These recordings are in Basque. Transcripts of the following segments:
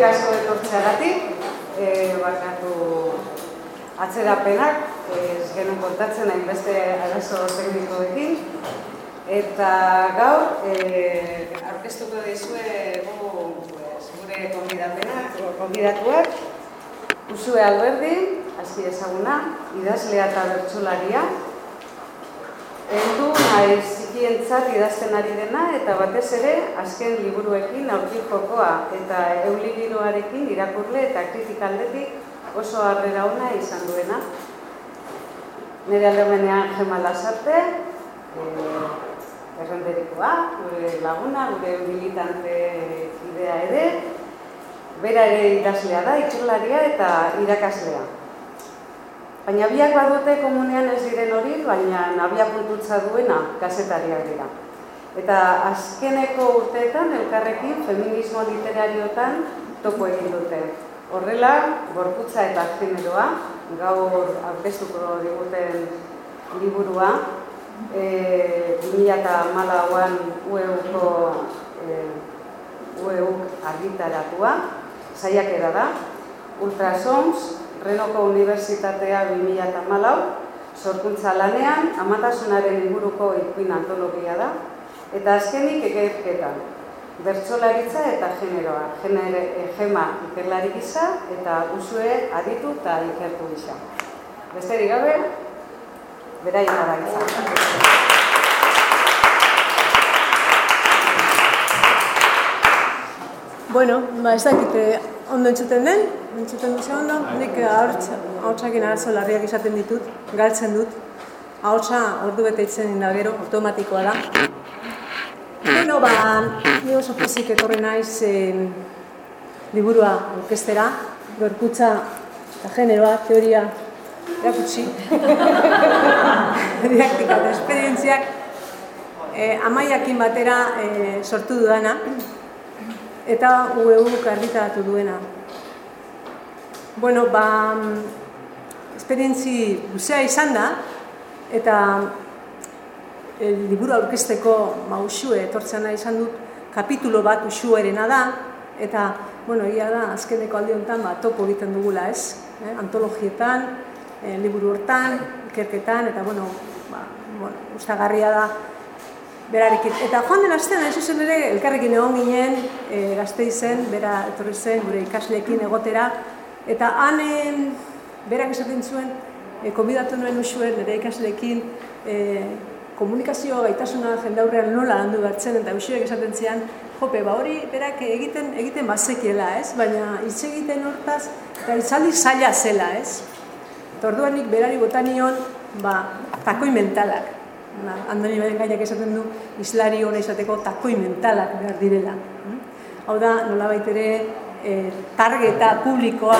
eskerrik asko etortzeagatik, e, bakatu atzerapenak, ez genuen kontatzen hainbeste arazo teknikoekin, eta gaur, e, aurkeztuko dizue pues, gure konbidapenak, konbidatuak, Usue Alberdi, hasi ezaguna, idazlea eta bertsolaria, Endu naiz zikientzat idazten ari dena eta batez ere azken liburuekin aurki jokoa eta euligiroarekin irakurle eta kritikaldetik oso harrera ona izan duena. Nire aldemenean Gema Lasarte, errenderikoa, gure laguna, gure militante idea ere, bera ere idazlea da, itxurlaria eta irakaslea. Baina biak badute komunean ez diren hori, baina nabia puntutza duena kasetariak dira. Eta azkeneko urteetan elkarrekin feminismo literariotan topo egin dute. Horrela, gorputza eta generoa, gaur aurkeztuko diguten liburua, e, 2000 eta malauan UEUko e, UEUk argitaratua, saiakera da, Ultrasons, Renoko Unibertsitatea 2008, sorkuntza lanean, amatasunaren inguruko ikuin antologia da, eta azkenik egerketan, bertsolaritza eta generoa, genere, egema ikerlari gisa eta usue aditu eta ikertu gisa. Besterik gabe, bera ikara Bueno, ba, ez dakite ondo entzuten den, entzuten duzu ondo, nik hautsakin arazo larriak izaten ditut, galtzen dut, hautsa ordu bete itzen da automatikoa da. Bueno, ba, ni oso pozik etorri naiz eh, liburua orkestera, gorkutza eta generoa, teoria, erakutsi, didaktika eta esperientziak, eh, amaiakin batera eh, sortu dudana, eta UEU argitaratu duena. Bueno, ba, esperientzi guzea izan da, eta e, liburu aurkesteko mausue etortzena izan dut, kapitulo bat usuerena da, eta, bueno, ia da, azkeneko aldi honetan, ba, topo egiten dugula, ez? Eh? Antologietan, e, liburu hortan, ikerketan, eta, bueno, ba, bueno, da, berarekin. Eta joan den astean, hain zuzen ere, elkarrekin egon ginen, e, gazte izen, bera etorri zen, gure ikasleekin egotera, eta han, berak esaten zuen, e, konbidatu nuen usuen, nire ikasleekin, e, komunikazio gaitasuna jendaurrean nola handu batzen, eta usuek esaten zian, jope, ba hori berak egiten egiten bazekiela, ez? Baina hitz egiten hortaz, eta itzaldi zaila zela, ez? Eta orduan nik berari botanion, ba, takoi mentalak, Andoni beren gaiak esaten du, islari hona izateko takoi mentalak behar direla. Hau da, nola baitere, e, targeta publikoa,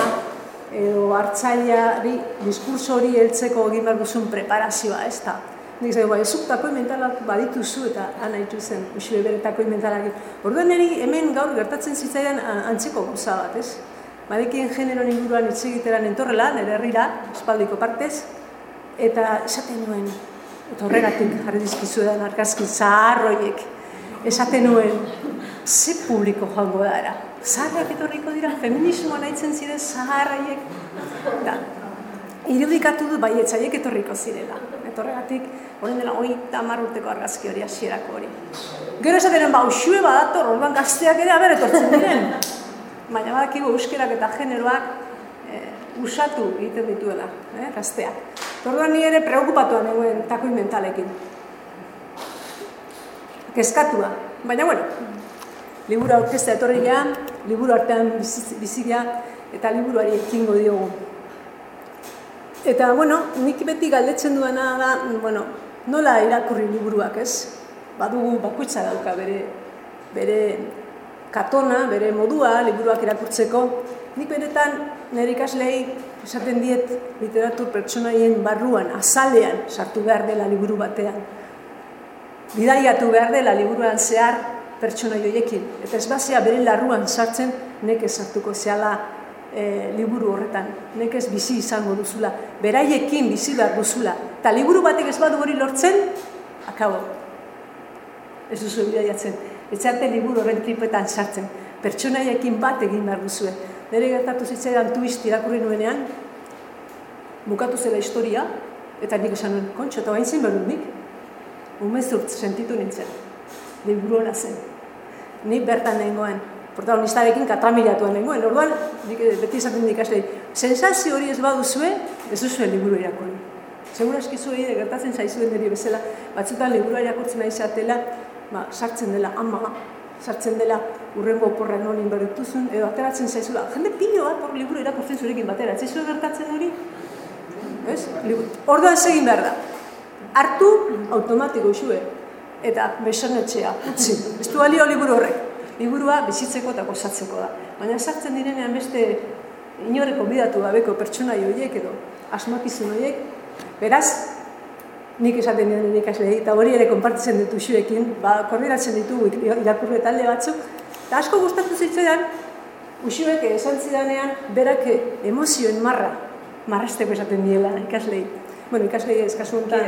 edo hartzaileari diskurso hori heltzeko egin behar duzun preparazioa, ez da. Nik zaigu, bai, zuk takoi mentalak badituzu eta ana zen, usue bere takoi mentalak. Orduan niri hemen gaur gertatzen zitzaidan antzeko gauza bat, ez? Badekin genero inguruan hitz egiteran entorrela, nire herrira, espaldiko partez, eta esaten nuen, Eta horregatik jarri dizkizu da argazki zaharroiek. Esaten nuen, ze publiko joango da era. Zaharrak etorriko dira, feminismoa nahitzen ziren zaharraiek. Da, irudikatu du bai etzaiek etorriko zirela. Eta horren dela hori tamar urteko argazki hori asierako hori. Gero esaten ba, usue badator, orduan gazteak ere aber etortzen diren. Baina badakigu euskerak eta generoak eh, usatu egiten dituela, eh, gazteak. Orduan ni ere preokupatuan egoen takoi mentalekin. Keskatua. Baina, bueno, liburu aurkeztea etorri liburu artean bizia eta liburuari ekingo diogu. Eta, bueno, nik beti galdetzen duena da, bueno, nola irakurri liburuak, ez? Badugu bakuitza dauka bere, bere katona, bere modua liburuak irakurtzeko. Nik benetan nire ikaslei esaten diet literatur pertsonaien barruan, azalean sartu behar dela liburu batean. Bidaiatu behar dela liburuan zehar pertsona joiekin. Eta ez bazea bere larruan sartzen, nek sartuko zehala e, liburu horretan. Nek ez bizi izango duzula. Beraiekin bizi behar duzula. Eta liburu batek ez badu hori lortzen, akabo. Ez duzu bidaiatzen. Ez liburu horren tripetan sartzen. pertsonaiekin bat egin behar duzue. Nere gertatu zitzaidan twist irakurri nuenean, bukatu zela historia, eta nik esan nuen, kontxo, eta bain zin behar nik, umezurt sentitu nintzen, liburu hona zen. Ni bertan nengoen, protagonistarekin katramilatuan nengoen, orduan, nik beti esaten aslei, sensazio hori ez baduzue, ez duzue liburu irakurri. Segura eskizu hori gertatzen zaizuen niri bezala, batzutan liburu irakurtzen nahi zatela, ba, sartzen dela ama, sartzen dela urrengo oporra non inbertuzun, edo ateratzen zaizula. Jende pilo bat hor liburu irakurtzen zurekin batera, ez gertatzen hori? Ez? Orduan segin behar da. Artu automatiko xue, eta besanetxea, utzi. Ez du balio liburu horrek. Liburua bizitzeko eta gozatzeko da. Baina sartzen direnean beste inorreko bidatu gabeko pertsona horiek edo asmakizun horiek, beraz, nik esaten dien ikasle eta hori ere konpartitzen ditu xuekin, ba, koordinatzen ditugu irakurre talde batzuk, eta asko gustatu zitzaidan, usuek esan zidanean, berak emozioen marra, marrasteko esaten diela ikaslei. Bueno, ikaslei ez kasu honetan,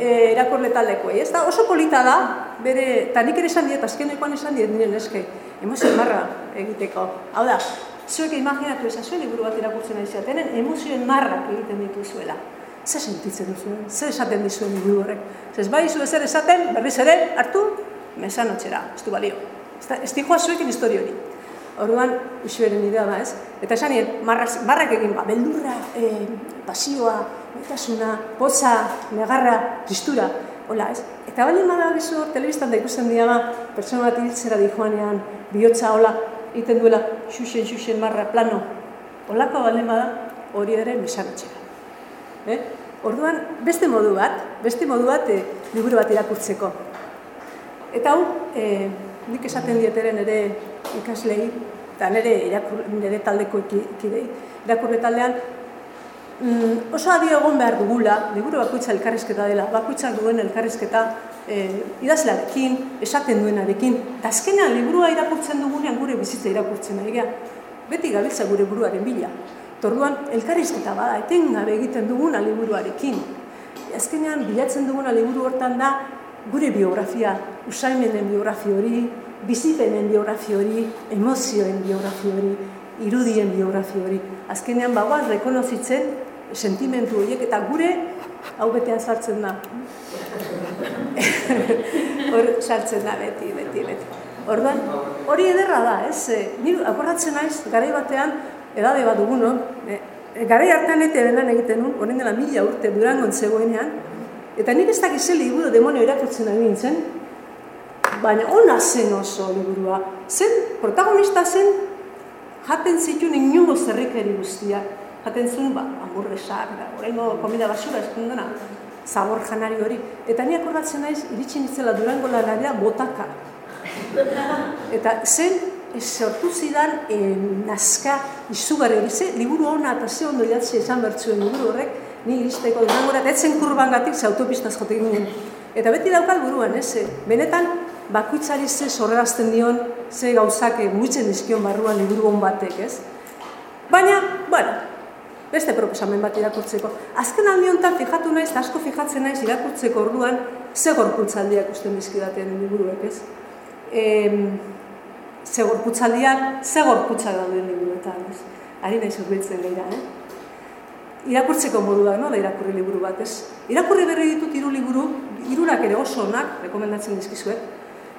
e, irakurle taldeko. Ez da oso polita da, bere, eta nik ere esan diet, azkenekoan esan diet nire eske, emozioen marra egiteko. Hau da, zuek imaginatu ezazuen liburu bat irakurtzen ari zatenen, emozioen marrak egiten dituzuela ze sentitzen duzu, ze esaten dizuen liburu horrek. Ez bai zu ezer esaten, berriz ere, hartu, mesan otxera, ez du balio. Ez di joa zuekin histori hori. Orduan, usueren idea da, ez? Eta esan nien, marrak egin, ba, beldurra, e, pasioa, metasuna, poza, negarra, tristura, hola, ez? Eta bali ma da gizu hor, telebistan da ikusten dira, ba, pertsona bat hiltzera di joanean, bihotza, hola, iten duela, xuxen, xuxen, marra, plano. Holako bali ma da, hori ere mesan otxera. Eh? Orduan, beste modu bat, beste modu bat e, liburu bat irakurtzeko. Eta hau, e, nik esaten dieteren ere ikaslei, eta nire, irakur, nire taldeko ikidei, irakurre taldean, mm, oso adio egon behar dugula, liburu bakoitza elkarrizketa dela, bakoitzak duen elkarrizketa e, idazlearekin, esaten duenarekin, eta azkenean liburua irakurtzen dugunean gure bizitza irakurtzen ari Beti gabiltza gure buruaren bila. Torduan, elkarrizketa bada, etengabe egiten duguna liburuarekin. Azkenean, bilatzen duguna liburu hortan da, gure biografia, usaimenen biografi hori, bizipenen biografi hori, emozioen biografi hori, irudien biografi hori. Azkenean, bagoaz, rekonozitzen sentimentu horiek, eta gure, hau betean sartzen da. Hor sartzen da beti, beti, beti. Orduan, hori ederra da, ez? Ni akordatzen naiz, garai batean, edade bat dugun, no? E, e, garai hartan ete benan egiten nun, horren dela mila urte durangon zegoenean, eta nik ez dakiz liburu demonio irakurtzen ari nintzen, baina ona zen oso liburua. Zen, protagonista zen, jaten zituen inungo zerrikeri guztia. Jaten zuen, ba, hamburguesak, da, horrengo komida basura ez zabor janari hori. Eta ni akordatzen naiz, iritsi nitzela durango lanarea botaka. Eta zen, sortu zidan e, nazka izugarri hori, ze liburu hona eta ze ondo idatzi esan bertzuen liburu horrek, ni iristeko eta etzen kurban gatik ze autopistaz jotek nuen. Eta beti daukal buruan, ez, benetan bakuitzari ze sorrerazten dion, ze gauzak muitzen dizkion barruan liburu hon batek, ez? Baina, bueno, beste proposamen bat irakurtzeko. Azken aldi honetan fijatu naiz, asko fijatzen naiz irakurtzeko orduan, ze gorputzaldiak usten dizkidaten liburuek, ez? E, ze gorputzaldian, ze gorputza dauden liburuetan, ez? Ari nahi zurbiltzen gehiara, eh? Irakurtzeko modu da, irakurri liburu bat, ez? Irakurri berri ditut hiru liburu, hirurak ere oso onak, rekomendatzen dizkizuet.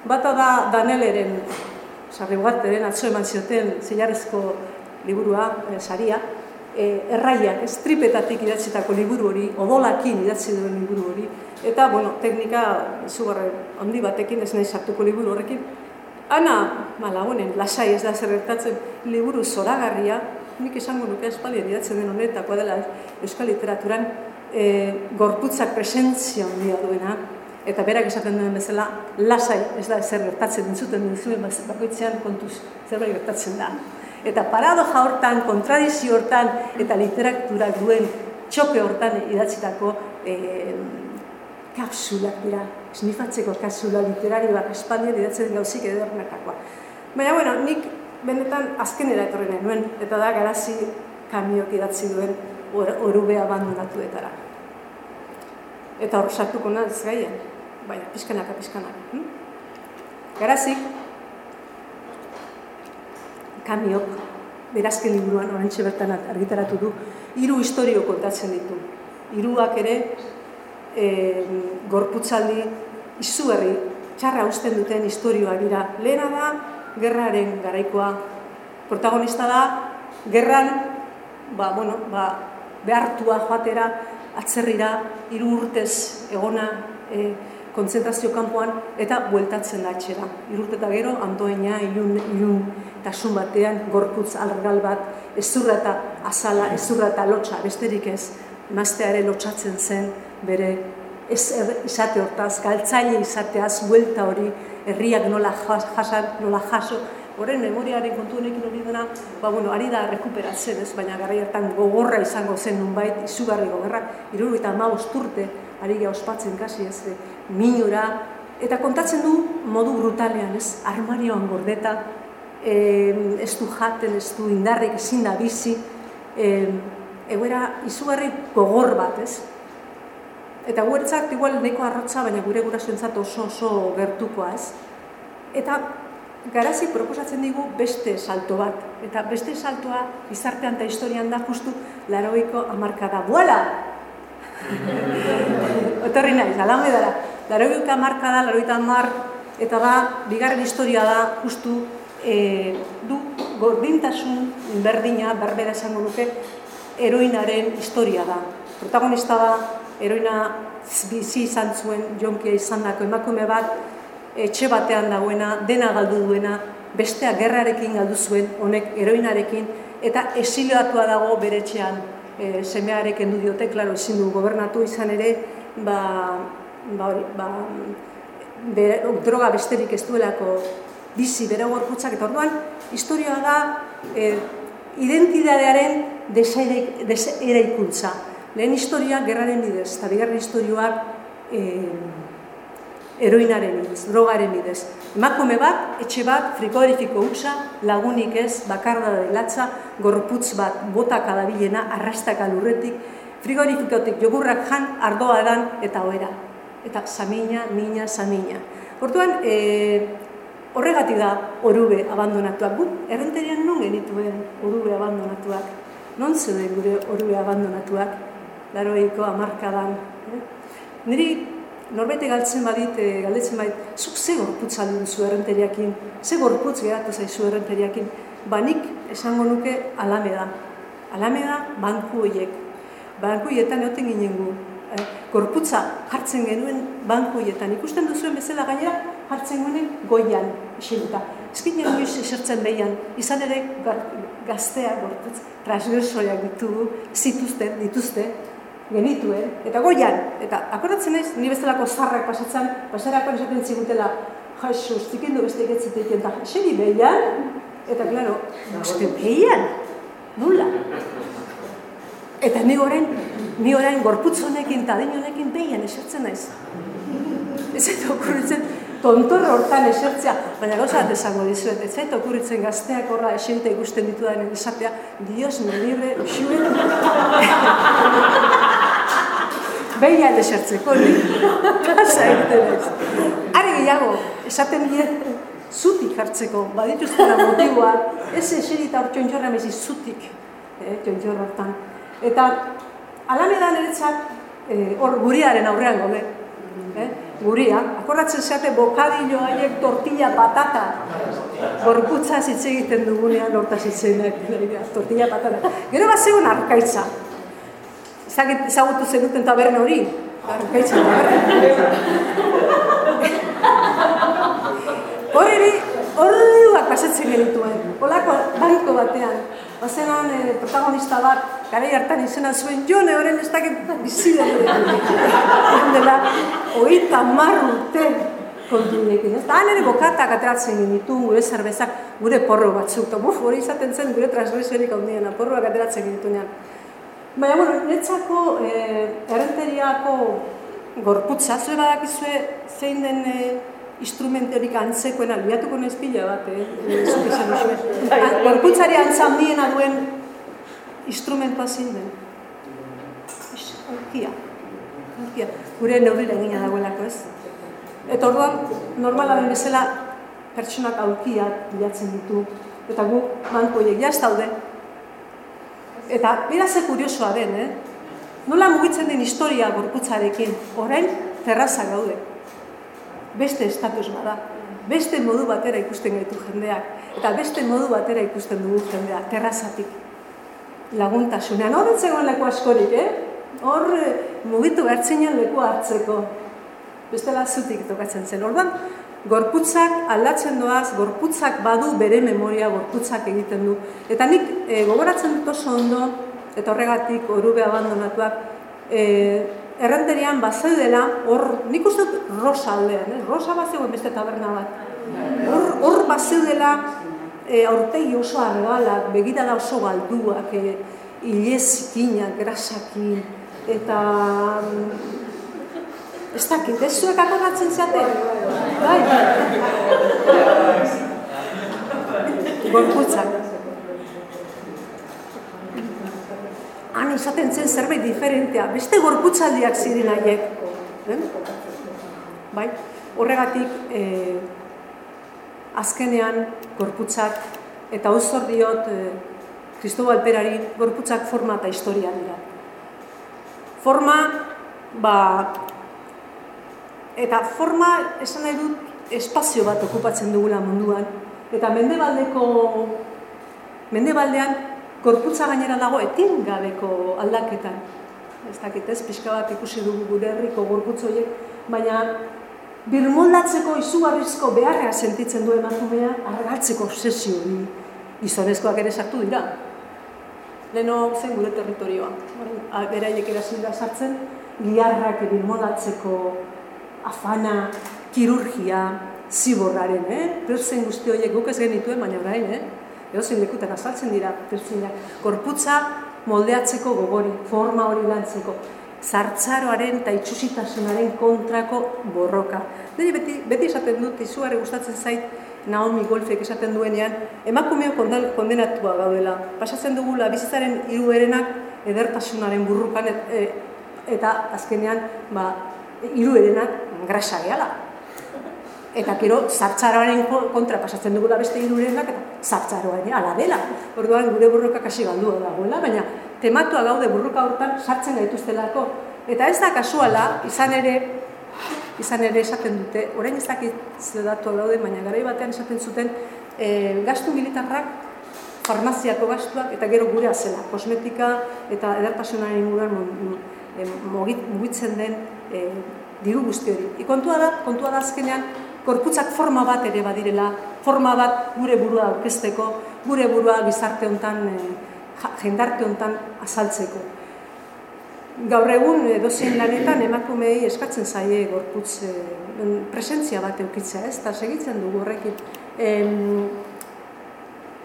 Bata da Daneleren, sarri guarteren, atzo eman zioten zeiarrezko liburua, eh, saria, eh, erraiak, ez tripetatik idatzitako liburu hori, odolakin idatzi duen liburu hori, eta, bueno, teknika izugarren handi batekin, ez nahi sartuko liburu horrekin, Ana, malagunen, lasai ez da zer gertatzen, liburu zoragarria, nik esango nuke espaldi edidatzen den honetakoa dela euskal literaturan, e, gorputzak presentzia handia duena, eta berak esaten duen bezala, lasai ez da zer gertatzen dintzuten duzuen bakoitzean kontuz zerbait gertatzen da. Eta paradoja hortan, kontradizio hortan, eta literaturak duen txoke hortan idatzitako e, kapsulak dira, esnifatzeko kapsula literarioak espaldia didatzen gauzik edernetakoa. Baina, bueno, nik benetan azkenera etorri nuen, eta da garazi kamiok idatzi duen orube abandonatuetara. Eta hor sartuko naz gaien, baina pizkanaka, pizkanaka. Hm? Garazik, kamiok, berazken liburuan orantxe bertan argitaratu du, hiru historio kontatzen ditu. Hiruak ere e, gorputzaldi izugarri txarra usten duten historioa dira. Lehena da, gerraren garaikoa. Protagonista da, gerran, ba, bueno, ba, behartua joatera, atzerrira, hiru urtez egona, e, konzentrazio kanpoan eta bueltatzen da etxera. Irurte gero, antoeina, ilun, ilun, tasun batean, gorputz algal bat, ezurra eta azala, ezurra eta lotxa, besterik ez, mazteare lotxatzen zen, bere ez er, izate hortaz, galtzaile izateaz, buelta hori, herriak nola jasan, nola jaso, Horren memoriaren kontu honekin hori dena, ba, bueno, ari da rekuperatzen ez, baina gara hartan gogorra izango zen nunbait, izugarri gogorra, iruru eta osturte, ari gara ospatzen kasi ez, minura, eta kontatzen du modu brutalean, ez, armarioan gordeta, e, ez du jaten, ez du indarrik, ezin da bizi, e, egoera izugarri gogor bat, ez? Eta guertzak igual neko arrotza, baina gure gurasoentzat oso oso gertukoa, ez? Eta garazi proposatzen digu beste salto bat. Eta beste saltoa izartean eta historian da justu laroiko amarka da. Buala! Otorri naiz, alame dara. Laroiko amarka da, laroiko amar, eta da, bigarren historia da, justu e, du gordintasun berdina, berbera esango duke, eroinaren historia da. Protagonista da, eroina bizi izan zuen jonkia izan dako emakume bat, etxe batean dagoena, dena galdu duena, bestea gerrarekin galdu zuen, honek eroinarekin, eta esilioatua dago bere etxean e, semearek endu diote, klaro, ezin du gobernatu izan ere, ba, ba, ba, bere, droga besterik ez duelako bizi bere gorputzak, eta orduan, historioa da, e, identidadearen desereikuntza. Lehen historia gerraren bidez, eta bigarren historioak e, eroinaren bidez, drogaren bidez. Emakume bat, etxe bat, frikorifiko utza, lagunik ez, bakarda da delatza, gorputz bat, botak adabilena, arrastaka lurretik, frigorifikotik jogurrak jan, ardoa edan, eta oera. Eta samina, mina, samina. Hortuan, e, horregatik da orube abandonatuak. Guk, errenterian non genituen orube abandonatuak? Non zeuden gure orube abandonatuak? Laroiko amarkadan. Eh? Niri norbete galtzen badit, e, galdetzen badit, zuk ze gorputz aldu duzu errenteriakin, ze gorputz geratu zaizu errenteriakin, ba nik esango nuke alame da. Alame da banku horiek. Banku horietan eoten ginen gu. Eh, gorputza jartzen genuen banku horietan. Ikusten duzuen bezala gainera jartzen genuen goian, esiluta. Ezkin nien esertzen behian, izan ere gaztea gorputz, transgresoriak ditugu, zituzten, dituzte, genituen, eta goian, eta akordatzen ez, ni bezalako zarrak pasatzen, pasarako esaten zigutela, Jesus, zikendu beste egetzetik, eta eseri behian, eta klaro, beste behian, nula. Eta ni orain, ni orain gorputz honekin eta din honekin behian esertzen naiz. Ez eta okurritzen, tontorra hortan esertzea, baina gauza bat esango dizuet, ez eta okurritzen gazteak horra esente ikusten ditu da esatea, Dios me libre, xuen. Beia desertzeko, ni. Kasa egiten ez. Are gehiago, esaten dien, zutik hartzeko, badituztena motiboa, ez eserita hor txontxorra mezi zutik, eh, txontxorra hortan. Eta, alamedan eretzat, eh, hor guriaren aurrean gode, eh, guria, akordatzen zeate bokadillo haiek tortilla patata, gorputza hitz egiten dugunean hortaz hitz tortilla patata. Gero bat zegoen arkaitza, ezagutu zenuten taberne hori? Arkaitzen Hor ere, horruak pasatzen genituen. Olako banko batean. Ozenan eh, protagonista bat, gara hartan izena zuen, jone horren ez dakit bizide dut. dela, oita marrute. Ez da, nire bokatak ateratzen genitu, gure zerbezak, gure porro batzuk. Buf, hori izaten zen, gure transgresiorik hau porroak ateratzen genitu Baina, bueno, netzako eh, errenteriako gorputza, zure badakizue zein den eh, instrumentorik antzekoen albiatuko nez pila bat, eh? Bai. Gorputzari antzan duen instrumentoa zein den. Alkia. Alkia. Gure neurri egina dagoelako ez. Eta orduan, normala den bezala, pertsonak aulkiak bilatzen ditu, Eta gu banku horiek jaz daude. Eta bera kuriosoa den, eh? Nola mugitzen den historia gorputzarekin, orain terraza gaude. Beste estatus bada. Beste modu batera ikusten gaitu jendeak. Eta beste modu batera ikusten dugu jendeak, terrazatik. Laguntasunean, hor entzegoen leku askorik, eh? Hor eh, mugitu bertzinen leku hartzeko. Bestela zutik tokatzen zen. Orduan, gorputzak aldatzen doaz, gorputzak badu bere memoria, gorputzak egiten du. Eta nik e, gogoratzen dut oso ondo, eta horregatik orube abandonatuak, e, errenterian bazeudela, hor, nik uste dut rosa aldean, eh? rosa bat zegoen beste taberna bat. Hor, hor bazeudela e, aurtegi oso argalak, begirada oso galduak, e, ilezikinak, grasakin, eta Ez dakit, ez zuek akoratzen zeate? Bai. Gorputzak. Han izaten zen zerbait diferentea, beste gorputzaldiak ziren haiek. Eh? Bai, horregatik eh, azkenean gorputzak eta hor diot eh, Cristobal Perari gorputzak forma eta historia dira. Forma, ba, Eta forma, esan nahi dut, espazio bat okupatzen dugula munduan. Eta mendebaldeko, mendebaldean, korputza gainera dago etengabeko aldaketan. Ez dakit ez, pixka bat ikusi dugu gure herriko gorputzoiek, baina birmoldatzeko izugarrizko beharra sentitzen du emakumea, argatzeko obsesio hori gizonezkoak ere sartu dira. Leno zen gure territorioa. Beraiek erasin sartzen, giarrak birmoldatzeko afana, kirurgia, ziborraren, eh? Persen guzti horiek guk ez genituen, baina orain, eh? Edo zein lekutan azaltzen dira, persinak. Korputza moldeatzeko gogori, forma hori lantzeko. Zartzaroaren eta itxusitasunaren kontrako borroka. Nire beti, beti esaten dut, izugarri gustatzen zait, Naomi Golfek esaten duenean, emakumeo kondenatua gaudela. Pasatzen dugula bizitzaren hiruerenak edertasunaren burrukan e, eta azkenean ba, hiruerenak grasa gehala. Eta gero zartzaroaren kontra pasatzen dugula beste hirurenak eta zartzaroa ere ala dela. Orduan gure burruka kasi galdua dagoela, baina tematua gaude burruka hortan sartzen gaituztelako. Eta ez da kasuala, izan ere izan ere esaten dute, orain ez dakit zedatu daude, baina garai batean esaten zuten e, gastu militarrak farmaziako gastuak eta gero gure zela, kosmetika eta edertasunaren inguruan mugitzen den e, diru guzti hori. Ikontua da, kontua da azkenean, korputzak forma bat ere badirela, forma bat gure burua aurkezteko, gure burua gizarte hontan, e, jendarte hontan azaltzeko. Gaur egun, dozein lanetan, emakumei eskatzen zaie gorputz e, presentzia bat eukitzea, ez? Eta segitzen dugu horrekin. E,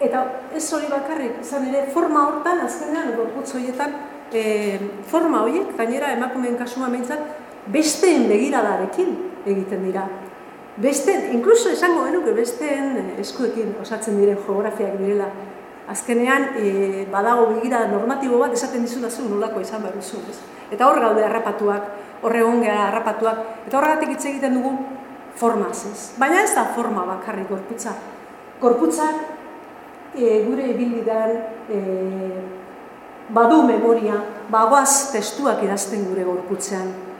eta ez hori bakarrik, izan ere, forma hortan, azkenean, gorputz horietan, e, forma horiek, gainera emakumeen kasuma meintzat, besteen begiradarekin egiten dira. Beste, inkluso esango genuke besteen eh, eskuekin osatzen diren geografiak direla. Azkenean, e, badago begira normatibo bat esaten dizu zu nolako izan behar duzu. Ez? Eta hor gaude harrapatuak, horre egon gara harrapatuak, eta horregatik hitz egiten dugu formaz, ez? Baina ez da forma bakarrik gorputza. Gorputzak e, gure ibilbidean e, badu memoria, bagoaz testuak idazten gure gorputzean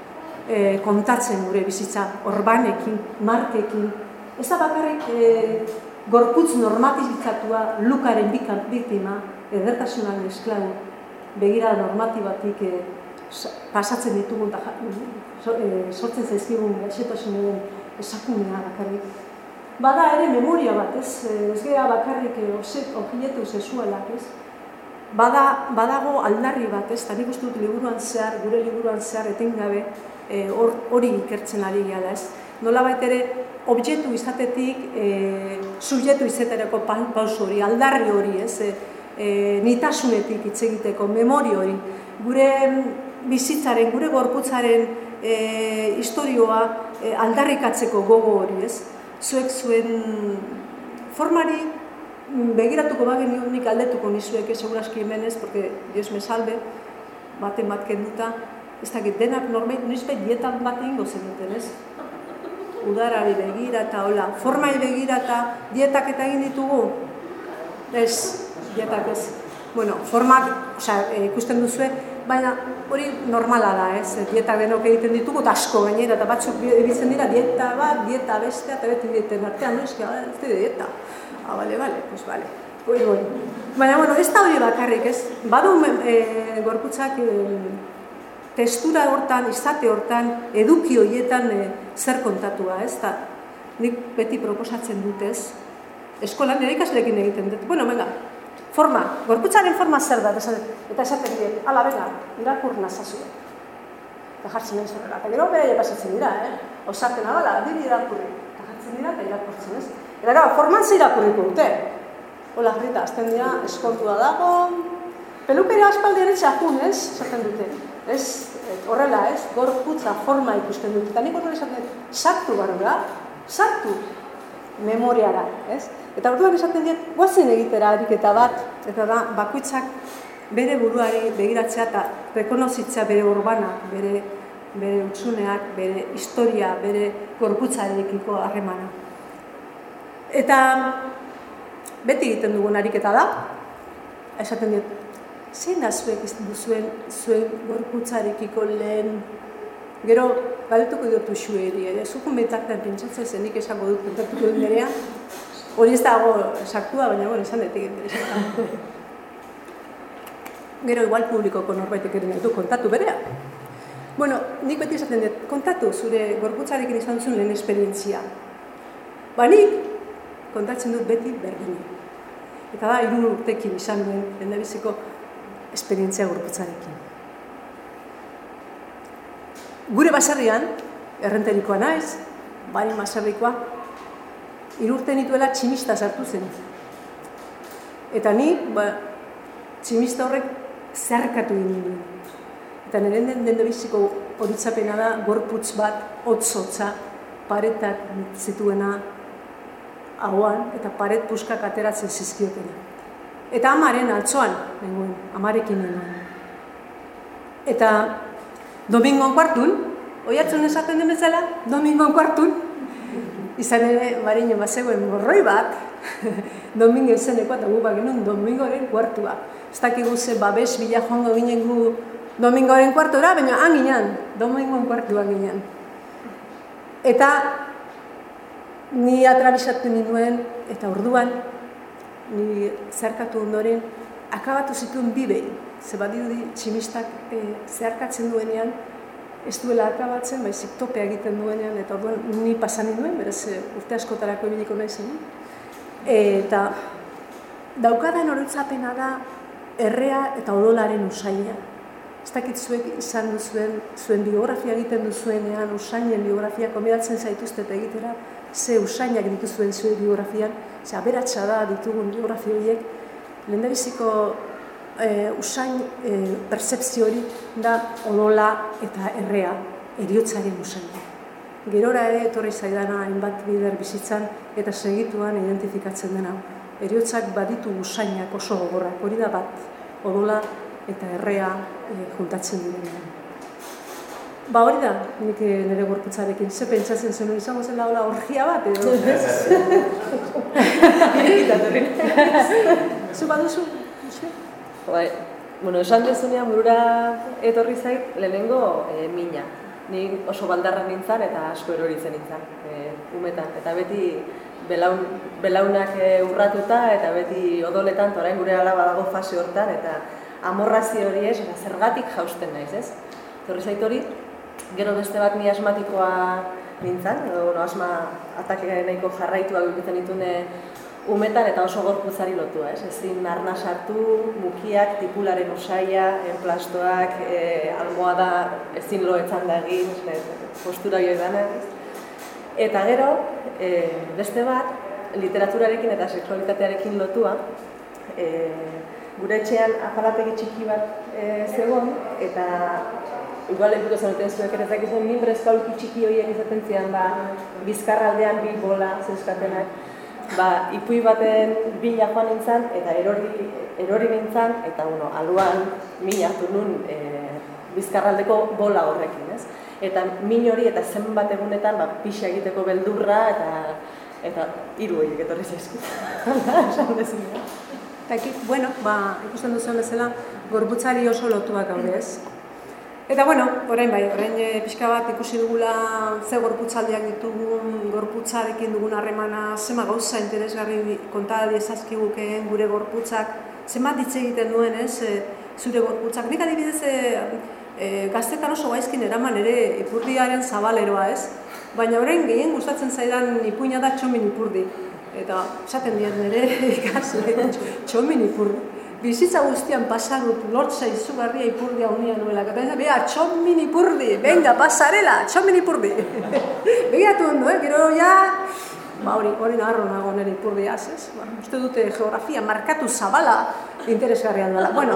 e, kontatzen gure bizitza, orbanekin, markekin. Ez da bakarrik e, gorputz normatizatua lukaren biktima, edertasunaren esklabu, begira normatibatik e, pasatzen ditugun eta e, sortzen zaizkigun gaixotasunen esakumena bakarrik. Bada ere memoria bat, ez, ez gara bakarrik e, okiletu sesualak, ez? Bada, badago aldarri bat, ez, eta nik liburuan zehar, gure liburuan zehar etengabe, E, hori e, ikertzen ari gara, ez? Nola ere, objektu izatetik, e, subjektu izaterako pauso hori, aldarri hori, ez? E, e, nitasunetik hitz egiteko, memori hori, gure bizitzaren, gure gorputzaren e, historioa e, aldarrikatzeko gogo hori, ez? Zuek zuen formari begiratuko bagen nik aldetuko nizuek, seguraski hemenez, porque Dios me salve, baten bat kenduta, ez dakit denak normait, nizpeit dietan bat ingo zenuten, ez? Udarari begira eta hola, formai begira eta dietak eta egin ditugu. Ez, dietak ez. Bueno, formak, osea, e, ikusten duzue, baina hori normala da, ez? Dieta denok egiten ditugu, eta asko gainera, eta batzuk ibiltzen dira, dieta bat, dieta bestea, eta beti dieten artean? Eski, ez da dieta. Ah, bale, bale, pues bale. Ui, ui. Baina, bueno, ez da hori bakarrik, ez? Badu e, gorputzak e, testura hortan, izate hortan, eduki horietan e, zer kontatua, ez? Ta, nik beti proposatzen dut, ez? Eskolan nire ikaslekin egiten dut. Bueno, venga, forma, gorputzaren forma zer da, eta esaten dut, ala, venga, irakur nazazue. Eta jartzen nahi zorrela. Eta gero bera pasatzen dira, eh? Osaten abala, diri irakurri. Eta jartzen dira, eta irakurtzen, ez? Eta gara, forman ze irakurriko dute. Hola, Rita, azten dira, eskontua dago, pelukeria aspaldi ere txakun, ez? Esaten dute. Ez, horrela, ez? Gorputza forma ikusten dute. Eta nik horrela esaten dut, sartu barura, sartu memoriara, ez? Eta orduan esaten dut, guazen egitera ariketa bat, eta da, bakuitzak bere buruari begiratzea eta rekonozitzea bere urbana, bere, bere utzuneak, bere historia, bere gorputzarekiko harremana. Eta beti egiten dugun ariketa da, esaten dut, zein da zuek duzuen zuen gorputzarekiko lehen Gero, galdetuko dut usueri, ere, zuko metaktan pentsatzen zenik esango dut pentsatuko dut nerea, hori ez dago sartua, baina bueno, esan egin Gero, igual publikoko norbaitek ere du kontatu berea. Bueno, nik beti esaten dut, kontatu zure gorputzarekin izan zuen lehen esperientzia. Ba nik, kontatzen dut beti berdini. Eta da, irun urtekin izan duen, lehen esperientzia gorputzarekin. Gure baserrian, errenterikoa naiz, bari baserrikoa, irurten ituela tximista sartu zen. Eta ni, ba, tximista horrek zerkatu egin Eta nire den den biziko horitzapena da, gorputz bat, hotzotza, paretak zituena hauan, eta paret puskak ateratzen zizkiotena. Eta amaren altzoan, nengoen, amarekin nengoen. Eta Domingon kuartun, oi hartzun esaten den bezala, Domingon kuartun, izan ere, marino bat zegoen morroi bat, Domingo izeneko eta gu genuen Domingoren kuartua. Ez dakigu ze babes bila joango ginen gu Domingoren kuartura, baina han ginen, Domingon kuartua ginen. Eta ni atrabisatu ninduen, eta orduan, ni zerkatu ondoren, akabatu zituen bibei, ze badirudi tximistak e, zeharkatzen duenean, ez duela akabatzen, baizik tope egiten duenean, eta orduan ni pasan duen, berez e, urte askotarako ibiliko nahi zen. eta daukadan horitzapena da errea eta odolaren usaina. Ez dakit zuek izan duzuen, zuen biografia egiten duzuenean, usainen biografia, komidatzen zaituzte egitera, ze usainak dituzuen zuen biografian, ze aberatsa da ditugun biografia horiek, lehendabiziko e, usain e, percepzio hori da odola eta errea eriotzaren usain. Gerora ere etorri zaidana hainbat bider bizitzan eta segituan identifikatzen dena. Eriotzak baditu usainak oso gogorrak, hori da bat odola eta errea e, juntatzen direnean. Ba hori da, nik nire gorputzarekin, ze pentsatzen zen izango zen hola orgia bat edo? Zu baduzu? Bai, bueno, esan dezunean burura etorri zait lehenengo e, mina. Ni oso baldarra nintzen eta asko erori zen nintzen, e, umetan. Eta beti belaun, belaunak e, urratuta eta beti odoletan, orain gure alaba dago fase hortan, eta amorrazi hori ez, eta zergatik jausten naiz, ez? Etorri zait hori, gero beste bat ni asmatikoa nintzen, edo no, asma atake nahiko jarraitua egiten ditune umetan eta oso gorpuzari lotua, ez? Ezin narna sartu, mukiak, tipularen usaia, enplastoak, e, almohada ezin loetzan da egin, postura joi dana, Eta gero, e, beste bat, literaturarekin eta seksualitatearekin lotua, e, gure etxean apalategi txiki bat e, zegoen, eta igual ekuko zenuten zuek ere zakizuen, min brezkaulki txiki horiek izaten zian, ba, bizkarraldean bi bola zeuskatenak, ba, ipui baten bila joan nintzen, eta erori, erori nintzen, eta bueno, aluan min hartu nun e, bizkarraldeko bola horrekin, ez? Eta min hori eta zenbat egunetan ba, pixa egiteko beldurra eta eta hiru horiek etorri zaizkut. Esan Eta eki, bueno, ba, ikusten duzuen bezala, gorputzari oso lotuak gaude ez. Eta bueno, orain bai, orain e, pixka bat ikusi dugula ze gorputzaldiak ditugun, gorputzarekin dugun harremana, zema gauza interesgarri konta diezazkigukeen gure gorputzak, zenbat ditze egiten duen ez, e, zure gorputzak. Nik adibidez, e, e, gaztetan oso gaizkin eraman ere ipurdiaren zabaleroa ez, baina orain gehien gustatzen zaidan ipuina da txomin ipurdi. Eta esaten diat nire ikasle, txomin ipurdi bizitza guztian pasa dut izugarria ipurdia unia nuela. Eta bea, txomin ipurdi, venga, pasarela, txomin ipurdi. Begiatu ondo, eh? gero ja, ba hori, hori nagarro nago nire ipurdi ez? Ba, uste dute geografia markatu zabala interesgarria duela. Bueno,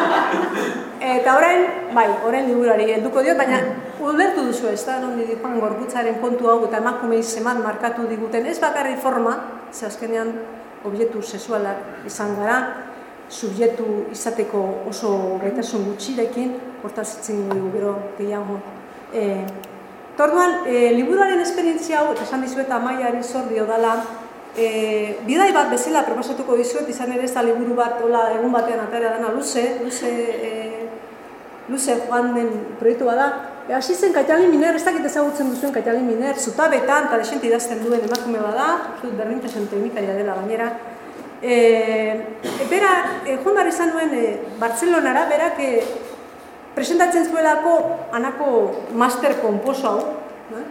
eta orain, bai, orain liburari helduko diot, baina ulertu duzu ez da, non joan gorputzaren kontu hau eta emakumei zemat markatu diguten, ez bakarri forma, ze azkenean objektu sexualak izan gara, subjektu izateko oso gaitasun gutxirekin, hortaz zitzen dugu gero gehiago. E, Torduan, e, liburuaren esperientzia hau, eta esan dizuet amaiari zor dio dala, e, bidai bat bezala proposatuko dizuet, izan ere ez da liburu bat, hola, egun batean atarea dana luze, luze, e, luze joan den proiektu bada, e, hasi zen Kaitalin Miner, ez dakit ezagutzen duzuen Kaitalin Miner, zutabetan, eta desente idazten duen emakume bada, berdintasun teknikaria dela gainera, E, e, bera, e, joan izan nuen e, Bartzelonara, berak e, presentatzen zuelako anako master komposo hau, eh?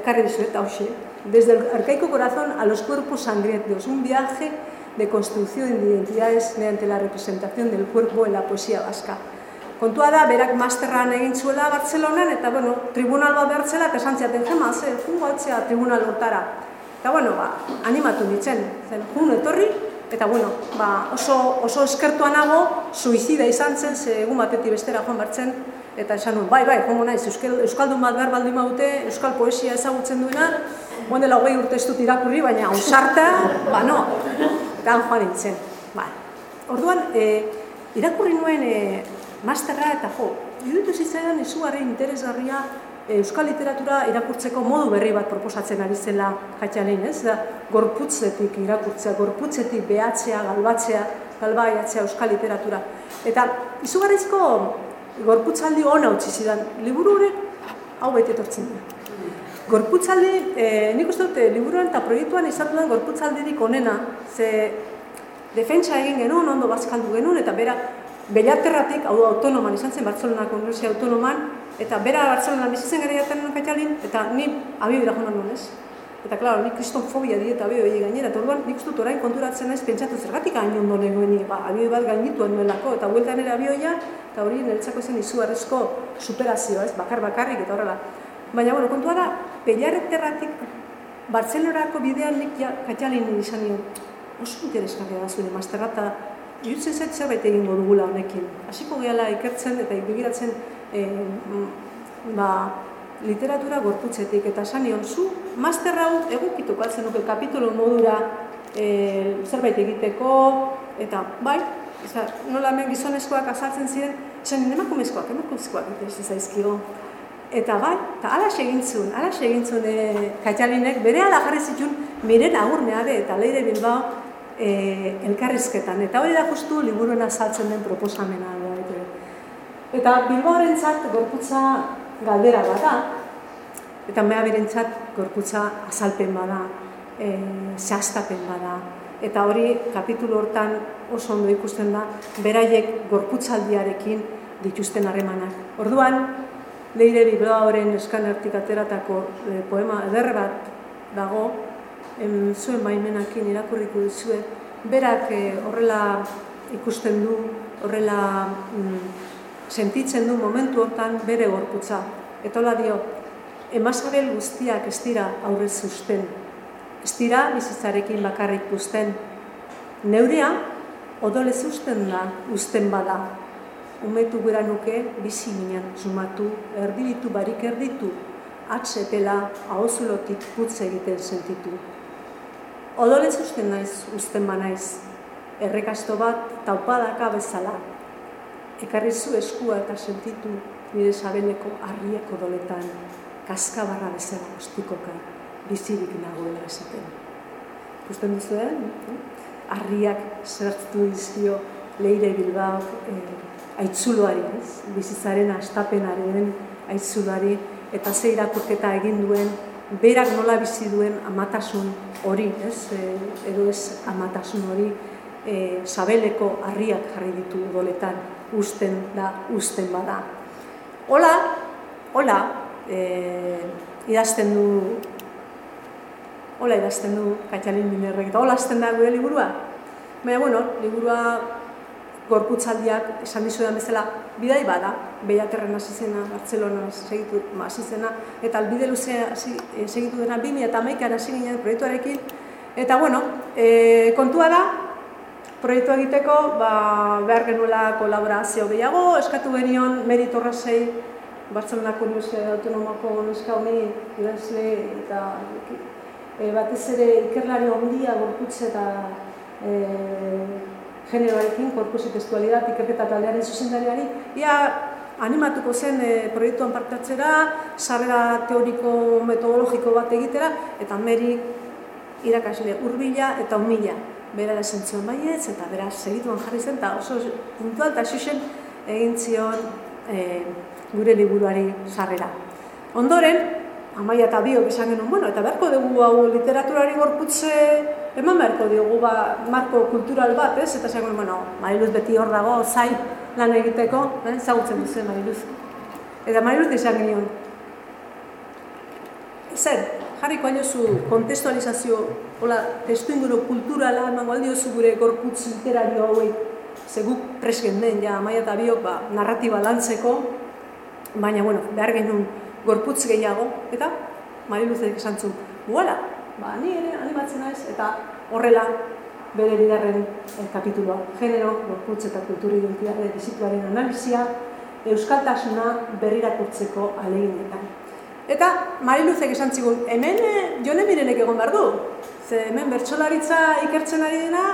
ekarri dizuet, hau desde el arcaico corazón a los cuerpos sangrientos, un viaje de construcción de identidades mediante la representación del cuerpo en la poesía vasca. Kontua da, berak masterran egin zuela Bartzelonan, eta bueno, tribunal bat behartzela, eta santziaten jema, ze, jungo atzea tribunal hortara. Eta bueno, ba, animatu ditzen, zen, jun etorri, Eta bueno, ba, oso, oso eskertua nago, suizida izan zen, ze egun batetik bestera joan bertzen, eta esan bai, bai, jongo naiz, Euskal, Euskaldun bat behar baldin maute, Euskal poesia ezagutzen duena, guen dela hogei urte ez dut irakurri, baina ausarta, ba, no, eta joan nintzen. Ba. Orduan, e, irakurri nuen e, masterra eta jo, iruditu zitzaidan izugarri interesgarria euskal literatura irakurtzeko modu berri bat proposatzen ari zela jatxalein, ez? Da, gorputzetik irakurtzea, gorputzetik behatzea, galbatzea, galbaiatzea euskal literatura. Eta izugarrizko gorputzaldi hona utzi zidan, liburu horrek hau bete etortzen da. Gorputzaldi, e, nik uste dute, liburuan eta proiektuan izatu den gorputzaldirik onena, ze defentsa egin genuen, ondo bazkaldu genuen, eta bera, Belaterratik, hau autonoman, izan zen Bartzelonako Universia Autonoman, eta bera Bartzelonan bizitzen gara jaten kaitalin, eta ni abibira joan nuen ez. Eta, klaro, ni kristonfobia dieta abio egi gainera, eta orduan nik ustut orain konturatzen ez pentsatu zergatik hain ondo nengoen, ba, abio bat gainituen nuelako, eta hueltan ere abioia, eta hori niretzako zen izugarrezko superazioa, ez, bakar bakarrik eta horrela. Baina, bueno, kontua da, Belarterratik Bartzelorako bidean nik ja, kaitalin izan nion, oso interesgarria da zure masterrata, Irutzen zait zerbait egingo dugula honekin. Hasiko gehala ikertzen eta begiratzen e, ba, literatura gorputzetik eta esan nion, zu master hau egukituko altzen nuke kapitulo modura e, zerbait egiteko eta bai, eza, nola hemen gizonezkoak azaltzen ziren, zen emakumezkoak, emakumezkoak interesan zaizkio. Eta bai, eta ala segintzun, ala segintzun e, kaitalinek, bere ala jarri zitun, miren agurneare eta leire bilbao, e, elkarrizketan. Eta hori da justu liburuen azaltzen den proposamena. Da, eta Bilbaoren gorputza galdera bada, eta mea berentzat gorputza azalpen bada, e, zehaztapen bada. Eta hori kapitulu hortan oso ondo ikusten da, beraiek gorputzaldiarekin dituzten harremanak. Orduan, Leire Bilbaoren eskan ateratako e, poema ederre bat dago, em, zuen baimenakin irakurriko duzue, berak eh, horrela ikusten du, horrela mm, sentitzen du momentu hortan bere gorputza. Eta hola dio, emazabel guztiak ez dira aurrez zuzten, ez dira bizitzarekin bakarrik guzten. Neurea, odole zuzten da, uzten bada. Umetu gura nuke, bizi ginen, zumatu, erdibitu barik erditu, atzepela, ahozulotik putz egiten sentitu. Odolez usten naiz, usten ba naiz, errekasto bat taupadaka bezala. Ekarri zu eskua eta sentitu nire sabeleko harrieko doletan, kaskabarra bezala ostikoka, bizirik nagoela esaten. Gusten duzu, eh? harriak zertu dizkio leire bilbao e, aitzuloari, ez? bizitzaren astapenaren aitzuloari, eta ze irakurketa egin duen, berak nola bizi duen amatasun hori, ez? E, edo ez amatasun hori, e, sabeleko harriak jarri ditu doletan, usten da, usten bada. Hola, hola, e, idazten du, hola idazten du Katxalin Minerrek, eta hola azten da gure liburua. Baina, bueno, liburua gorputzaldiak esan dizudan bezala bidai bada, behiaterren hasi zena, Bartzelona segitu hasi zena, eta albide luzea eh, segitu dena 2000 eta maikara hasi ginen proiektuarekin. Eta bueno, e, kontua da, proiektu egiteko ba, behar genuela kolaborazio gehiago, eskatu genion meritorrazei Bartzelonako Universitate Autonomako neska honi idazle eta e, batez ere ikerlari ondia gorputze eta e, generoarekin, korpusi testualidad, ikerketa taldearen zuzendariari, ia animatuko zen e, proiektuan partatzera, sarrera teoriko metodologiko bat egitera, eta meri irakasle urbila eta humila. Bera da zentzion baietz, eta bera segituan jarri zen, eta oso puntual eta xuxen egin zion e, gure liburuari sarrera. Ondoren, amaia eta biok esan genuen, bueno, eta beharko dugu hau literaturari gorputze eman beharko diogu ba, marko kultural bat, ez? Eta zegoen, bueno, Mariluz beti hor dago, zai lan egiteko, eh? zagutzen duzu Mariluz. Eta Mariluz izan genion. Zer, jarriko zu kontestualizazio, hola, testu inguru kulturala, emango aldi zu gure gorputz literario hauek, ze guk presken den, ja, maia eta biok, ba, narratiba lantzeko, baina, bueno, behar genuen gorputz gehiago, eta Mariluzek esan zu, voilà, ba, ni ere animatzen naiz eta horrela bere bigarren eh, kapituloa. Genero, gorputz eta kulturi identitate bizituaren analizia, euskaltasuna berrirakurtzeko aleginetan. Eta Mariluzek esan zigun, hemen eh, jone mirenek egon behar du. Ze hemen bertsolaritza ikertzen ari dena,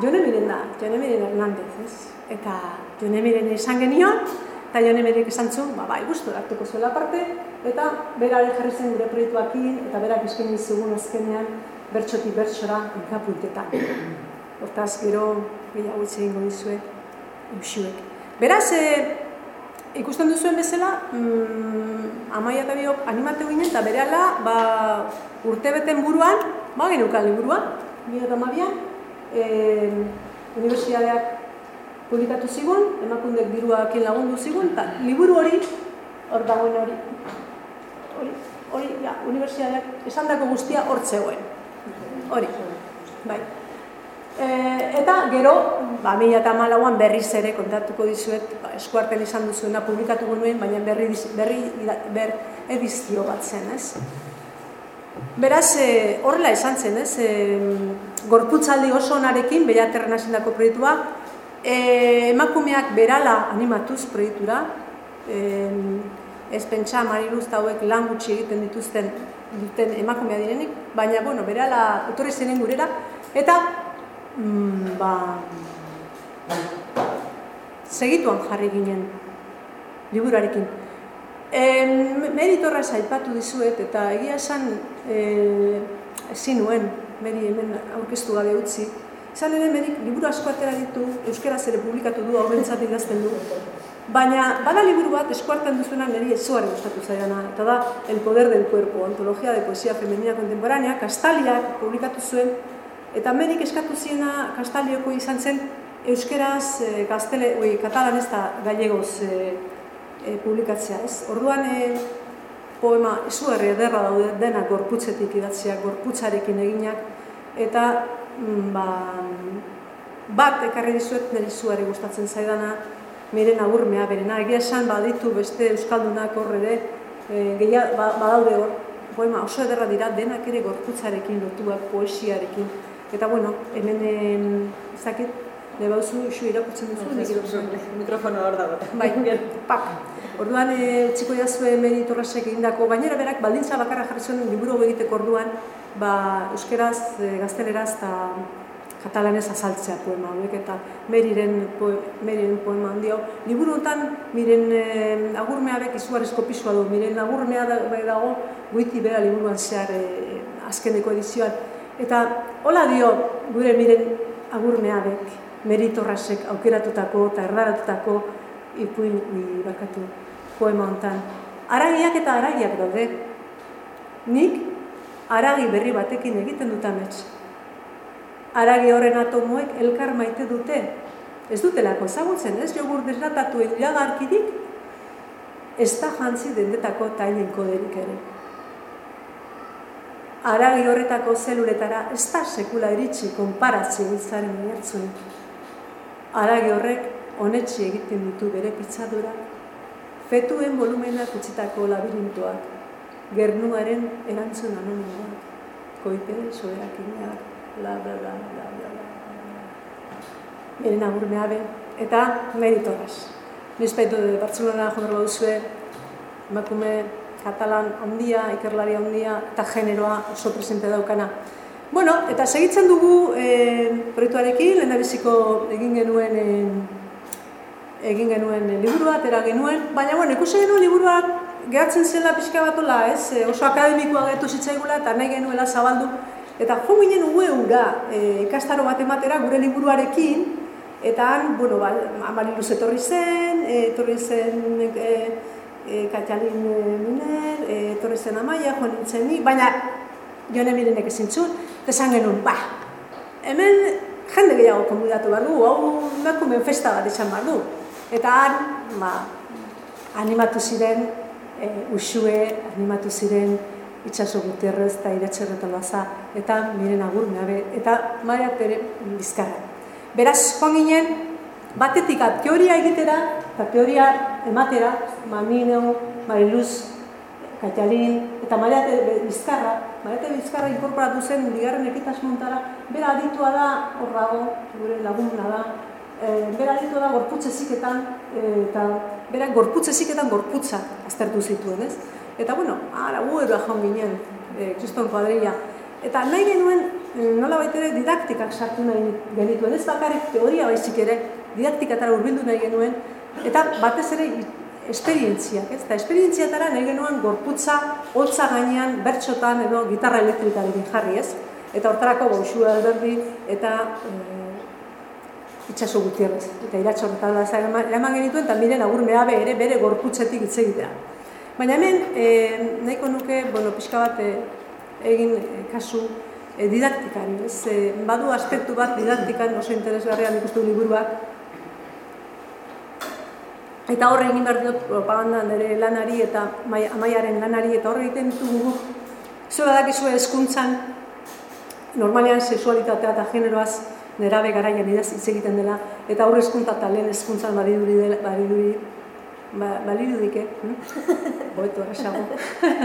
jone miren da, jone miren Hernandez, ez? Eta jone miren esan genion, eta jone mirenek esan zuen, ba, bai, guztu hartuko zuela parte, eta berare jarri zen gure proiektuakin, eta berak eskaini zigun azkenean bertxotik bertxora ikapuntetan. Hortaz, gero, gehiago hitz egingo dizue, eusuek. Beraz, e, ikusten duzuen bezala, mm, amaia eta biok animatu ginen, eta bere ba, urte beten buruan, ba, genukan liburua, bia eta mabian, e, universidadeak publikatu zigun, emakundek diruak lagundu zigun, eta liburu hori, hor dagoen hori, hori, hori, ja, unibertsitateak esan dako guztia hor zegoen. Hori, bai. E, eta gero, ba, mila eta malauan berriz ere kontatuko dizuet, ba, eskuarten izan duzuena publikatu nuen, baina berri, berri ber, edizio bat zen, ez? Beraz, e, horrela izan zen, ez? E, gorputzaldi oso onarekin, behaterren hasindako proiektua, e, emakumeak berala animatuz proiektura, e, ez pentsa Mariluz hauek lan gutxi egiten dituzten duten emakumea direnik, baina bueno, berala etorri zenen gurera eta mm, ba segituan jarri ginen liburarekin. Eh, Meritorra aipatu dizuet eta egia esan eh ezin nuen Meri hemen aurkeztu gabe utzi. Izan ere Merik liburu asko atera ditu, euskaraz ere publikatu du, aurrentzat idazten du. Baina, bada liburu bat eskuartan duzuena niri ezuare gustatu zaidana, eta da El poder del cuerpo, antologia de poesia femenina contemporánea, Kastaliak publikatu zuen, eta medik eskatu ziena Kastalioko izan zen euskeraz, e, gaztele, oi, katalan ez da gallegoz e, e, publikatzea, ez? Orduan, e, poema izugarri ederra daude dena gorputzetik idatzea, gorputzarekin eginak, eta mm, ba, bat ekarri dizuet nire izugarri gustatzen zaidana, miren agurmea berena. Egia esan baditu beste euskaldunak hor ere, e, ba, badaude hor, poema oso ederra dira, denak ere gorputzarekin lotuak, poesiarekin. Eta bueno, hemen ez dakit, nebauzu isu irakurtzen duzu, nik irakurtzen Mikrofono hor dago. Bai, pak. Orduan, e, txiko jazue meri torrasek egindako, bainera berak, baldintza bakarra jarri zuen liburu egiteko orduan, ba, euskeraz, e, gazteleraz, eta katalanez azaltzea poema hauek eta meriren, poe, meriren poema handio. Liburu honetan, miren eh, agurmea bek izugarrizko pisua du, miren agurmea da, bai dago, goiti bera liburuan zehar eh, azkeneko edizioan. Eta hola dio gure miren agurmeabek, meritorrasek aukeratutako eta erdaratutako ipuin bakatu poema hontan. Aragiak eta aragiak daude. Nik aragi berri batekin egiten dut amets. Aragi horren atomoek elkar maite dute. Ez dutelako ezagutzen, ez jogur desnatatu iragarkirik, ez da jantzi dendetako tailen koderik ere. Aragi horretako zeluretara ez da sekula iritsi konparazio giltzaren inertzuen. Aragi horrek honetxi egiten ditu bere pitzadura, fetuen volumenak utzitako labirintoak, gernuaren erantzun anonimoak, koipe soberakineak, bla, bla, bla, bla, bla, bla. Agur mehabe, eta meritorraz. Nizpaitu de Bartzelona jonar baduzue, emakume katalan handia, ikerlari handia, eta generoa oso presente daukana. Bueno, eta segitzen dugu e, proiektuarekin, lehen egin genuen e, egin genuen liburua, atera genuen, baina bueno, ikusi genuen liburuak gehatzen zela pixka batola, ez? E, oso akademikoa gehiatu zitzaigula eta nahi genuela zabaldu. Eta jo ginen uge ura e, ikastaro bat ematera gure liburuarekin, eta han, bueno, ba, amariluz etorri zen, e, etorri zen e, e, katxalin e, miner, e, etorri zen amaia, joan nintzen ni, baina jone mirenek ezin zuen, eta esan genuen, ba, hemen jende gehiago konbidatu behar du, hau mekumen festa bat izan behar du. Eta han, ba, animatu ziren, e, usue, animatu ziren, itxaso Gutierrez eta iretxerreto laza, eta miren agur mehabe, eta maia bere bizkarra. Beraz, joan batetik teoria egitera, eta teoria ematera, Mamineo, Mariluz, Katialin, eta Mariate Bizkarra, Mariate Bizkarra inkorporatu zen bigarren ekitasmontara, bera aditua da, hor dago, gure laguna da, e, bera ditu da gorputze ziketan, e, eta bera gorputze ziketan gorputza aztertu zituen, ez? Eta bueno, ara guero joan ginen, e, kriston kuadrilla. Eta nahi genuen, e, nola baitere didaktikak sartu nahi genituen, ez bakarrik teoria baizik ere, didaktikatara urbildu nahi genuen, eta batez ere esperientziak, ez? Eta esperientziatara nahi genuen gorputza, holtza gainean, bertxotan edo gitarra elektrikarekin jarri, ez? Eta hortarako boxua alberdi eta e, itxaso gutierrez. Eta iratxo horretan da eman genituen, eta miren agur mehabe ere bere gorputzetik hitz egitea. Baina hemen, e, nahiko nuke, bueno, pixka bat e, egin e, kasu e, didaktikari, ez? E, badu aspektu bat didaktikan oso interesgarrian ikustu liburuak. Eta horre egin behar diot propaganda nire lanari eta amaiaren lanari eta horre egiten ditugu Zua dakizue eskuntzan, normalean sexualitatea eta generoaz nerabe garaian idaz hitz egiten dela eta aurre hezkuntza eta lehen hezkuntzan bariduri dela bariduri ba baridudike hm? boeto erresago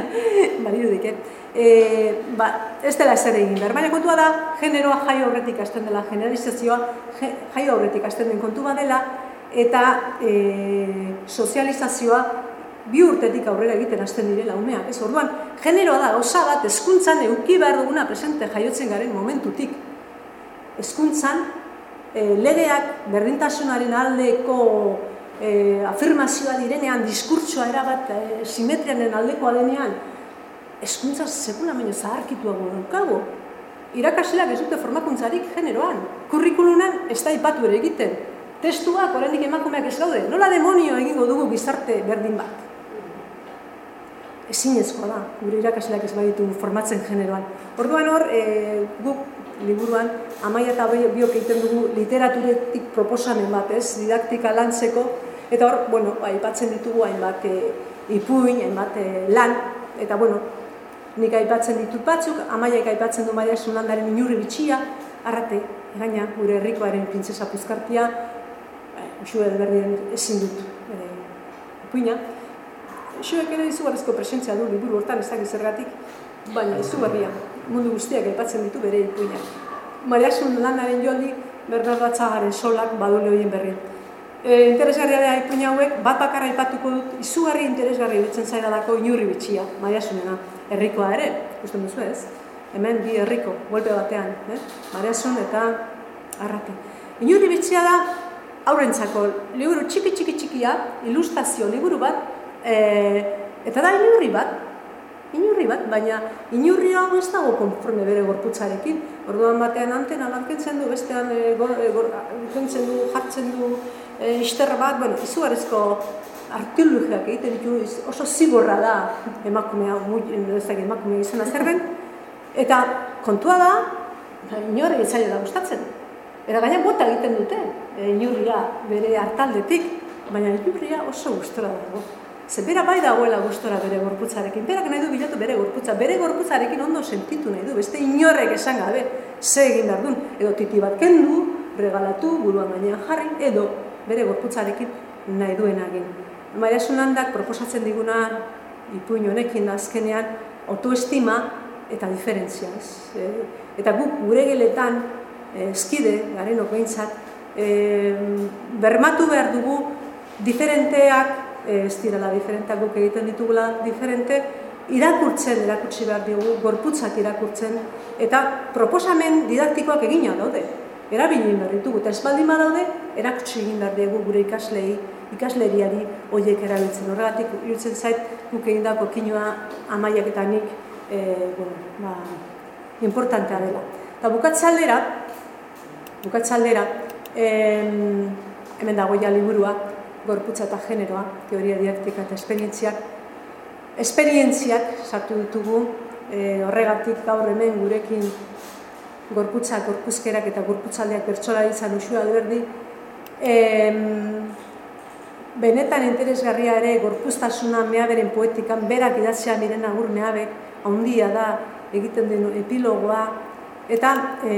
baridudike eh? Ba ez dela zer egin behar baina kontua da generoa jai aurretik hasten dela generalizazioa jai aurretik hasten den kontu badela eta e, sozializazioa bi urtetik aurrera egiten hasten direla umeak. Ez orduan generoa da osa bat hezkuntzan eduki behar duguna presente jaiotzen garen momentutik. Hezkuntzan e, legeak berdintasunaren aldeko e, afirmazioa direnean, diskurtsoa erabat e, simetrianen aldekoa denean, hezkuntza sekula baino zaharkituago daukago. Irakasleak ez dute formakuntzarik generoan. Kurrikulunan ez da ipatu ere egiten. Testuak oraindik emakumeak ez daude. Nola demonio egingo dugu gizarte berdin bat? Ezinezkoa da, gure irakasleak ez baditu formatzen generoan. Orduan hor, e, guk liburuan amaia eta biok egiten dugu literaturetik proposamen bat, ez, didaktika lantzeko, eta hor, bueno, ba, ipatzen ditugu hainbat e, ipuin, hainbat e, lan, eta bueno, nik aipatzen ditut batzuk, amaia aipatzen du maia landaren inurri bitxia, arrate, gaina gure herrikoaren printzesa puzkartia, ba, usu edberdien ezin dut e, ipuina, Xuek ere izugarrizko presentzia du liburu hortan ez dakiz zergatik, baina izugarria mundu guztiak aipatzen ditu bere ipuinak. Mariasun lanaren joli, Bernardo Atxagaren solak badule horien berri. E, interesgarria da ipuin hauek, bat bakarra aipatuko dut, izugarri interesgarri ditzen zaidalako inurri bitxia, Mariasunena, herrikoa ere, ikusten duzu ez? Hemen bi herriko, golpe batean, eh? Mariasun eta arrate. Inurri bitxia da, aurrentzako, liburu txiki txiki txikia, ilustrazio liburu bat, e, eta da inurri bat, inurri bat, baina inurri hau ez dago konforme bere gorputzarekin. Orduan batean antena bat du, bestean e, gor, e, gor, kentzen du, jartzen du e, bat, bueno, izugarrizko arkeologiak egiten ditu, oso zigorra da emakumea, ez da emakumea izena zerben, eta kontua da, inorri ez da gustatzen. Eta gaina bota egiten dute, e, inurria bere hartaldetik, baina inurria oso gustora dago. Ze bera bai dagoela gustora bere gorputzarekin, berak nahi du bilatu bere gorputza, bere gorputzarekin ondo sentitu nahi du, beste inorrek esan gabe, ze egin behar duen, edo titi bat kendu, regalatu, buruan gainean jarri, edo bere gorputzarekin nahi duen egin. Maria Sunandak proposatzen diguna, ipuin honekin azkenean, autoestima eta diferentzia. E, eta guk gure geletan, e, eskide, garen okeintzat, e, bermatu behar dugu diferenteak ez direla diferenteak guk egiten ditugula diferente, irakurtzen erakutsi behar dugu, gorputzak irakurtzen, eta proposamen didaktikoak egina daude. Erabili behar ditugu, eta ez baldin daude, erakutsi egin behar dugu gure ikaslei, ikasleriari horiek erabiltzen. Horregatik, irutzen zait, guk egin dako kinoa amaiak eta nik, e, bueno, ba, importantea dela. Eta bukatzaldera, bukatzaldera, em, hemen dago ja liburua, gorputza eta generoa, teoria diaktika eta esperientziak. Esperientziak sartu ditugu, e, horregatik gaur hemen gurekin gorputza, gorpuzkerak eta gorputzaldeak pertsola izan usua alberdi. E, benetan interesgarria ere gorpuztasuna meaberen poetikan, berak idatzea miren agur meabek, handia da egiten den epilogoa, eta e,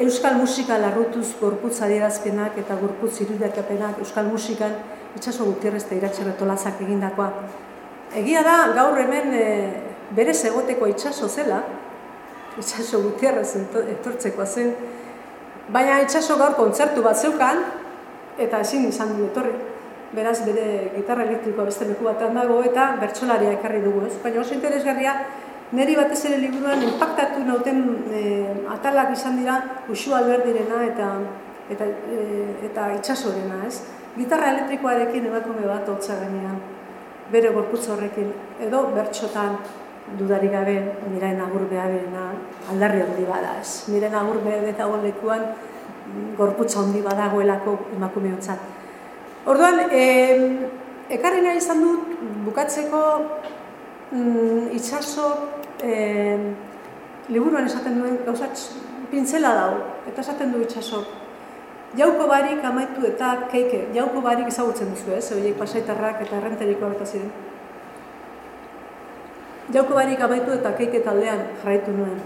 Euskal musika larrutuz gorputz adierazpenak eta gorputz irudikapenak Euskal musikan itxaso gutierrez eta iratxerreto lazak egindakoa. Egia da, gaur hemen e, bere egoteko itxaso zela, itxaso gutierrez etortzeko zen, baina itxaso gaur kontzertu bat zeukan, eta ezin izan du etorri. Beraz, bere gitarra elektrikoa beste leku batean dago eta bertsolaria ekarri dugu, ez? Baina oso interesgarria, Neri batez ere liburuan impactatu nauten e, atalak izan dira Uxu Alberdirena eta eta e, eta itsasorena, ez? Gitarra elektrikoarekin emakume bat hotza gainean bere gorputz horrekin edo bertxotan dudari gabe miren agurbearena aldarri handi bada, ez? Miren agurbe eta lekuan gorputza handi badagoelako emakumeotzat. Orduan, e, ekarrena izan dut bukatzeko mm, itsaso e, liburuan esaten duen gauzat pintzela dau, eta esaten du itxaso. Jauko barik amaitu eta keike, jauko barik ezagutzen duzu ez, horiek pasaitarrak eta errenteriko eta ziren. Jauko barik amaitu eta keike taldean jarraitu nuen.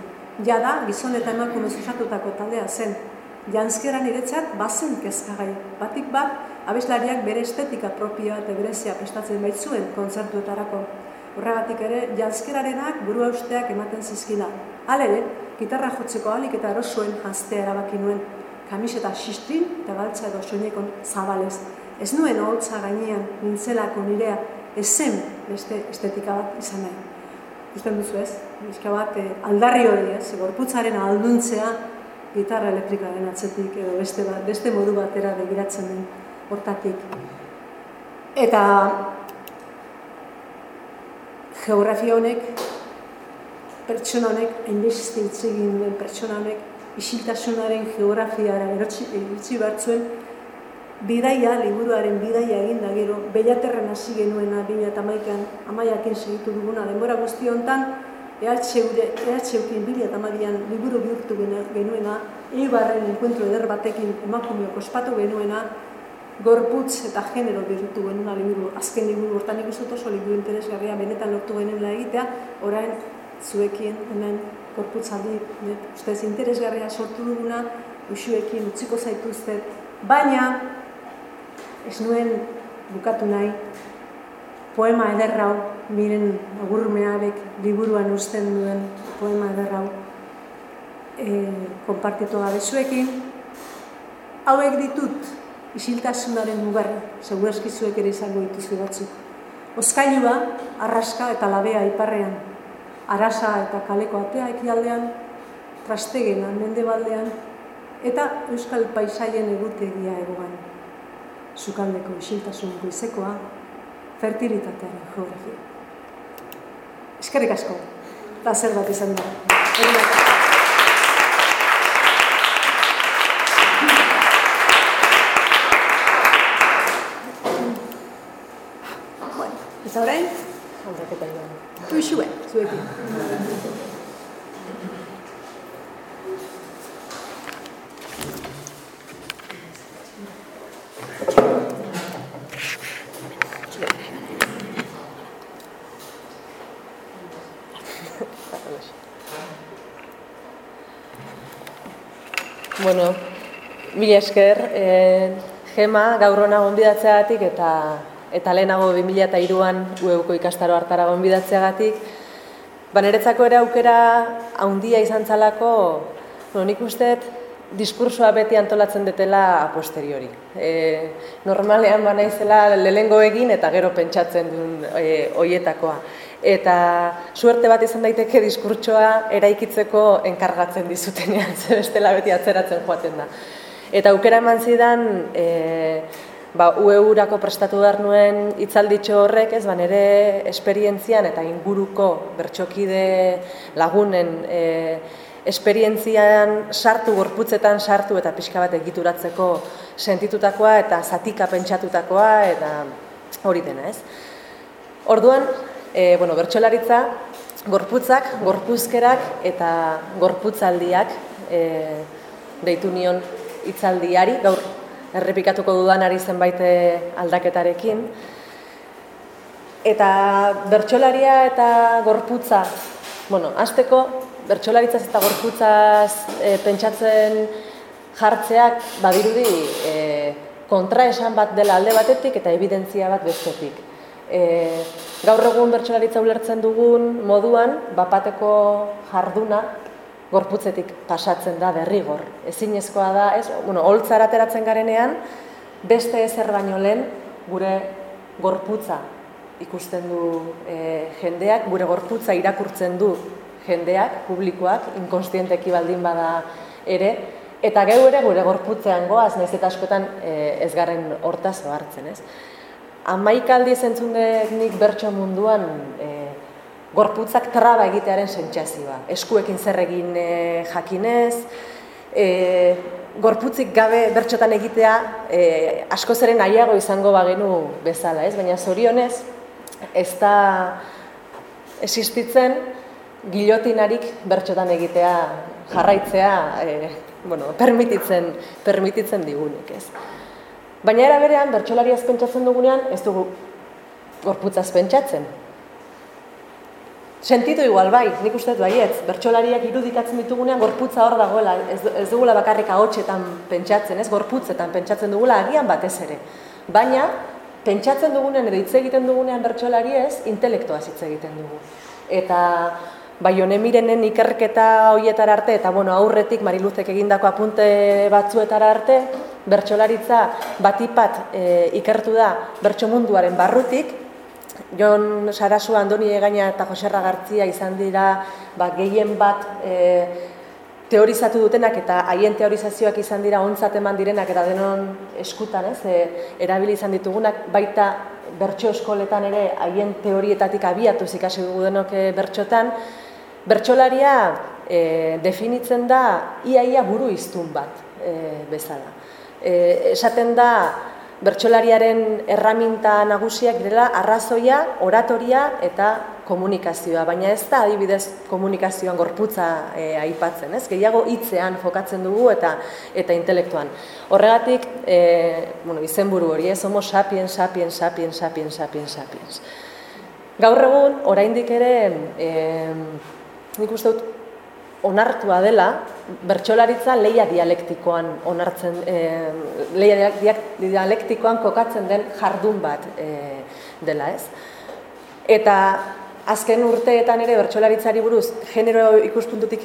Ja da, gizon eta emakume zuzatutako taldea zen. Janskera niretzat bazen kezkagai. Batik bat, abeslariak bere estetika propioa eta berezia prestatzen baitzuen kontzertuetarako. Horregatik ere, janskerarenak buru usteak ematen zizkila. Halere, gitarra jotzeko alik eta erosoen janztea erabaki nuen, kamiseta xistrin eta galtza edo soinekon zabalez. Ez nuen holtza gainean nintzelako nirea, ez zen beste estetika bat izan nahi. Usten duzu ez, bizka bat eh, aldarri hori ez, gorputzaren alduntzea gitarra elektrikaren atzetik edo beste, bat, beste modu batera begiratzen den hortatik. Eta geografia honek, pertsona honek, hainbeste hitz egin duen pertsona honek, isiltasunaren geografiara eritzi batzuen, bidaia, liburuaren bidaia egin da gero, behiaterren hasi genuena, bina eta maikan, amaiakin segitu duguna, denbora guzti honetan, EHUkin bila eta maian liburu bihurtu genuena, eibarren enkuentro eder batekin emakumeok ospatu genuena, gorputz eta genero bihurtu genuen liburu, azken liburu hortan ikustu oso liburu interesgarria benetan lortu genuela egitea, orain zuekin hemen gorputz aldi, ustez interesgarria sortu duguna, usuekin utziko zaituzte, baina ez nuen bukatu nahi poema ederrau, miren agurmearek liburuan usten duen poema ederrau e, konpartitu gabe zuekin, hauek ditut isiltasunaren mugarri, segurazki zuek ere izango dituzu batzuk. Oskailua, arraska eta labea iparrean, arasa eta kaleko atea ekialdean, trastegena mende baldean, eta euskal paisaien egutegia egoan. Zukaldeko isiltasun goizekoa, fertilitatearen geografia. Eskerrik asko. Eta zer bat izan da. Bueno, eta orain, Aldaketa joan. Uxue, zuekin. Bueno, mila esker, e, Gema gaur hona gonbidatzeagatik eta eta lehenago 2003an UEuko ikastaro hartara gonbidatzeagatik. Ba niretzako ere aukera handia izan zalako, no, nik usteet diskursoa beti antolatzen detela a posteriori. E, normalean ba naizela lehengo egin eta gero pentsatzen duen e, hoietakoa. Eta suerte bat izan daiteke diskurtsoa eraikitzeko enkargatzen dizutenean, ze bestela beti atzeratzen joaten da. Eta aukera eman zidan, e, ba, UEurako prestatu behar nuen hitzalditxo horrek, ez, ba, nire esperientzian eta inguruko bertxokide lagunen e, esperientzian sartu, gorputzetan sartu eta pixka bat egituratzeko sentitutakoa eta zatika pentsatutakoa eta hori dena, ez. Orduan, e, bueno, bertxolaritza, gorputzak, gorpuzkerak eta gorputzaldiak e, deitu nion hitzaldiari, gaur errepikatuko dudanari zenbait aldaketarekin. Eta bertsolaria eta gorputza, bueno, hasteko bertsolaritzaz eta gorputzaz e, pentsatzen jartzeak badirudi e, kontraesan bat dela alde batetik eta evidentzia bat bestetik. E, gaur egun bertsolaritza ulertzen dugun moduan, bapateko jarduna gorputzetik pasatzen da derrigor. Ezinezkoa da, ez, bueno, holtzara ateratzen garenean, beste ezer baino lehen gure gorputza ikusten du e, jendeak, gure gorputza irakurtzen du jendeak, publikoak, inkonstienteki baldin bada ere, eta geu ere gure gorputzean goaz, nahiz eta askotan e, ez garen hortaz hartzen, ez? Amaik aldi zentzun nik bertso munduan e, gorputzak traba egitearen sentsazioa. Eskuekin zer egin e, jakinez, e, gorputzik gabe bertxotan egitea e, asko zeren nahiago izango bagenu bezala, ez? Baina zorionez, ez da existitzen gilotinarik bertxotan egitea jarraitzea e, bueno, permititzen, permititzen digunik, ez? Baina era berean, bertxolariaz pentsatzen dugunean, ez dugu gorputzaz pentsatzen, Sentitu igual bai, nik uste dut baietz, bertsolariak irudikatzen ditugunean gorputza hor dagoela, ez, ez dugula bakarrik ahotsetan pentsatzen, ez gorputzetan pentsatzen dugula agian batez ere. Baina, pentsatzen dugunean edo hitz egiten dugunean bertsolari ez, intelektoaz hitz egiten dugu. Eta bai honemirenen ikerketa hoietara arte, eta bueno, aurretik Mariluzek egindako apunte batzuetara arte, bertsolaritza batipat e, ikertu da bertso munduaren barrutik, Jon Sarasu Andoni Egaina eta Joserra Gartzia izan dira ba, gehien bat e, teorizatu dutenak eta haien teorizazioak izan dira ontzat eman direnak eta denon eskutan, ez, e, erabili izan ditugunak, baita bertso eskoletan ere haien teorietatik abiatu ikasi dugu denok e, bertxotan, bertsolaria e, definitzen da iaia buru iztun bat e, bezala. E, esaten da, bertsolariaren erraminta nagusiak direla arrazoia, oratoria eta komunikazioa, baina ez da adibidez komunikazioan gorputza e, aipatzen, ez? Gehiago hitzean fokatzen dugu eta eta intelektuan. Horregatik, e, bueno, izenburu hori, ez homo sapiens, sapiens, sapiens, sapiens, sapiens, sapiens. Gaur egun, oraindik ere, e, nik uste dut, onartua dela, bertsolaritza leia dialektikoan onartzen, e, leia dialektikoan kokatzen den jardun bat e, dela, ez? Eta azken urteetan ere bertsolaritzari buruz genero ikuspuntutik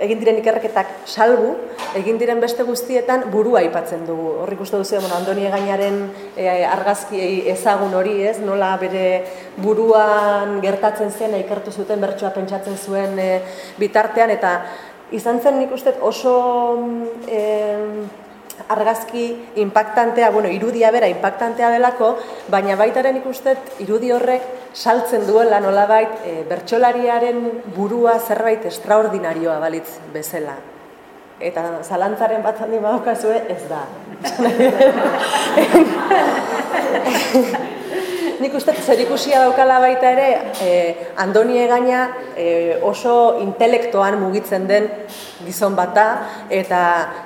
egin diren ikerreketak salbu, egin diren beste guztietan burua aipatzen dugu. Hor ikusten duzu, bueno, Andoni Egainaren e, argazki ezagun hori, ez? Nola bere buruan gertatzen zen ikertu zuten bertsoa pentsatzen zuen e, bitartean eta izan zen nik uste oso e, argazki impactantea, bueno, irudia bera impactantea delako, baina baitaren ikustet irudi horrek saltzen duela nolabait e, bertsolariaren burua zerbait extraordinarioa balitz bezala. Eta zalantzaren bat handi badokazue ez da. Nik uste zer ikusia daukala baita ere, eh, Andoni egaina eh, oso intelektoan mugitzen den gizon bata eta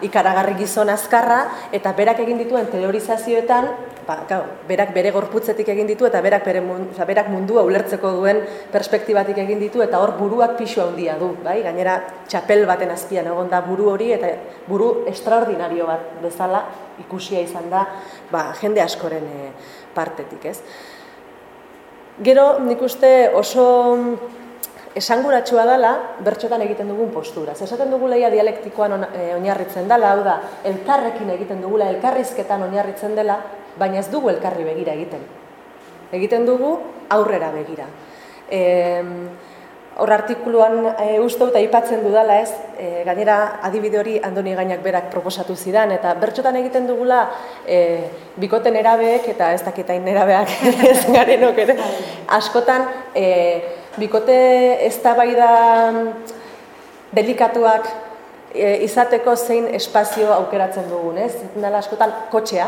ikaragarri gizon azkarra eta berak egin dituen teorizazioetan, ba, gau, berak bere gorputzetik egin ditu eta berak, bere oza, berak mundua ulertzeko duen perspektibatik egin ditu eta hor buruak pixu handia du, bai? Gainera txapel baten azpian egon da buru hori eta buru extraordinario bat bezala ikusia izan da ba, jende askoren e, partetik, ez? Gero, nik uste oso esanguratsua dela bertxotan egiten dugun postura. Esaten dugu leia dialektikoan eh, oinarritzen dela, hau da, elkarrekin egiten dugula, elkarrizketan oinarritzen dela, baina ez dugu elkarri begira egiten. Egiten dugu aurrera begira. E, hor artikuluan e, uste eta aipatzen dudala ez, e, gainera adibide hori Andoni Gainak berak proposatu zidan, eta bertxotan egiten dugula e, bikoten erabeek, eta ez dakitain erabeak ez garenok ere, askotan e, bikote ez delikatuak e, izateko zein espazio aukeratzen dugun, ez? Nala askotan kotxea,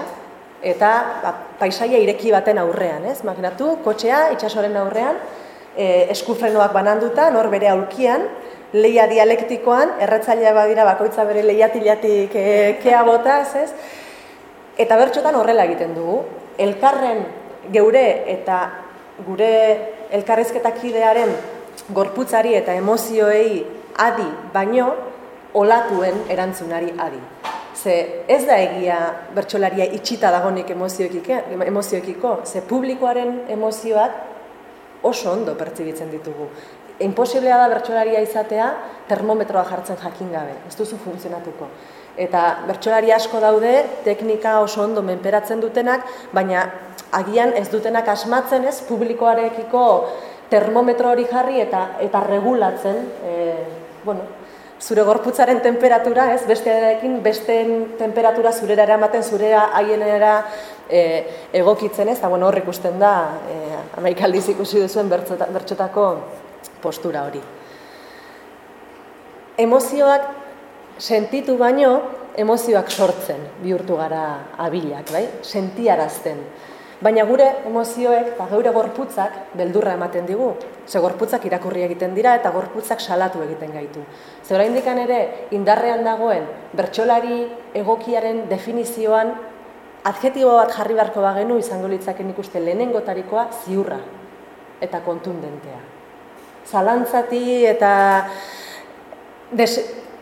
eta ba, paisaia ireki baten aurrean, ez? Maginatu, kotxea, itxasoren aurrean, e, eskufrenoak bananduta, nor bere aulkian, leia dialektikoan, erretzailea badira bakoitza bere leiatilatik e, kea botaz, ez? Eta bertxotan horrela egiten dugu. Elkarren geure eta gure elkarrezketak idearen gorputzari eta emozioei adi, baino olatuen erantzunari adi. Ze ez da egia bertsolaria itxita dagonik emozioekiko, ze publikoaren emozioak oso ondo pertsibitzen ditugu. Imposiblea da bertsolaria izatea termometroa jartzen jakin gabe, ez duzu funtzionatuko. Eta bertsolari asko daude, teknika oso ondo menperatzen dutenak, baina agian ez dutenak asmatzen ez, publikoarekiko termometro hori jarri eta eta regulatzen, e, bueno, zure gorputzaren temperatura, ez, bestearekin besteen temperatura zurera eramaten, zurera haienera e, egokitzen, ez, eta bueno, hor ikusten da, e, amaik aldiz ikusi duzuen bertxotako postura hori. Emozioak sentitu baino, emozioak sortzen bihurtu gara abilak, bai? Sentiarazten. Baina gure emozioek eta geure gorputzak beldurra ematen digu. Ze gorputzak irakurri egiten dira eta gorputzak salatu egiten gaitu. Ze oraindikan ere indarrean dagoen bertsolari egokiaren definizioan adjetibo bat jarri beharko bagenu izango litzaken ikuste lehenengotarikoa ziurra eta kontundentea. Zalantzati eta des,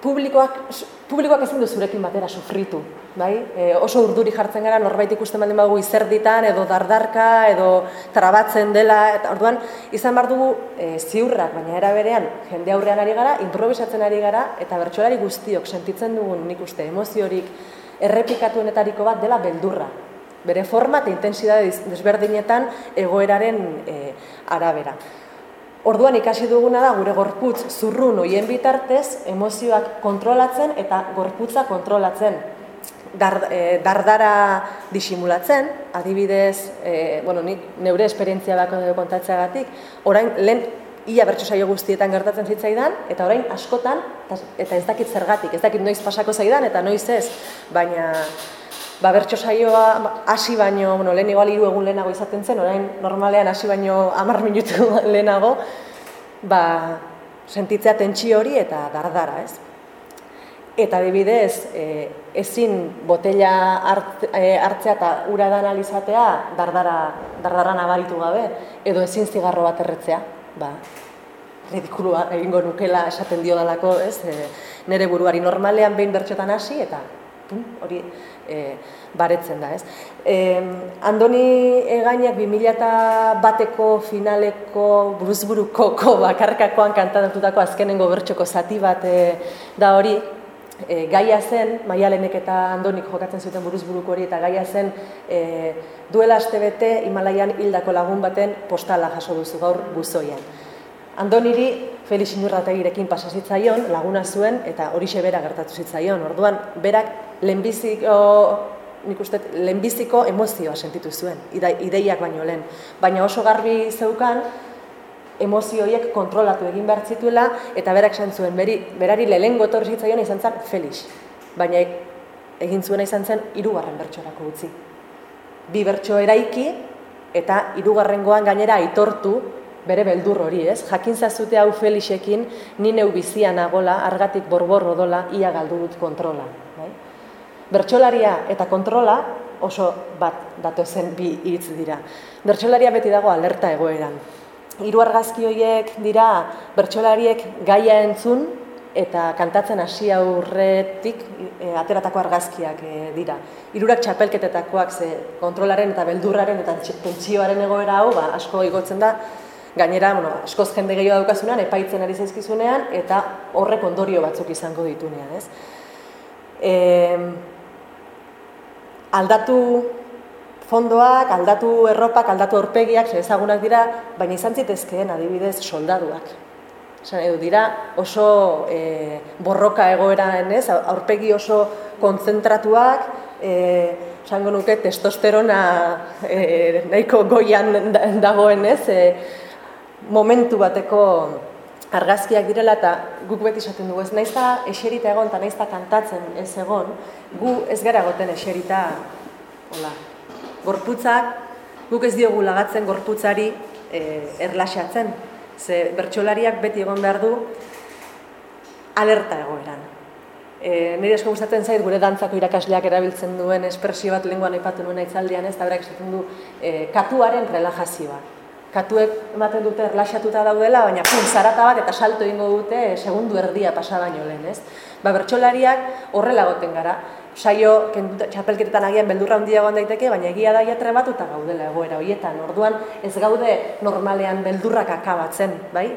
publikoak, publikoak ezin du zurekin batera sufritu, bai? E, oso urduri jartzen gara norbait ikusten baldin badugu izerditan edo dardarka edo trabatzen dela eta orduan izan bar dugu e, ziurrak baina era berean jende aurrean ari gara, improvisatzen ari gara eta bertsolari guztiok sentitzen dugun nik uste emoziorik errepikatuenetariko bat dela beldurra. Bere forma eta intensidade desberdinetan egoeraren e, arabera. Orduan ikasi duguna da gure gorputz zurrun hoien bitartez emozioak kontrolatzen eta gorputza kontrolatzen. Dar, e, dardara disimulatzen, adibidez, e, bueno, nik neure esperientzia bako kontatzeagatik, orain lehen ia bertso saio guztietan gertatzen zitzaidan, eta orain askotan, eta ez dakit zergatik, ez dakit noiz pasako zaidan, eta noiz ez, baina ba, bertso saioa hasi baino, bueno, lehen igual hiru egun lehenago izaten zen, orain normalean hasi baino hamar minutu lehenago, ba, sentitzea tentsi hori eta dardara, ez? Eta adibidez, e, ezin botella hart, e, hartzea eta ura da analizatea dardara, dardara nabaritu gabe, edo ezin zigarro bat erretzea, ba, ridikulua egingo nukela esaten dio dalako, ez? E, nere buruari normalean behin bertxotan hasi eta pum, hori e, baretzen da, ez? E, Andoni egainak 2000 bateko finaleko buruzburukoko bakarkakoan kantadatutako azkenengo bertxoko zati bat e, da hori, e, gaia zen, maialenek eta andonik jokatzen zuten buruzburuko hori, eta gaia zen e, duela astebete Himalaian hildako lagun baten postala jaso duzu gaur buzoian. Andoniri Felix Inurrategirekin pasa zitzaion, laguna zuen eta hori bera gertatu zitzaion. Orduan, berak lehenbiziko nik uste, lehenbiziko emozioa sentitu zuen, ideiak baino lehen. Baina oso garbi zeukan, emozioiek kontrolatu egin behar zituela, eta berak esan zuen, beri, berari lehengo etorri zitzaion izan zen Felix. Baina egin zuena izan zen hirugarren bertsorako utzi. Bi bertso eraiki, eta hirugarrengoan gainera aitortu bere beldur hori, ez? Jakin zazute hau Felixekin, ni neu bizian agola, argatik borbor odola, ia galdu dut kontrola. Bai? Bertxolaria eta kontrola oso bat datozen bi hitz dira. Bertxolaria beti dago alerta egoeran. Hiru argazki horiek dira bertsolariek gaia entzun eta kantatzen hasi aurretik e, ateratako argazkiak e, dira. Hirurak txapelketetakoak ze kontrolaren eta beldurraren eta tentsioaren egoera hau ba, asko igotzen da gainera, bueno, askoz jende gehiago daukazunean, epaitzen ari zaizkizunean, eta horrek ondorio batzuk izango ditunean, ez? E, aldatu fondoak, aldatu erropak, aldatu orpegiak, ezagunak dira, baina izan zitezkeen adibidez soldaduak. Esan edo dira oso e, borroka egoeran, ez? Aurpegi oso konzentratuak, eh esango nuke testosterona e, nahiko goian dagoen, ez? E, momentu bateko argazkiak direla eta guk beti esaten dugu ez naizta eserita egon eta naizta kantatzen ez egon gu ez gara goten eserita hola gorputzak guk ez diogu lagatzen gorputzari e, erlaxatzen ze bertsolariak beti egon behar du alerta egoeran E, nire asko gustatzen zait gure dantzako irakasleak erabiltzen duen espresio bat lenguan aipatu nuen aitzaldian ez, eta berak esaten du e, katuaren relajazioa katuek ematen dute erlaxatuta daudela, baina pum, zarata bat eta salto egingo dute segundu erdia pasa baino lehen, ez? Ba, bertsolariak horrela goten gara. Saio, kenduta, txapelketetan agian beldurra handia egon daiteke, baina egia da jatre bat eta gaudela egoera horietan. Orduan ez gaude normalean beldurrak akabatzen, bai?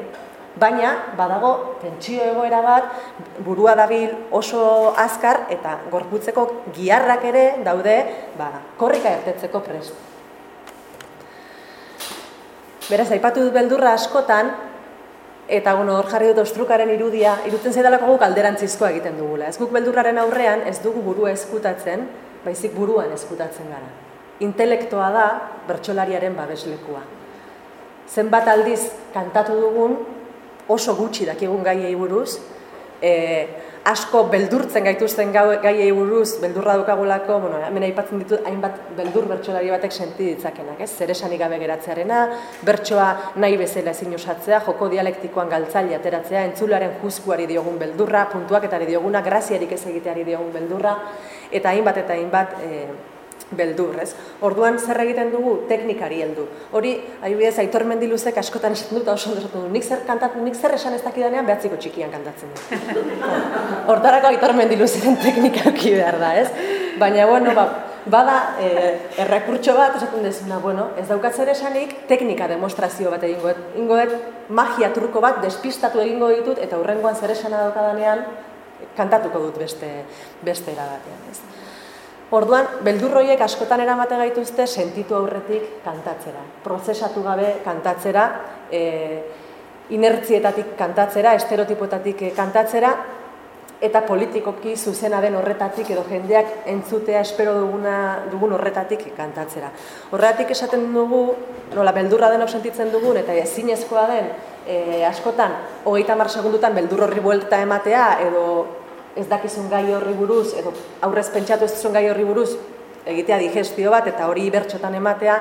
Baina, badago, tentsio egoera bat, burua dabil oso azkar eta gorputzeko giarrak ere daude, ba, korrika ertetzeko prest. Beraz, aipatu dut beldurra askotan, eta bueno, hor jarri dut ostrukaren irudia, irutzen zaidalako guk alderantzizkoa egiten dugula. Ez guk beldurraren aurrean ez dugu burua eskutatzen, baizik buruan eskutatzen gara. Intelektoa da bertsolariaren babeslekua. Zenbat aldiz kantatu dugun, oso gutxi dakigun gaiei buruz, e, asko beldurtzen gaituzten gaiei buruz beldurra dukagulako, bueno, hemen aipatzen ditut hainbat beldur bertsolari batek senti ditzakenak, ez? Zer esanik gabe geratzearena, bertsoa nahi bezala ezin osatzea, joko dialektikoan galtzaile ateratzea, entzularen juzkuari diogun beldurra, puntuaketari dioguna, graziarik ez egiteari diogun beldurra, eta hainbat eta hainbat e, beldur, ez? Orduan zer egiten dugu teknikari heldu. Hori, adibidez, Aitor Mendiluzek askotan esaten dut oso ondo du. Nik zer kantatu, nik zer esan ez dakidanean behatziko txikian kantatzen dut. Hortarako Aitor Mendiluzeren teknika behar da, ez? Baina bueno, ba, bada eh, errekurtso bat esaten dezuna, bueno, ez daukat zer esanik teknika demostrazio bat egingo dut. Ingo magia turko bat despistatu egingo ditut eta hurrengoan zer esana daukadanean kantatuko dut beste beste era batean, ez? Orduan, beldurroiek askotan eramate gaituzte sentitu aurretik kantatzera. Prozesatu gabe kantatzera, e, inertzietatik kantatzera, estereotipoetatik kantatzera, eta politikoki zuzena den horretatik edo jendeak entzutea espero duguna, dugun horretatik kantatzera. Horretik esaten dugu, nola beldurra denok sentitzen dugun, eta ezinezkoa den, e, askotan, hogeita mar segundutan beldur horri buelta ematea, edo ez dakizun gai horri buruz, edo aurrez pentsatu ez duzun gai horri buruz, egitea digestio bat eta hori bertxotan ematea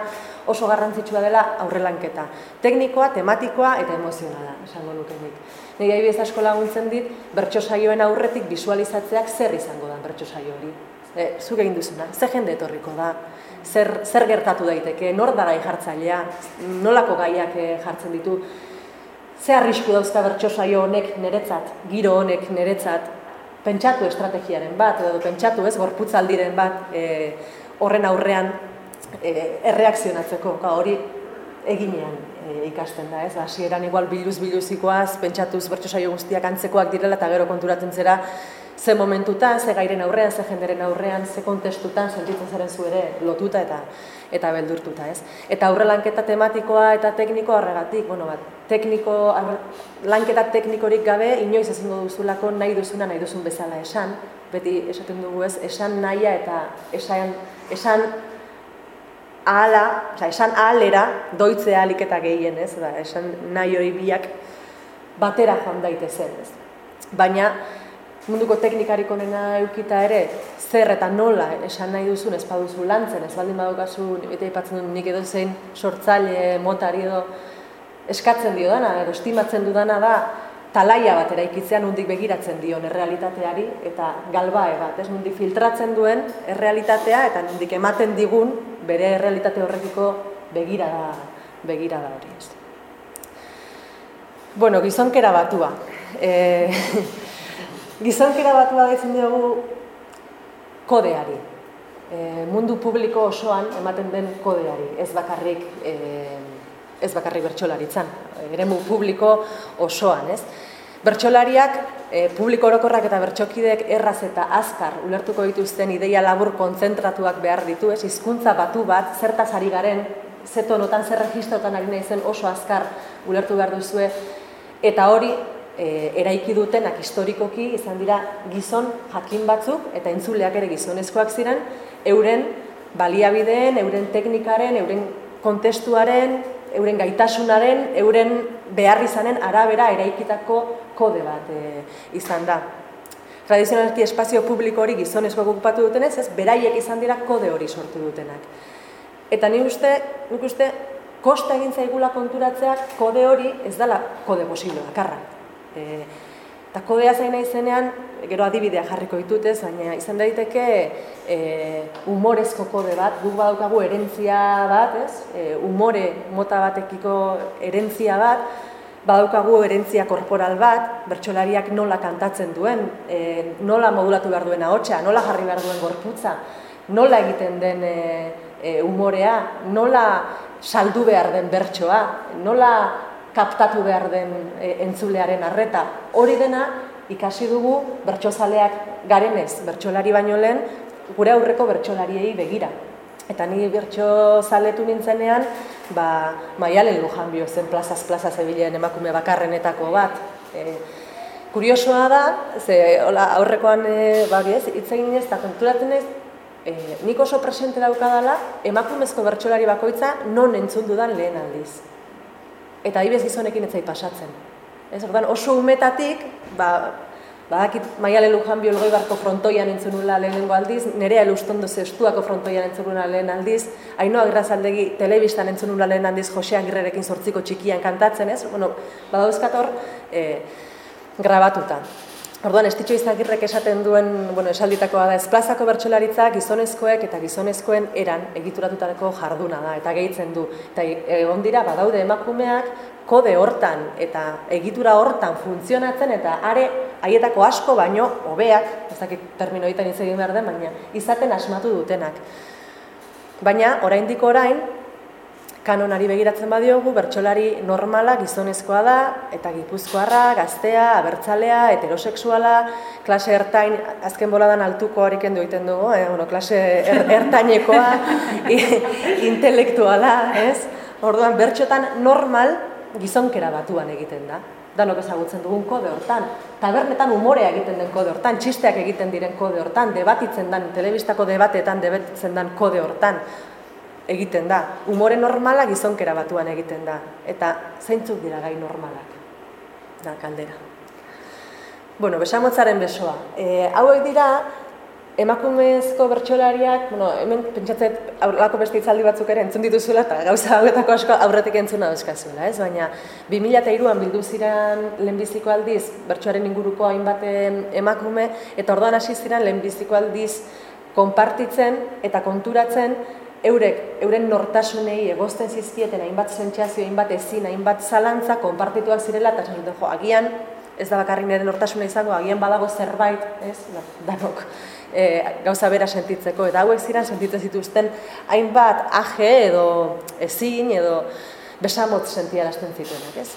oso garrantzitsua dela aurrelanketa. Teknikoa, tematikoa eta emozionala, esango nuke nik. Nire aibidez asko laguntzen dit, bertso saioen aurretik visualizatzeak zer izango da bertso saio hori. E, zuk egin duzuna, ze jende etorriko da, zer, zer gertatu daiteke, nor dara jartzailea, nolako gaiak eh, jartzen ditu, ze arrisku dauzka bertso saio honek niretzat, giro honek niretzat, pentsatu estrategiaren bat, edo pentsatu ez, gorputzaldiren bat e, horren aurrean e, erreakzionatzeko, ka, hori eginean e, ikasten da, ez, hasieran igual biluz biluzikoaz, pentsatuz bertso saio guztiak antzekoak direla eta gero konturatzen zera, ze momentutan, ze gairen aurrean, ze jenderen aurrean, ze kontestutan sentitzen zaren zu ere lotuta eta eta beldurtuta, ez? Eta aurre lanketa tematikoa eta teknikoa horregatik, bueno, bat, tekniko, lanketa teknikorik gabe, inoiz ezingo duzulako nahi duzuna nahi duzun bezala esan, beti esaten dugu ez, esan nahia eta esan, esan ahala, oza, esan ahalera doitzea aliketa gehien, ez? Ba, esan nahi hori biak batera joan daitezen, ez? Baina, munduko teknikarik onena eukita ere, zer eta nola esan nahi duzun ez baduzu lantzen, ez baldin badukazu, eta ipatzen dut nik edo zein sortzaile, motari edo eskatzen dio dana, edo estimatzen dudana da, talaia bat eraikitzea nundik begiratzen dion errealitateari eta galbae bat, ez nundik filtratzen duen errealitatea eta nundik ematen digun bere errealitate horrekiko begira da, begira da hori. Ez. Bueno, gizonkera batua. E, gizonkera batua daitzen dugu kodeari. E, mundu publiko osoan ematen den kodeari, ez bakarrik e, ez bakarrik bertsolaritzan, eremu publiko osoan, ez? Bertsolariak, e, publiko orokorrak eta bertsokideek erraz eta azkar ulertuko dituzten ideia labur kontzentratuak behar ditu, ez? Hizkuntza batu bat, zertaz ari garen, zeto notan, zer registrotan ari nahi zen oso azkar ulertu behar duzue, eta hori e, eraiki dutenak historikoki izan dira gizon jakin batzuk eta entzuleak ere gizonezkoak ziren euren baliabideen, euren teknikaren, euren kontestuaren, euren gaitasunaren, euren behar izanen arabera eraikitako kode bat e, izan da. Tradizionalki espazio publiko hori gizonezko okupatu dutenez, ez beraiek izan dira kode hori sortu dutenak. Eta ni uste, nik uste, kosta egin zaigula konturatzeak kode hori ez dela kode posible bakarra. E, eta kodea zain nahi zenean, gero adibidea jarriko ditut ez, baina izan daiteke e, umorezko kode bat, guk badaukagu erentzia bat, ez? E, umore mota batekiko erentzia bat, badaukagu erentzia korporal bat, bertsolariak nola kantatzen duen, e, nola modulatu behar duen ahotsa, nola jarri behar duen gorputza, nola egiten den e, e, umorea, nola saldu behar den bertsoa, nola kaptatu behar den e, entzulearen arreta. Hori dena ikasi dugu bertsozaleak garenez, bertsolari baino lehen, gure aurreko bertsolariei begira. Eta ni bertso zaletu nintzenean, ba, maialen lujan bio zen plazaz plaza zebilen emakume bakarrenetako bat. E, kuriosoa da, ze hola, aurrekoan e, ba, hitz egin ez, eta ez, e, nik oso presente daukadala, emakumezko bertsolari bakoitza non entzun dudan lehen aldiz eta ibez gizonekin ez zait pasatzen. Ez, ordan oso umetatik, ba, badakit Maiale Lujan biolgoi barko frontoian entzunula lehenengo aldiz, nerea elustondo zestuako frontoian entzunula lehen aldiz, hainoa agirrazaldegi telebistan entzunula lehen aldiz Jose Agirrerekin sortziko txikian kantatzen, ez? Bueno, badauzkator, e, grabatuta. Orduan, estitxo izagirrek esaten duen, bueno, esalditakoa da, esplazako bertxolaritza gizonezkoek eta gizonezkoen eran egituratutako jarduna da, eta gehitzen du. Eta egon dira, badaude emakumeak, kode hortan eta egitura hortan funtzionatzen, eta are, haietako asko baino, hobeak, ez dakit termino ditan izegin behar den, baina izaten asmatu dutenak. Baina, oraindik orain, kanonari begiratzen badiogu, bertsolari normala gizonezkoa da, eta gipuzkoarra, gaztea, abertzalea, heterosexuala, klase ertain, azken boladan altuko hariken duiten dugu, eh? bueno, klase er, ertainekoa, intelektuala, ez? Orduan, bertxotan normal gizonkera batuan egiten da. Danok ezagutzen dugun kode hortan. Tabernetan umorea egiten den kode hortan, txisteak egiten diren kode hortan, debatitzen den, telebistako debatetan debatitzen den kode hortan egiten da. Umore normala gizonkera batuan egiten da. Eta zeintzuk dira gai normalak? Da, kaldera. Bueno, besamotzaren besoa. E, hauek dira, emakumezko bertsolariak, bueno, hemen pentsatzet aurlako beste itzaldi batzuk ere entzun dituzuela eta gauza hauetako asko aurretik entzuna dauzkazuela, ez? Baina 2003an bildu ziren lehenbiziko aldiz bertsoaren inguruko hainbat emakume eta orduan hasi ziren lehenbiziko aldiz konpartitzen eta konturatzen eurek, euren nortasunei egozten zizkieten hainbat sentsazio, hainbat ezin, hainbat zalantza, konpartituak zirela, eta esan jo, agian, ez da bakarrik nire nortasuna izango, agian badago zerbait, ez, no, danok, e, gauza bera sentitzeko, eta hauek ziren sentitzen zituzten hainbat aje edo ezin edo besamot sentiarazten zituenak, ez?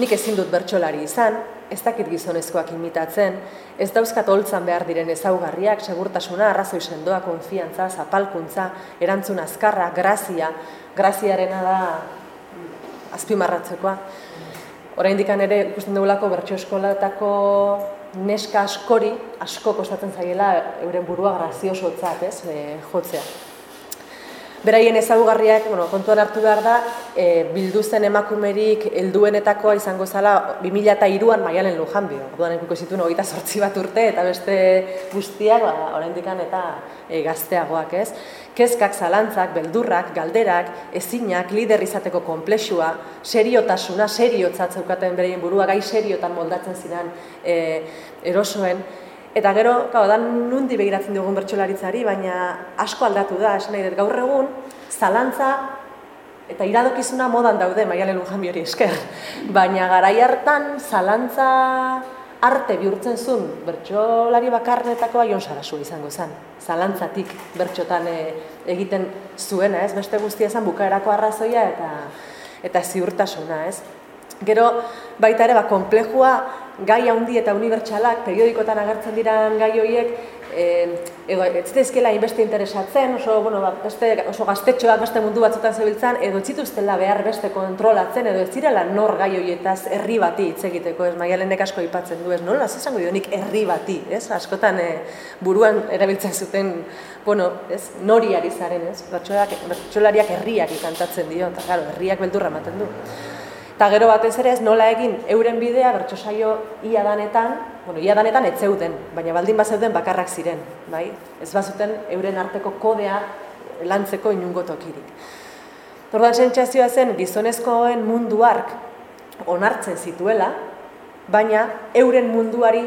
Nik ezin dut bertsolari izan, ez dakit gizonezkoak imitatzen, ez dauzkat holtzan behar diren ezaugarriak, segurtasuna, arrazoi sendoa, konfiantza, zapalkuntza, erantzun azkarra, grazia, graziarena da azpimarratzekoa. Orain dikan ere, ikusten dugulako bertso eskolatako neska askori, asko kostatzen zaiela euren burua graziosotzat, ez, e, jotzea. Beraien ezagugarriak, bueno, kontuan hartu behar da, e, bildu zen emakumerik helduenetakoa izango zala 2002an maialen lujan bio. Orduan ikuko zituen hogeita sortzi bat urte eta beste guztiak, ba, orain eta e, gazteagoak, ez? Kezkak, zalantzak, beldurrak, galderak, ezinak, lider izateko konplexua, seriotasuna, seriotzat zeukaten beraien burua, gai seriotan moldatzen ziren e, erosoen, Eta gero, gau, da nundi begiratzen dugun bertsolaritzari, baina asko aldatu da, esan nahi dut, gaur egun, zalantza eta iradokizuna modan daude, maialen lujan hori esker. Baina garai hartan, zalantza arte bihurtzen zuen bertsolari bakarnetako aion sarasu izango zen. Zalantzatik bertxotan e, egiten zuena, ez? Beste guztia zen bukaerako arrazoia eta eta ziurtasuna, ez? Gero, baita ere, ba, komplejua gai handi eta unibertsalak, periodikotan agertzen diran gai horiek, eh, edo ez dezkela inbeste interesatzen, oso, bueno, ba, beste, oso gaztetxoak beste mundu batzutan zebiltzan, edo zituztela behar beste kontrolatzen, edo ez direla nor gai horietaz herri bati hitz egiteko, ez? Maialenek asko ipatzen du, ez? Nola, ez esango nik herri bati, ez, askotan e, buruan erabiltzen zuten, bueno, ez, nori ari zaren, ez, bertxolariak herriak ikantatzen dio, eta, claro, herriak beldurra ematen du. Eta gero batez ere ez nola egin euren bidea bertso saio ia danetan, bueno, ia danetan ez zeuden, baina baldin bazeuden bakarrak ziren, bai? Ez bazuten euren arteko kodea lantzeko inungo tokirik. Orduan sentsazioa zen gizonezkoen mundu ark onartzen zituela, baina euren munduari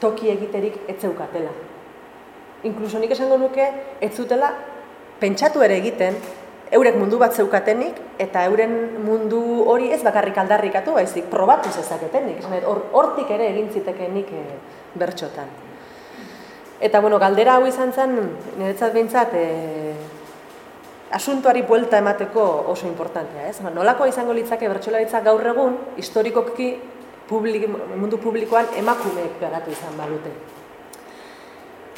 toki egiterik ez zeukatela. Inkluso nik esango nuke ez zutela pentsatu ere egiten eurek mundu bat zeukatenik eta euren mundu hori ez bakarrik aldarrikatu, baizik probatu zezaketenik. Hortik ere egin zitekenik e, bertxotan. Eta bueno, galdera hau izan zen, niretzat behintzat, e, asuntuari buelta emateko oso importantea, ez? Ba, nolako izango litzake bertxolaritza gaur egun, historikoki publik, mundu publikoan emakumeek garatu izan balute.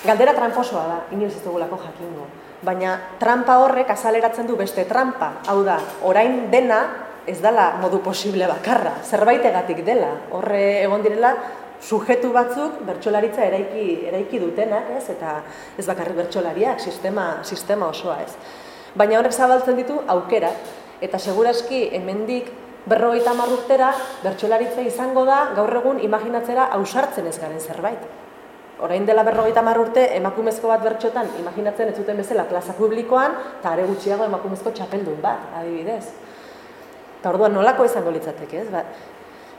Galdera tramposoa da, inoiz ez dugulako jakingo baina trampa horrek azaleratzen du beste trampa. Hau da, orain dena ez dela modu posible bakarra, zerbaitegatik dela. Horre egon direla sujetu batzuk bertsolaritza eraiki eraiki dutenak, ez? Eta ez bakarrik bertsolariak, sistema sistema osoa, ez. Baina horrek zabaltzen ditu aukera eta segurazki hemendik berrogeita hamar urtera bertsolaritza izango da gaur egun imaginatzera ausartzen ez garen zerbait orain dela berrogeita mar urte, emakumezko bat bertxotan, imaginatzen ez zuten bezala plaza publikoan, eta are gutxiago emakumezko txapeldun bat, adibidez. Eta orduan nolako izango litzateke, ez? Ba,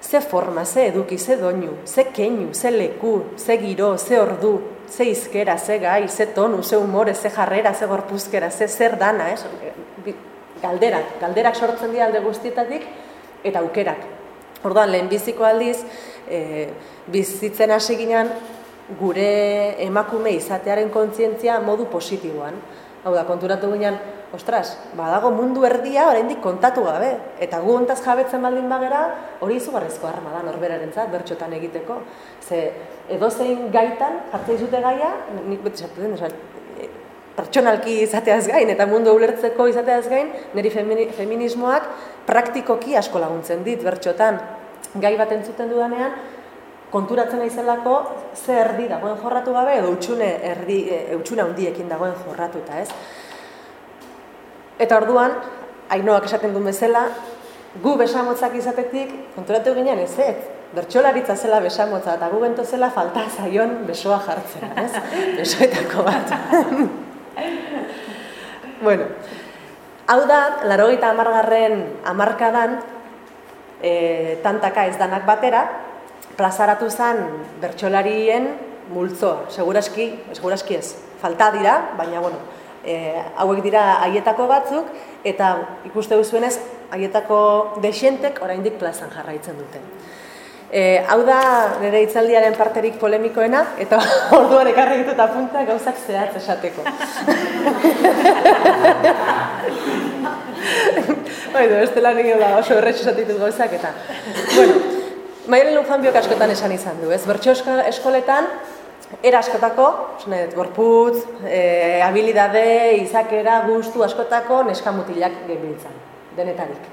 ze forma, ze eduki, ze doinu, ze keinu, ze leku, ze giro, ze ordu, ze izkera, ze gai, ze tonu, ze humore, ze jarrera, ze gorpuzkera, ze zer dana, ez? Galderak, galderak sortzen dira alde guztietatik, eta aukerak. Orduan, lehenbiziko aldiz, e, bizitzen hasi ginen, gure emakume izatearen kontzientzia modu positiboan. Hau da, konturatu ginen, ostras, badago mundu erdia oraindik kontatu gabe. Eta gu ontaz jabetzen baldin bagera, hori izugarrizko arma da norberaren zat, bertxotan egiteko. Ze, edo zein gaitan, jartzei zute gaia, nik beti zatu den, e, pertsonalki izateaz gain, eta mundu ulertzeko izateaz gain, niri feminismoak praktikoki asko laguntzen dit, bertxotan. Gai bat entzuten dudanean, konturatzen naizelako ze erdi dagoen jorratu gabe edo utxune erdi utxune handiekin dagoen jorratuta, ez? Eta orduan, Ainoak esaten duen bezala, gu besamotzak izatetik konturatu ginen ez, ez? Bertxolaritza zela besamotza eta gu bento zela falta zaion besoa jartzea, ez? Besoetako bat. bueno, hau da, laro gita amargarren amarkadan, e, tantaka ez danak batera, plazaratu zen bertsolarien multzoa. Seguraski, seguraski ez, falta dira, baina bueno, e, hauek dira haietako batzuk, eta ikuste duzuenez, haietako desientek oraindik plazan jarraitzen dute. E, hau da nire hitzaldiaren parterik polemikoena, eta orduan ekarri ditut apunta gauzak zehatz esateko. Bai, ez dela nire da oso erretxo gauzak, eta, bueno, Maialen Lujanbiok askotan esan izan du, ez? Bertso eska- eskoletan, era askotako, esanet, gorputz, e, habilidade, izakera, gustu askotako neskamutilak genbiltzan, denetarik.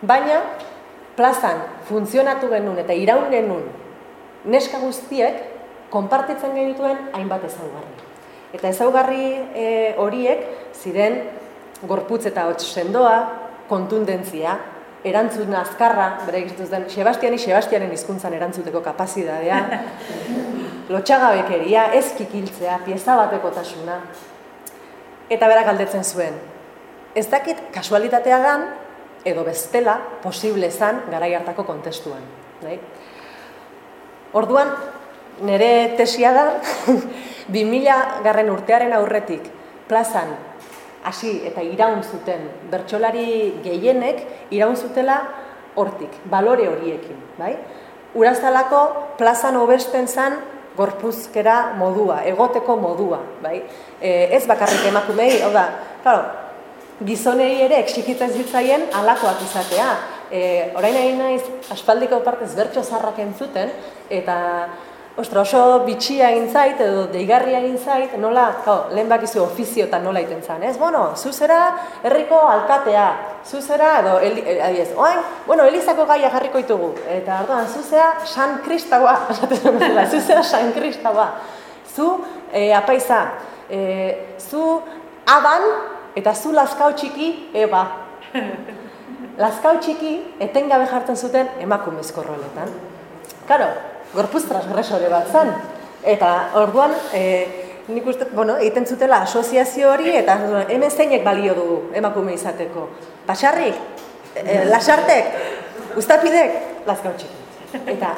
Baina, plazan funtzionatu genuen eta iraun genuen neska guztiek konpartitzen genituen hainbat ezaugarri. Eta ezaugarri e, horiek ziren gorputz eta hots sendoa, kontundentzia, erantzun azkarra, bere egituz den, Sebastiani Sebastianen hizkuntzan erantzuteko kapazitatea, lotxagabekeria, ez kikiltzea, pieza batekotasuna. Eta berak galdetzen zuen, ez dakit kasualitatea dan, edo bestela posible zan garai hartako kontestuan. Bai? Orduan, nire tesia da, 2000 garren urtearen aurretik plazan hasi eta iraun zuten bertsolari gehienek iraun zutela hortik, balore horiekin, bai? Urazalako plazan hobesten zan gorpuzkera modua, egoteko modua, bai? E, ez bakarrik emakumei, hau da, claro, gizonei ere exigitzen zitzaien alakoak izatea. E, orain nahi naiz, aspaldiko partez bertso zarrak entzuten, eta ostra, oso bitxia egin zait, edo deigarria egin zait, nola, kao, lehen bakizu ofiziotan nola iten zan, ez? Bueno, zuzera herriko alkatea, zuzera, edo, eli, eh, adiez, oain, bueno, elizako gaia jarriko ditugu, eta orduan, zuzera San Kristaua, zuzera San Kristaua, zu e, apaiza, e, zu aban, eta zu lazkau txiki, eba. lazkau txiki, etengabe jartzen zuten emakumezko roletan. Karo, gorpuz transgresore bat zan. Eta orduan, e, nik uste, bueno, egiten zutela asoziazio hori, eta hemen zeinek balio dugu emakume izateko. Pasarrik, e, lasartek, ustapidek, lazkau txiki. Eta,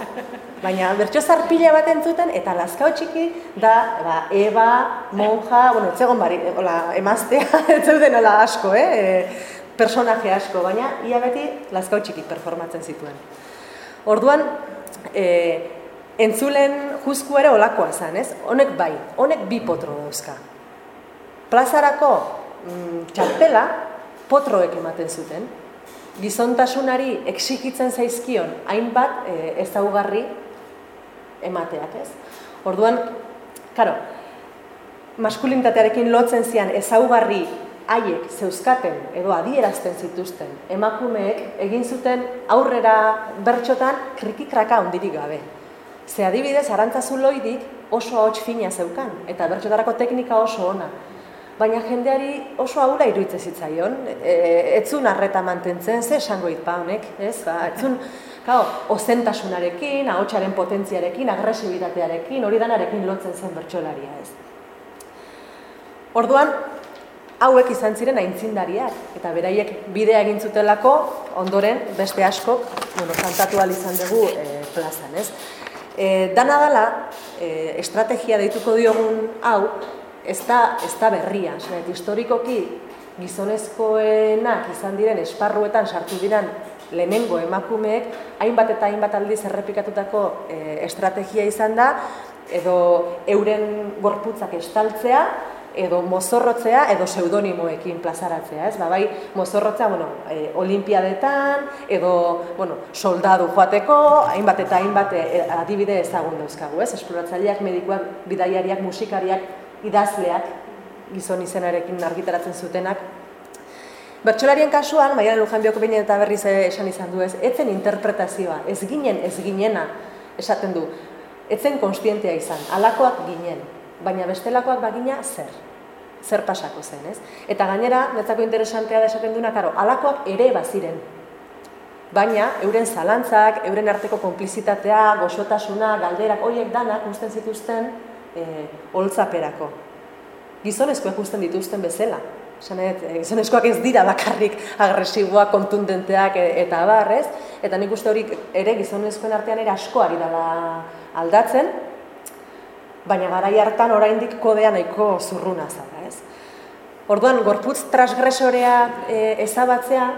baina bertso pila bat entzuten, eta lazkau txiki da, ba, eba, monja, bueno, etzegon bari, hola, emaztea, ez zeuden hola asko, eh? E, personaje asko, baina ia beti lazkau txiki performatzen zituen. Orduan, e, entzulen juzku ere olakoa zen, ez? Honek bai, honek bi potro dauzka. Plazarako mm, txartela potroek ematen zuten, gizontasunari exigitzen zaizkion hainbat e, ezaugarri emateak, ez? Orduan, karo, maskulinitatearekin lotzen zian ezaugarri haiek zeuzkaten edo adierazten zituzten emakumeek egin zuten aurrera bertxotan krikikraka ondirik gabe. Ze adibidez, arantzazu loidik oso ahots fina zeukan, eta bertxotarako teknika oso ona. Baina jendeari oso aula iruditzen zitzaion, e, etzun arreta mantentzen, ze esango itpa honek, ez? Ba, etzun, kao, ozentasunarekin, ahotsaren potentziarekin, agresibitatearekin, hori danarekin lotzen zen bertxolaria, ez? Orduan, hauek izan ziren aintzindariak, eta beraiek bidea egin zutelako, ondoren, beste asko, bueno, kantatu izan dugu e, plazan, ez? E, dana dala, e, estrategia deituko diogun hau, ez da, ez da berria, zenet, historikoki gizonezkoenak izan diren esparruetan sartu diren lehenengo emakumeek, hainbat eta hainbat aldiz errepikatutako e, estrategia izan da, edo euren gorputzak estaltzea, edo mozorrotzea edo pseudonimoekin plazaratzea, ez? Ba, bai, mozorrotzea, bueno, e, olimpiadetan edo, bueno, soldadu joateko, hainbat eta hainbat e, adibide ezagun dauzkagu, ez? Esploratzaileak, medikuak, bidaiariak, musikariak, idazleak, gizon izenarekin argitaratzen zutenak. Bertxolarien kasuan, Maialen Lujanbiok behin eta berriz esan izan du ez, etzen interpretazioa, ez ginen, ez ginena, esaten du, etzen konstientea izan, alakoak ginen, baina bestelakoak bagina zer, zer pasako zen, ez? Eta gainera, netzako interesantea da esaten duna, karo, alakoak ere baziren, baina euren zalantzak, euren arteko konplizitatea, goxotasuna, galderak, horiek danak usten zituzten e, holtzaperako. Gizonezkoek usten dituzten bezala. Zanet, gizonezkoak ez dira bakarrik agresiboak, kontundenteak e, eta abarrez, eta nik uste hori ere gizonezkoen artean ere askoari dela aldatzen, baina garai hartan oraindik kodea nahiko zurruna zara, ez? Orduan, gorputz transgresorea e, ezabatzea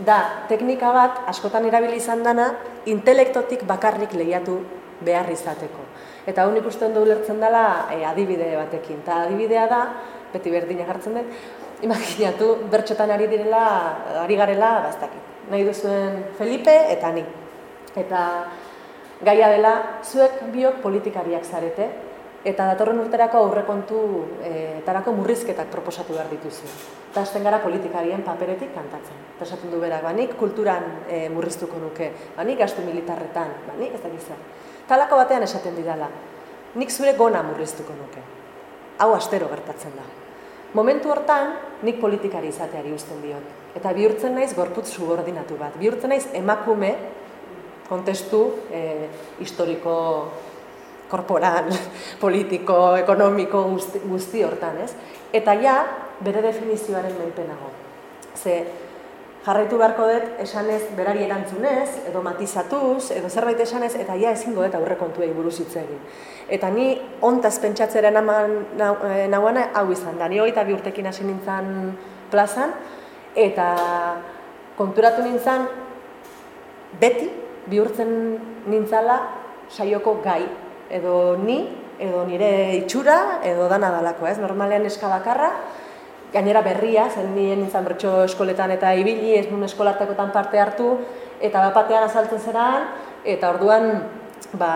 da teknika bat askotan erabili izan dana intelektotik bakarrik lehiatu behar izateko. Eta hau nik uste ondo ulertzen dela e, adibide batekin. Eta adibidea da, beti berdina jartzen dut, imaginatu bertxotan ari direla, ari garela, baztakit. Nahi duzuen Felipe eta ni. Eta gaia dela, zuek biok politikariak zarete, eta datorren urterako aurrekontu e, tarako murrizketak proposatu behar dituzu. Eta hasten gara politikarien paperetik kantatzen. Eta esaten du berak, banik kulturan e, murriztuko nuke, banik gastu militarretan, banik ez da gizar. Talako batean esaten didala, nik zure gona murriztuko nuke. Hau astero gertatzen da. Momentu hortan, nik politikari izateari uzten diot. Eta bihurtzen naiz gorputz subordinatu bat. Bihurtzen naiz emakume kontestu e, historiko korporal, politiko, ekonomiko guzti, guzti hortan, ez? Eta ja, bere definizioaren menpenago. Ze, jarraitu beharko dut esanez berari erantzunez, edo matizatuz, edo zerbait esanez, eta ja ezingo dut aurrekontuei buruz hitz egin. Eta ni ontaz pentsatzeren aman nahuana hau izan da. Ni hogeita bi urtekin hasi nintzen plazan, eta konturatu nintzen beti bihurtzen nintzala saioko gai edo ni, edo nire itxura, edo dana dalako, ez? Normalean eska bakarra, gainera berria, zen nien nintzen bertso eskoletan eta ibili, ez nun eskolartakotan parte hartu, eta bapatean azaltzen zeran, eta orduan, ba,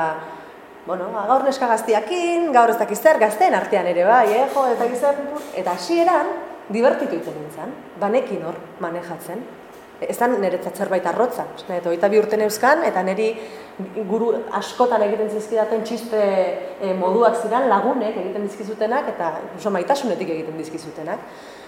bueno, ba, gaur neska gaztiakin, gaur ez dakiz zer, gazten artean ere bai, eh, jo, eta gizar, eta hasieran divertitu iten nintzen, banekin hor manejatzen. Ez da niretzat zerbait arrotza, eta oita bi urten euskan, eta niri guru askotan egiten zizkidaten txiste e, moduak ziren lagunek egiten dizkizutenak eta oso maitasunetik egiten dizkizutenak.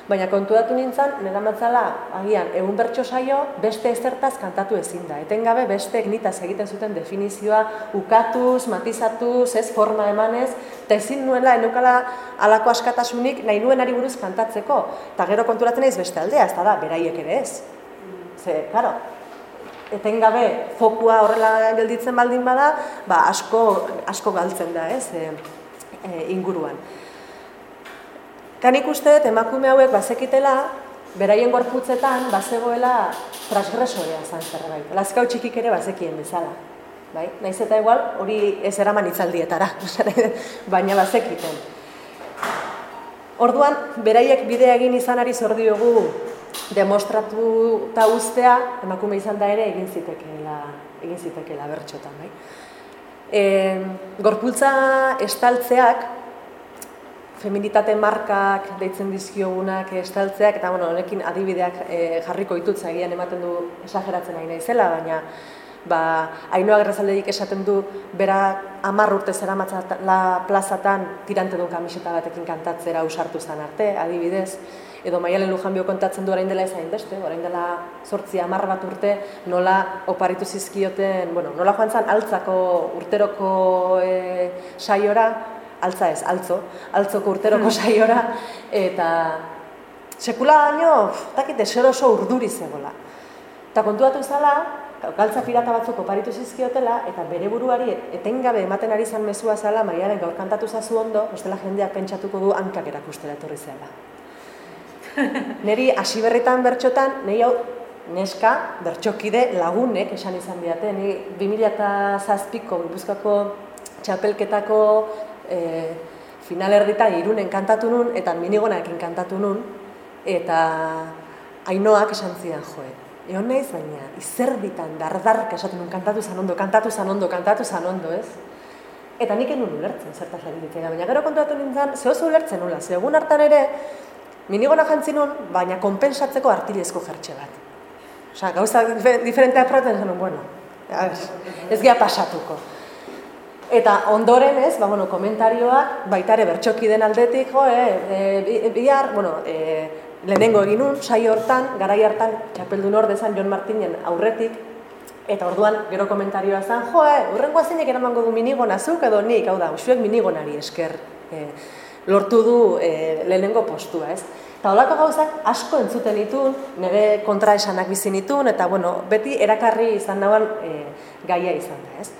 Baina kontuatu nintzen, nera matzala, agian, egun bertso saio, beste ezertaz kantatu ezin da. Etengabe beste nitaz egiten zuten definizioa ukatuz, matizatuz, ez forma emanez, eta ezin nuela, enukala alako askatasunik nahi nuen ari buruz kantatzeko. Eta gero konturatzen naiz beste aldea, ez da, beraiek ere ez. Ze, karo, etengabe fokua horrela gelditzen baldin bada, ba asko asko galtzen da, ez? E, e, inguruan. Kan ikuste emakume hauek bazekitela beraien gorputzetan bazegoela transgresorea izan zerbait. Lazkau txikik ere bazekien bezala. Bai? Naiz eta igual hori ez eraman itzaldietara, baina bazekiten. Orduan, beraiek bidea egin izanari zor diogu demostratu eta ustea emakume izan da ere egin zitekeela, egin zitekeela bertxotan, bai. E, gorpultza estaltzeak, feminitate markak deitzen dizkiogunak estaltzeak, eta bueno, honekin adibideak e, jarriko itutza egian ematen du esageratzen nahi naizela, baina ba, hainoa gerrazaldeik esaten du bera amar urte zera la plazatan tirante duen kamiseta batekin kantatzera usartu zen arte, adibidez edo Maialen Lujanbio kontatzen du orain dela ez beste, orain dela sortzi hamar bat urte, nola oparitu zizkioten, bueno, nola joan zen altzako urteroko e, saiora, altza ez, altzo, altzoko urteroko saiora, eta sekula baino, takit, eser oso urduri zegoela. Eta kontuatu zala, galtza pirata batzuk oparitu zizkiotela, eta bere buruari etengabe ematen ari zan mezua zala, Mariaren gaur kantatu zazu ondo, ostela jendeak pentsatuko du hankak erakustera etorri zela. Neri hasi berritan bertxotan, nei hau neska, bertxokide lagunek esan izan diate, ni 2007ko Gipuzkoako txapelketako e, final erditan irunen kantatu nun, eta minigonaekin kantatu nun, eta ainoak esan zidan joe. Egon nahiz baina, izerditan, dardarka esaten nun, kantatu zan ondo, kantatu zan ondo, kantatu zan ondo, ez? Eta nik enun ulertzen, zertaz ari ditzea, baina gero kontatu nintzen, ze oso ulertzen nula, ze hartan ere, minigona jantzi nun, baina konpensatzeko artilezko jertxe bat. Osa, gauza diferentea proten zen, bueno, ez gea pasatuko. Eta ondoren ez, ba, bueno, komentarioak, baitare bertxoki den aldetik, jo, e, bihar, bueno, e, lehenengo egin nun, sai hortan, garai hartan, txapeldun orde zen John Martinen aurretik, eta orduan gero komentarioa zen, jo, e, urrengoa zeinek eramango du minigona zuk edo nik, hau da, usuek minigonari esker. E, lortu du e, lehenengo postua, ez? Eta holako gauzak asko entzuten ditun, nire kontraesanak bizi nitun, eta bueno, beti erakarri izan nagoan e, gaia izan da, ez?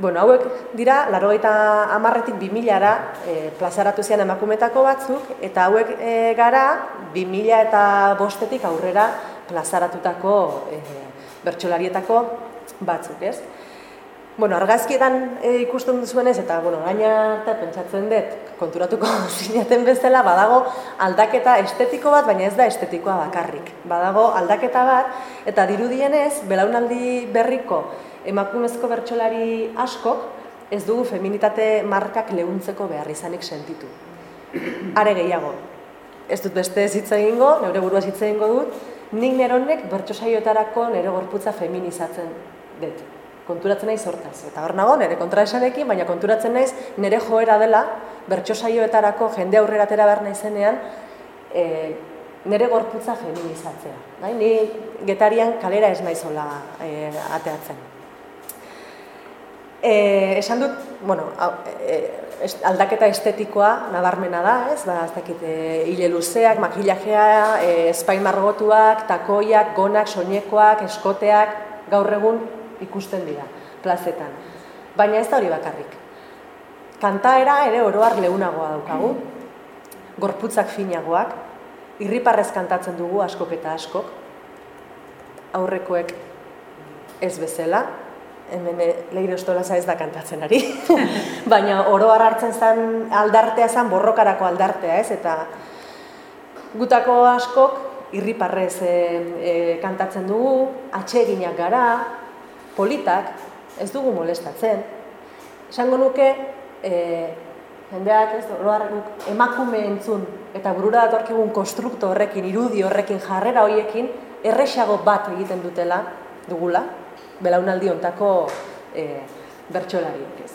Bueno, hauek dira, laro eta amarretik bimilara e, plazaratu zian emakumetako batzuk, eta hauek e, gara, bimila eta bostetik aurrera plazaratutako e, bertxolarietako batzuk, ez? Bueno, argazkietan e, ikusten duzuenez, eta bueno, gaina arte pentsatzen dut, konturatuko zinaten bezala, badago aldaketa estetiko bat, baina ez da estetikoa bakarrik. Badago aldaketa bat, eta dirudienez, belaunaldi berriko emakumezko bertsolari askok, ez dugu feminitate markak lehuntzeko behar izanik sentitu. Are gehiago, ez dut beste hitz egingo, neure burua hitz egingo dut, nik neronek bertso saioetarako nere gorputza feminizatzen dut konturatzen naiz hortaz. Eta hor nago, nire kontraesanekin, baina konturatzen naiz nire joera dela, bertso saioetarako jende aurrera atera behar naizenean, e, nire gorputza feminizatzea. Bai? Ni getarian kalera ez naizola e, ateatzen. E, esan dut, bueno, e, aldaketa estetikoa nabarmena da, ez? Ba, ez dakit, hile luzeak, makillajea, e, espain margotuak, takoiak, gonak, soinekoak, eskoteak, gaur egun ikusten dira plazetan. Baina ez da hori bakarrik. Kantaera ere oroar leunagoa daukagu, gorputzak finagoak, irriparrez kantatzen dugu askok eta askok, aurrekoek ez bezala, hemen eh, leire ostolaza ez da kantatzen ari, baina oroar hartzen zen aldartea zen borrokarako aldartea ez, eta gutako askok irriparrez e, e, kantatzen dugu, atseginak gara, politak, ez dugu molestatzen. Esango nuke, e, jendeak ez, oroarruk emakume entzun eta burura datorkigun konstrukto horrekin, irudi horrekin, jarrera horiekin, erresago bat egiten dutela, dugula, belaunaldi ontako e, bertxolariok ez.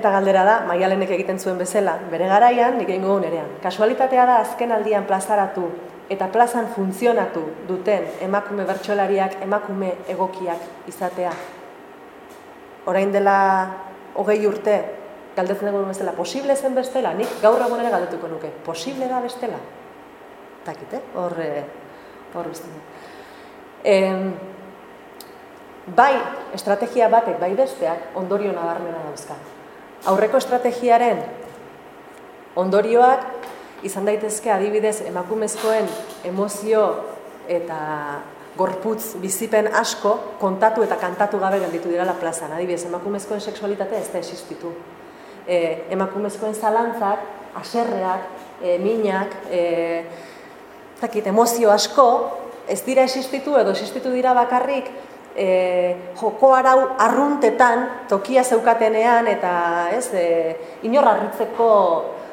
Eta galdera da, maialenek egiten zuen bezala, bere garaian, nik egin gogun erean. Kasualitatea da azken aldian plazaratu eta plazan funtzionatu duten emakume bertsolariak emakume egokiak izatea. Orain dela hogei urte, galdetzen dugu bezala, posible zen bestela, nik gaur egon ere galdetuko nuke, posible da bestela? Takit, eh? Hor, eh, hor e, bai, estrategia batek, bai besteak, ondorio nabarmena dauzka. Aurreko estrategiaren ondorioak izan daitezke adibidez emakumezkoen emozio eta gorputz bizipen asko kontatu eta kantatu gabe gelditu dirala plazan. Adibidez, emakumezkoen sexualitatea ez da existitu. E, emakumezkoen zalantzak, aserreak, e, minak, e, zakit, emozio asko ez dira existitu edo existitu dira bakarrik e, joko arau arruntetan tokia zeukatenean eta ez, e, inor harritzeko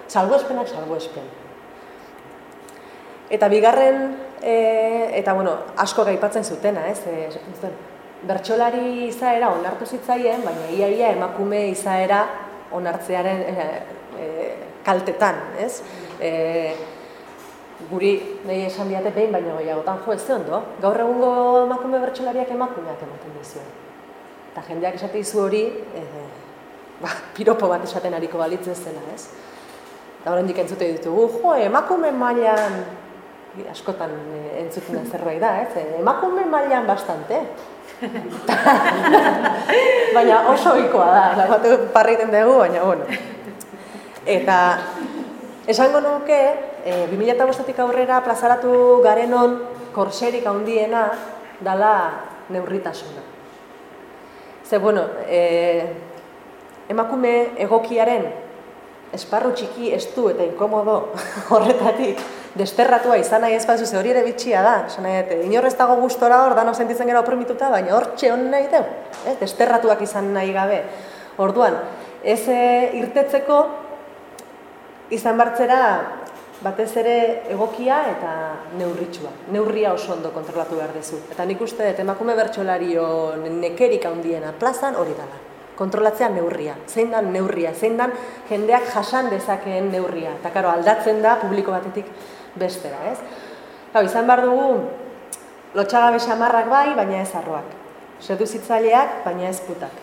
salbuespenak salbuespen. Eta bigarren, e, eta bueno, asko gaipatzen zutena, ez? E, zuten, bertsolari izaera onartu zitzaien, baina iaia emakume izaera onartzearen e, e, kaltetan, ez? E, guri nahi esan diate behin baina gehiagotan jo ez ondo, gaur egungo emakume bertsolariak emakumeak ematen dizu. Eta jendeak esate dizu hori, e, ba, piropo bat esaten ariko balitzen zela, ez? Eta horrendik entzute ditugu, jo, emakume mailan askotan e, entzuten zerbait da, ez? Eh? Emakume mailan bastante. baina oso ohikoa da, batu parriten dugu, baina bueno. Eta esango nuke, e, 2005tik aurrera plazaratu garenon korserik handiena dala neurritasuna. Ze bueno, e, emakume egokiaren esparru txiki estu eta inkomodo horretatik desterratua izan nahi ez bazu, ze hori ere bitxia da, esan nahi, inorrez dago gustora hor, dano sentitzen gara opromituta, baina hor txeon nahi deu, eh? desterratuak izan nahi gabe. Orduan, ez e, irtetzeko izan bartzera batez ere egokia eta neurritxua. Neurria oso ondo kontrolatu behar dezu. Eta nik uste dut emakume bertxolario nekerik handiena plazan hori dela kontrolatzea neurria. Zein dan neurria, zein dan jendeak jasan dezakeen neurria. Eta karo, aldatzen da publiko batetik bestera, ez? Hau, izan behar dugu, lotxagabe xamarrak bai, baina ez arroak. Seduzitzaileak, baina ez putak.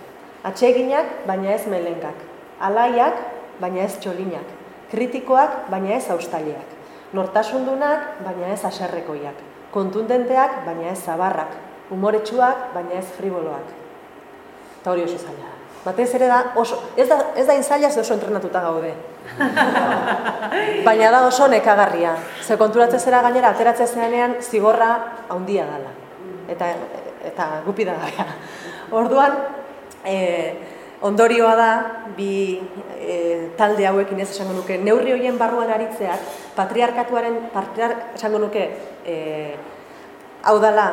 Atseginak, baina ez melenkak. Alaiak, baina ez txolinak. Kritikoak, baina ez austaliak. Nortasundunak, baina ez aserrekoiak. Kontundenteak, baina ez zabarrak. Umoretsuak, baina ez friboloak. Eta hori oso zaila Batez ere da oso, ez da, ez da inzaila ze oso entrenatuta gaude. Baina da oso nekagarria. Ze konturatzen zera gainera, ateratzen zenean zigorra haundia dala. Eta, eta gupi da gara. Orduan, e, ondorioa da, bi e, talde hauekin ez esango nuke, neurri horien barruan aritzeak, patriarkatuaren, patriar, esango nuke, e, hau dala,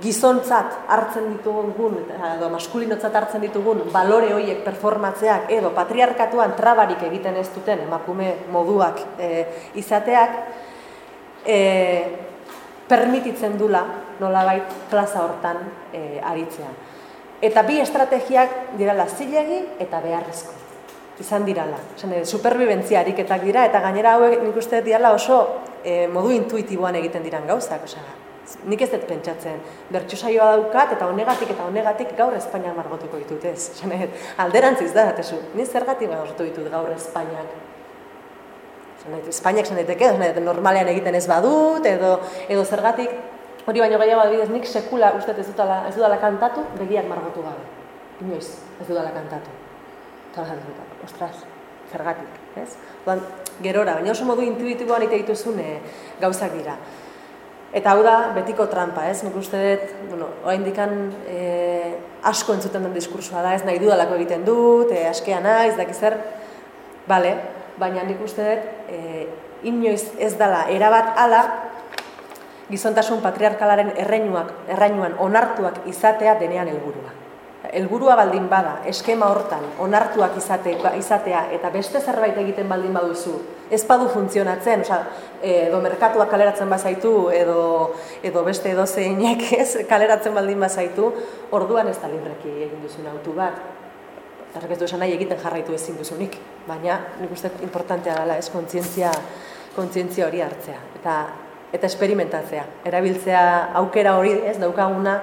gizontzat hartzen ditugun, edo maskulinotzat hartzen ditugun, balore horiek performatzeak, edo patriarkatuan trabarik egiten ez duten emakume moduak e, izateak, e, permititzen dula nolabait plaza hortan e, aritzea. Eta bi estrategiak dirala zilegi eta beharrezko. Izan dirala. Esan, superbibentzia ariketak dira eta gainera hauek nik uste dirala oso e, modu intuitiboan egiten diran gauzak. Osa, nik ez dut pentsatzen, bertxo saioa daukat eta honegatik eta honegatik gaur Espainia margotuko ditut ez. Esan, alderantziz da, tezu, ni zergatik margotu ditut gaur Espainiak. Espainiak zen daiteke, normalean egiten ez badut, edo, edo zergatik, hori baino gehiago adibidez, nik sekula uste ez dudala, ez dudala kantatu, begiak margotu gabe. Inoiz, ez dudala kantatu. Eta dut, ostras, zergatik, ez? Odan, gerora, baina oso modu intuitiboan ite dituzun e, gauzak dira. Eta hau da, betiko trampa, ez? Nik uste dut, bueno, orain dikan e, asko entzuten den diskursua da, ez nahi dudalako egiten dut, e, askea naiz, dakizer, bale, baina nik uste dut e, inoiz ez dala erabat ala gizontasun patriarkalaren erreinuak, erreinuan onartuak izatea denean helburua. Helburua baldin bada, eskema hortan onartuak izate, izatea eta beste zerbait egiten baldin baduzu, ez badu funtzionatzen, osea, edo merkatuak kaleratzen bazaitu edo edo beste edo zeinek, ez, kaleratzen baldin bazaitu, orduan ez da libreki egin duzun autu bat. Horrek ez du esan nahi egiten jarraitu ezin duzunik, baina nik uste importantea dela ez kontzientzia kontzientzia hori hartzea eta eta esperimentatzea, erabiltzea aukera hori, ez daukaguna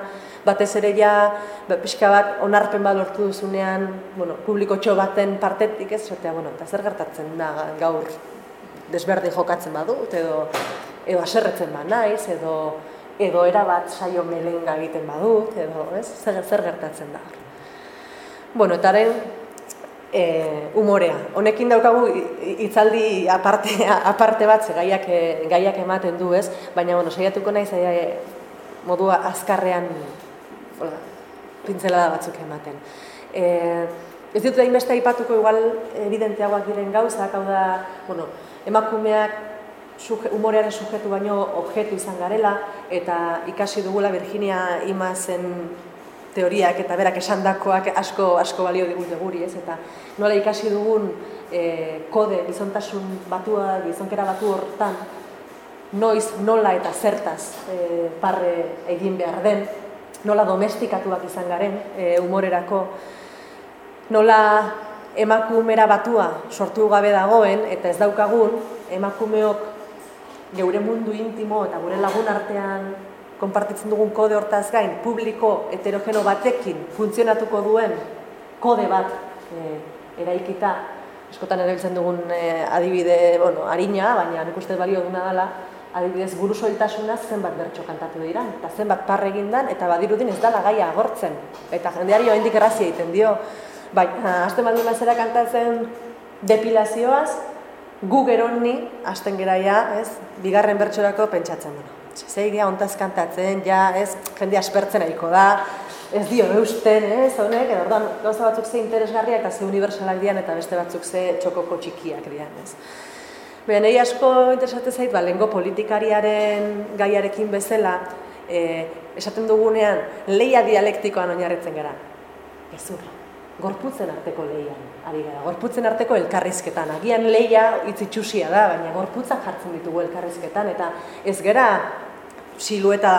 batez ere ja ba, pixka bat onarpen bat lortu duzunean, bueno, publiko txo baten partetik, ez, zotea, bueno, eta zer gertatzen da gaur desberdin jokatzen badut, edo edo aserretzen ba naiz, edo edo era bat saio melenga egiten badut, edo, ez, zer, zer gertatzen da. Bueno, etaren e, umorea. Honekin daukagu hitzaldi aparte, aparte bat, gaiak, e, gaiak ematen du ez, baina bueno, saiatuko naiz e, modua azkarrean hola, pintzelada batzuk ematen. E, ez dut dain beste aipatuko igual evidenteagoak diren gauzak, hau da, bueno, emakumeak suje, umorearen sujetu baino objektu izan garela, eta ikasi dugula Virginia Imazen teoriak eta berak esandakoak asko asko balio digute guri, ez? Eta nola ikasi dugun e, kode gizontasun batua, gizonkera batu hortan noiz, nola eta zertaz e, parre egin behar den, nola domestikatuak izan garen e, umorerako, nola emakumera batua sortu gabe dagoen eta ez daukagun emakumeok geure mundu intimo eta gure lagun artean konpartitzen dugun kode hortaz gain, publiko heterogeno batekin funtzionatuko duen kode bat e, eraikita, eskotan erabiltzen dugun e, adibide, bueno, harina, baina nik uste balio duna dela, adibidez burusoiltasuna zenbat bertso kantatu dira, eta zenbat parre egin dan, eta badirudin ez dala gaia agortzen. Eta jendeari oendik errazia egiten dio. Bai, hasten baldin mazera kantatzen depilazioaz, gu geronni, hasten geraia, ez, bigarren bertsorako pentsatzen dira zeigia ontaz kantatzen, ja, ez, jende aspertzen aiko da, ez dio eusten, ez, honek, edo orduan, gauza batzuk ze interesgarriak eta ze universalak dian eta beste batzuk ze txokoko txikiak dian, ez. Baina, nahi asko interesatzen zait, ba, lehenko politikariaren gaiarekin bezala, e, esaten dugunean, leia dialektikoan oinarritzen gara. Ezur, gorputzen arteko leian, ari gara, gorputzen arteko elkarrizketan. Agian leia itzitsusia da, baina gorputzak jartzen ditugu elkarrizketan, eta ez gara silueta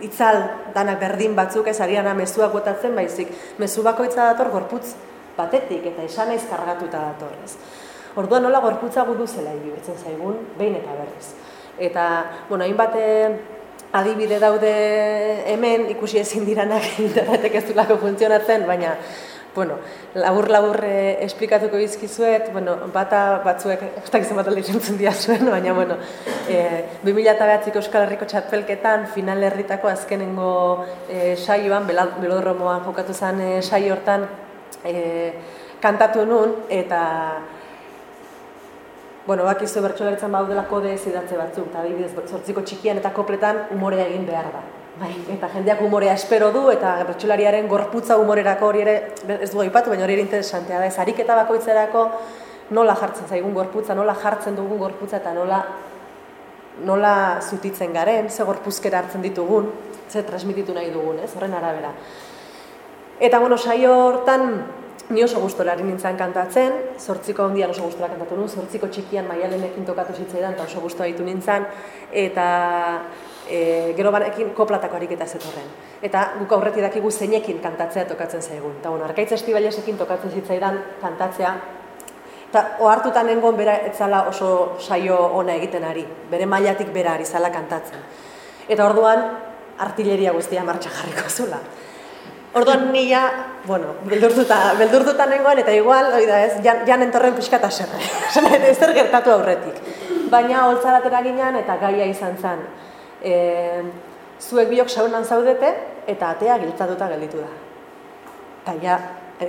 itzal danak berdin batzuk ez ariana mezuak botatzen baizik mezu bakoitza dator gorputz batetik eta esan ez kargatuta dator ez. Orduan nola gorputza gudu zela ibiltzen zaigun behin eta berriz. Eta, bueno, hainbat eh, adibide daude hemen ikusi ezin diranak internetek ez du funtzionatzen, baina bueno, labur labur eh, esplikatuko dizkizuet, bueno, bata batzuek ez dakiz bat aldiz entzun zuen, baina bueno, eh 2009ko Euskal Herriko txapelketan final herritako azkenengo eh saioan belodromoan jokatu zen eh, saio hortan eh kantatu nun eta Bueno, bakizu bertsolaritzan baudela kode zidatze batzuk, eta adibidez, zortziko txikian eta kopletan umorea egin behar da. Bai, eta jendeak umorea espero du, eta bertsolariaren gorputza umorerako hori ere, ez du aipatu, baina hori ere interesantea da, ez ariketa bakoitzerako nola jartzen zaigun gorputza, nola jartzen dugun gorputza, eta nola nola zutitzen garen, ze gorpuzkera hartzen ditugun, ze transmititu nahi dugun, ez, horren arabera. Eta, bueno, saio hortan, ni oso gustorari nintzen kantatzen, zortziko ondian oso gustora kantatu nuen, zortziko txikian maialenekin tokatu zitzaidan, eta oso gustora ditu nintzen, eta e, gero banekin koplatako ariketa zetorren. Eta guk aurretik dakigu zeinekin kantatzea tokatzen zaigun. Eta bueno, arkaitz estibailesekin tokatzen zitzaidan kantatzea, eta ohartutan nengoen bera etzala oso saio ona egiten ari, bere mailatik bera ari zala kantatzen. Eta orduan, artilleria guztia martxa jarriko zula. Orduan nila, bueno, beldurtuta, beldurtuta nengoen, eta igual, oida ez, jan, jan entorren pixka eta serre. ez gertatu aurretik. Baina holtzaratera ginen eta gaia izan zen e, zuek biok saunan zaudete eta atea giltzatuta gelditu da. Eta ja,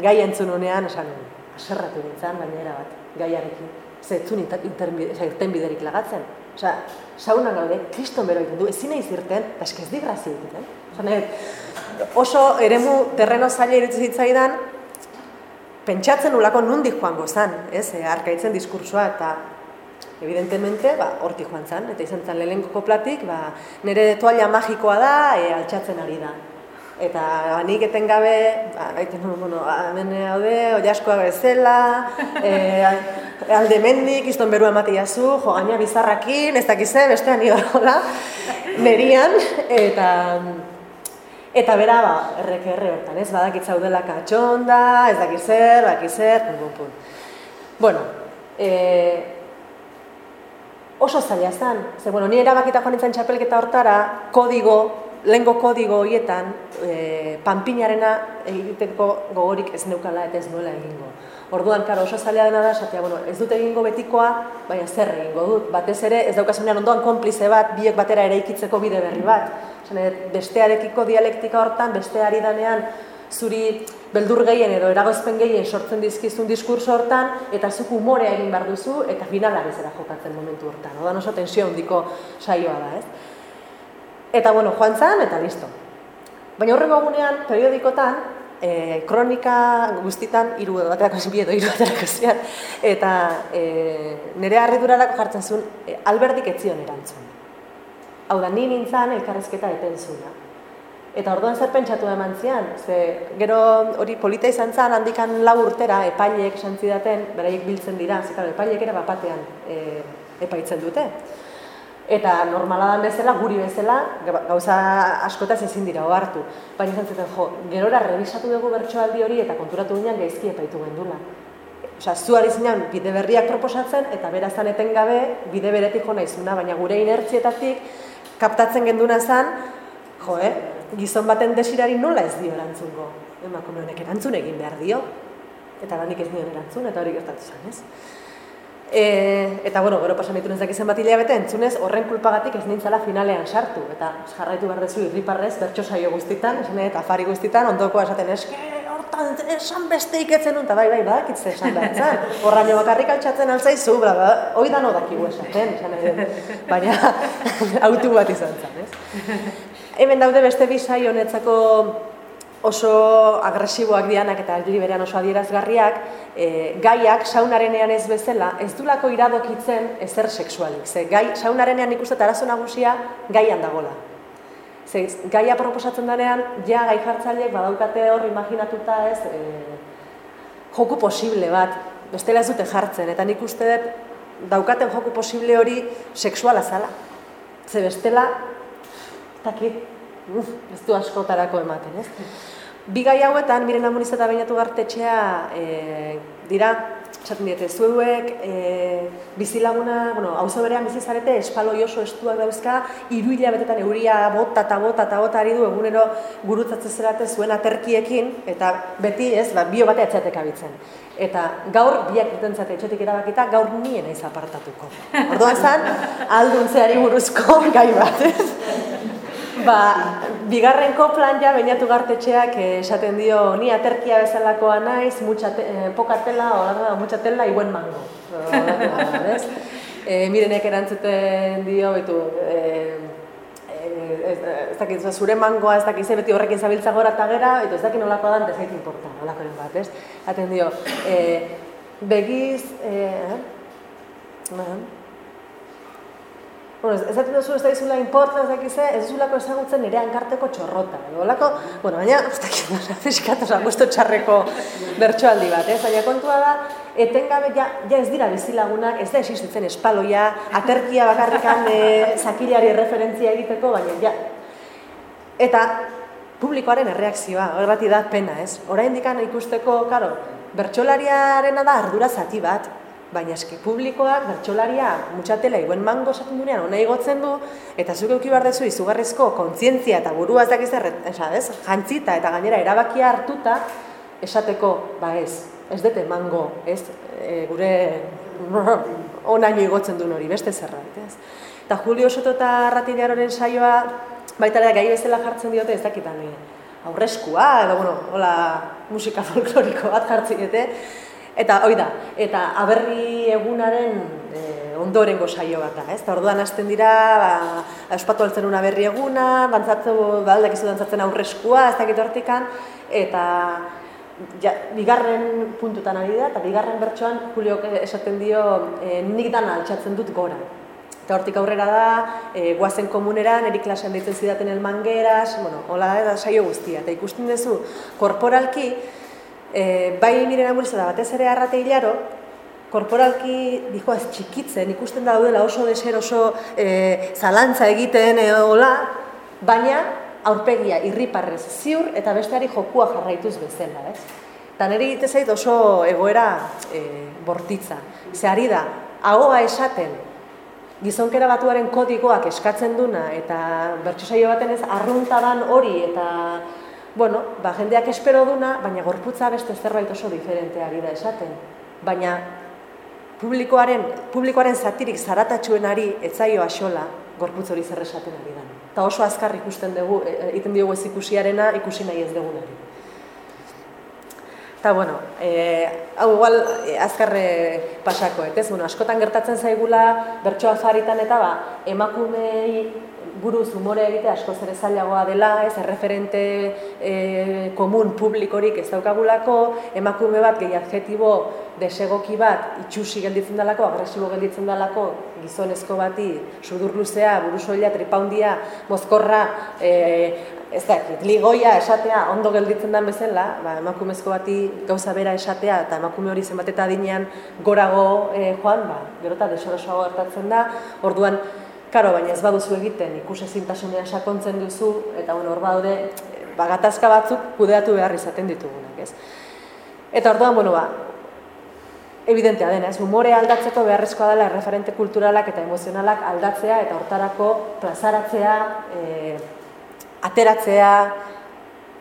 gai entzun honean, esan, aserratu nintzen, baina era bat, gaiarekin. Ze, etzun irten biderik lagatzen. Osa, saunan gaude, kriston bero egiten du, ezin nahi zirten, eta eskez di grazia egiten. Osa, oso eremu terreno zaila iritsi zitzaidan, pentsatzen ulako nundik joango zan, ez, e, arkaitzen diskursua, eta evidentemente, ba, hortik joan zen, eta izan zen lehenko koplatik, ba, nire toalla magikoa da, e, altxatzen ari da. Eta ba, nik etengabe, ba, baiten, bueno, hemen haude, oiaskoa bezala, e, alde mendik, izton beru ematiazu, jo, gaina bizarrakin, ez dakize, bestean ibarrola, nerian, eta... Eta bera, ba, errek erre hortan, ez, badakitza udela katxonda, ez dakizer, dakizer, pun, pun, pun. Bueno, e, oso zaila zen. Ze, bueno, ni erabakita joan nintzen txapelketa hortara, kodigo, lehengo kodigo horietan, e, panpinarena egiteko gogorik ez neukala eta ez nuela egingo. Orduan, karo, oso zaila dena da, esatea, bueno, ez dut egingo betikoa, baina zer egingo dut. Batez ere, ez daukasunean ondoan konplize bat, biek batera ere ikitzeko bide berri bat. bestearekiko dialektika hortan, besteari danean, zuri beldur gehien edo eragozpen gehien sortzen dizkizun diskurso hortan, eta zuk umorea egin behar duzu, eta finala bezala jokatzen momentu hortan. Odan oso tensio handiko saioa da, ez? Eta, bueno, joan zan, eta listo. Baina horrengo egunean, periodikotan, e, kronika guztitan, iru edo baterako zinbi edo iru baterako zian, eta e, nire harridurarako jartzen zuen, e, alberdik etzion erantzun. Hau da, ni nintzen elkarrezketa eten zuena. Eta orduan zer pentsatu eman zian, ze gero hori polita izan zen handikan lau urtera epaileek santzidaten, beraiek biltzen dira, ze epaileek ere bapatean e, epaitzen dute. Eta normala dan bezala, guri bezala, gauza askotaz ezin dira ohartu. Baina izan zuten, jo, gerora revisatu dugu bertsoaldi hori eta konturatu ginen gaizki epaitu gendula. Osa, zuari zinean bide berriak proposatzen eta berazan etengabe bide beretik jo naizuna, baina gure inertzietatik kaptatzen genduna zen, jo, eh, gizon baten desirari nola ez dio erantzungo. Emakume honek erantzun egin behar dio. Eta banik ez nion erantzun, eta hori gertatu zen, ez? E, eta, bueno, gero pasan ditu nezak izan bat bete, entzunez, horren kulpagatik ez nintzala finalean sartu. Eta jarraitu behar dezu irriparrez, bertso saio guztitan, esan eta afari guztitan, ondoko esaten eske, hortan, esan beste iketzen eta bai, bai, badakitze esan behar zen. Horraino bakarrik altxatzen altzaizu, bla, bla, hoi da no dakigu esaten, esan baina autu bat izan zen, ez? Hemen daude beste bizai honetzako oso agresiboak dianak eta aldi berean oso adierazgarriak, e, gaiak saunarenean ez bezala, ez dulako iradokitzen ezer sexualik. Ze, gai, saunarenean ikuste arazo nagusia gaian dagola. Ze, gaia proposatzen denean, ja gai jartzaileek badaukate hor imaginatuta ez, e, joku posible bat, bestela ez dute jartzen, eta nik uste dut daukaten joku posible hori sexuala zala. Ze bestela, Taki, uf, ez du askotarako ematen, ez? Bi gai hauetan, miren amuniz eta bainatu gartetxea, e, dira, esaten diete, zuek, e, bizilaguna, bueno, hau berean bizi zarete, espaloi oso estuak dauzka, iruila betetan euria bota eta bota eta bota ari du, egunero gurutzatze zerate zuen aterkiekin, eta beti, ez, ba, bio batea etxatek abitzen. Eta gaur, biak dutentzate etxetik erabakita, gaur nien eiz apartatuko. Orduan zan, alduntzeari buruzko gai bat, ba, bigarren koplan ja bainatu gartetxeak eh, esaten dio ni aterkia bezalakoa naiz, mucha te, eh, poca tela o mucha tela y buen mango. Eh, mirenek erantzuten dio, baitu, eh, ez, ez dakit, zure mangoa, ez dakit, ze beti horrekin zabiltza gora eta gera, eta ez dakit nolako da, ez dakit importa, nolakoren bat, ez? Haten dio, e, begiz, e, eh? Bueno, ez dakit duzu ez daizula importa, ez dakit ze, ez duzulako ezagutzen nire hankarteko txorrota. Edo, lako, bueno, baina, ez dakit, fiskatu, oza, txarreko bertsoaldi bat, ez? Baina kontua da, etengabe ja, ja ez dira bizilagunak, ez da existitzen espaloia, aterkia bakarrikan e, zakilari referentzia egiteko, baina ja. Eta publikoaren erreakzioa, hori bat da pena, ez? Orain dikan ikusteko, karo, bertsolariarena da ardura zati bat, baina eski publikoak bertsolaria mutxatela iguen mango esaten dunean ona igotzen du eta zuk eduki behar dezu izugarrizko kontzientzia eta burua ez dakiz ez, jantzita eta gainera erabakia hartuta esateko, ba ez, ez dute mango, ez, e, gure onaino igotzen duen hori, beste zerbait, ez. Eta Julio Soto eta Ratidearoren saioa, baita ere gai bezala jartzen diote ez dakitan, aurreskua, edo, bueno, hola, musika folkloriko bat jartzen diote, Eta hoi da, eta aberri egunaren e, ondorengo saio bat da, ez? orduan hasten dira, ba, espatu altzen una berri eguna, dantzatzen, ba, aldakizu dantzatzen aurreskua, ez dakit hortikan, eta ja, bigarren puntutan ari da, eta bigarren bertsoan Julio esaten dio, e, nik dana altxatzen dut gora. Eta hortik aurrera da, e, guazen komuneran, erik klasean ditzen zidaten elmangeras, bueno, hola da, saio guztia. Eta ikusten duzu, korporalki, e, bai nire namurizu da batez ere arrate hilaro, korporalki dijo ez txikitzen, ikusten da daudela oso deser oso e, zalantza egiten e, hola, baina aurpegia irriparrez ziur eta besteari jokua jarraituz bezala, ez? Eta nire egite zait oso egoera e, bortitza. Ze ari da, ahoa esaten, gizonkera batuaren kodigoak eskatzen duna eta bertso baten ez arruntaban hori eta bueno, ba, jendeak espero duna, baina gorputza beste zerbait oso diferente ari da esaten. Baina publikoaren, publikoaren zatirik zaratatxuenari etzaio asola gorputz hori zer esaten ari da. Eta oso azkar ikusten dugu, e, e, egiten diogu ez ikusiarena, ikusi nahi ez dugunari. Eta, bueno, e, hau igual e, azkarre pasako, ez? Bueno, askotan gertatzen zaigula, bertsoa faritan eta ba, emakumei buruz umore egite asko ere zailagoa dela, ez erreferente e, komun publikorik ez daukagulako, emakume bat gehi adjetibo desegoki bat itxusi gelditzen dalako, agresibo gelditzen dalako, gizonezko bati sudur luzea, burusoila, tripaundia, mozkorra, e, ez dakit, ligoia esatea ondo gelditzen den bezala, ba, emakumezko bati gauza bera esatea eta emakume hori zenbat eta adinean gorago e, joan, ba, gero eta desorosoago hartatzen da, orduan Karo, baina ez baduzu egiten ikusezintasunean sakontzen duzu, eta hor baude, bagatazka batzuk kudeatu behar izaten ditugunak, ez? Eta orduan, bueno, ba, evidentea dena, ez? Umore aldatzeko beharrezkoa dela referente kulturalak eta emozionalak aldatzea eta hortarako plazaratzea, e, ateratzea,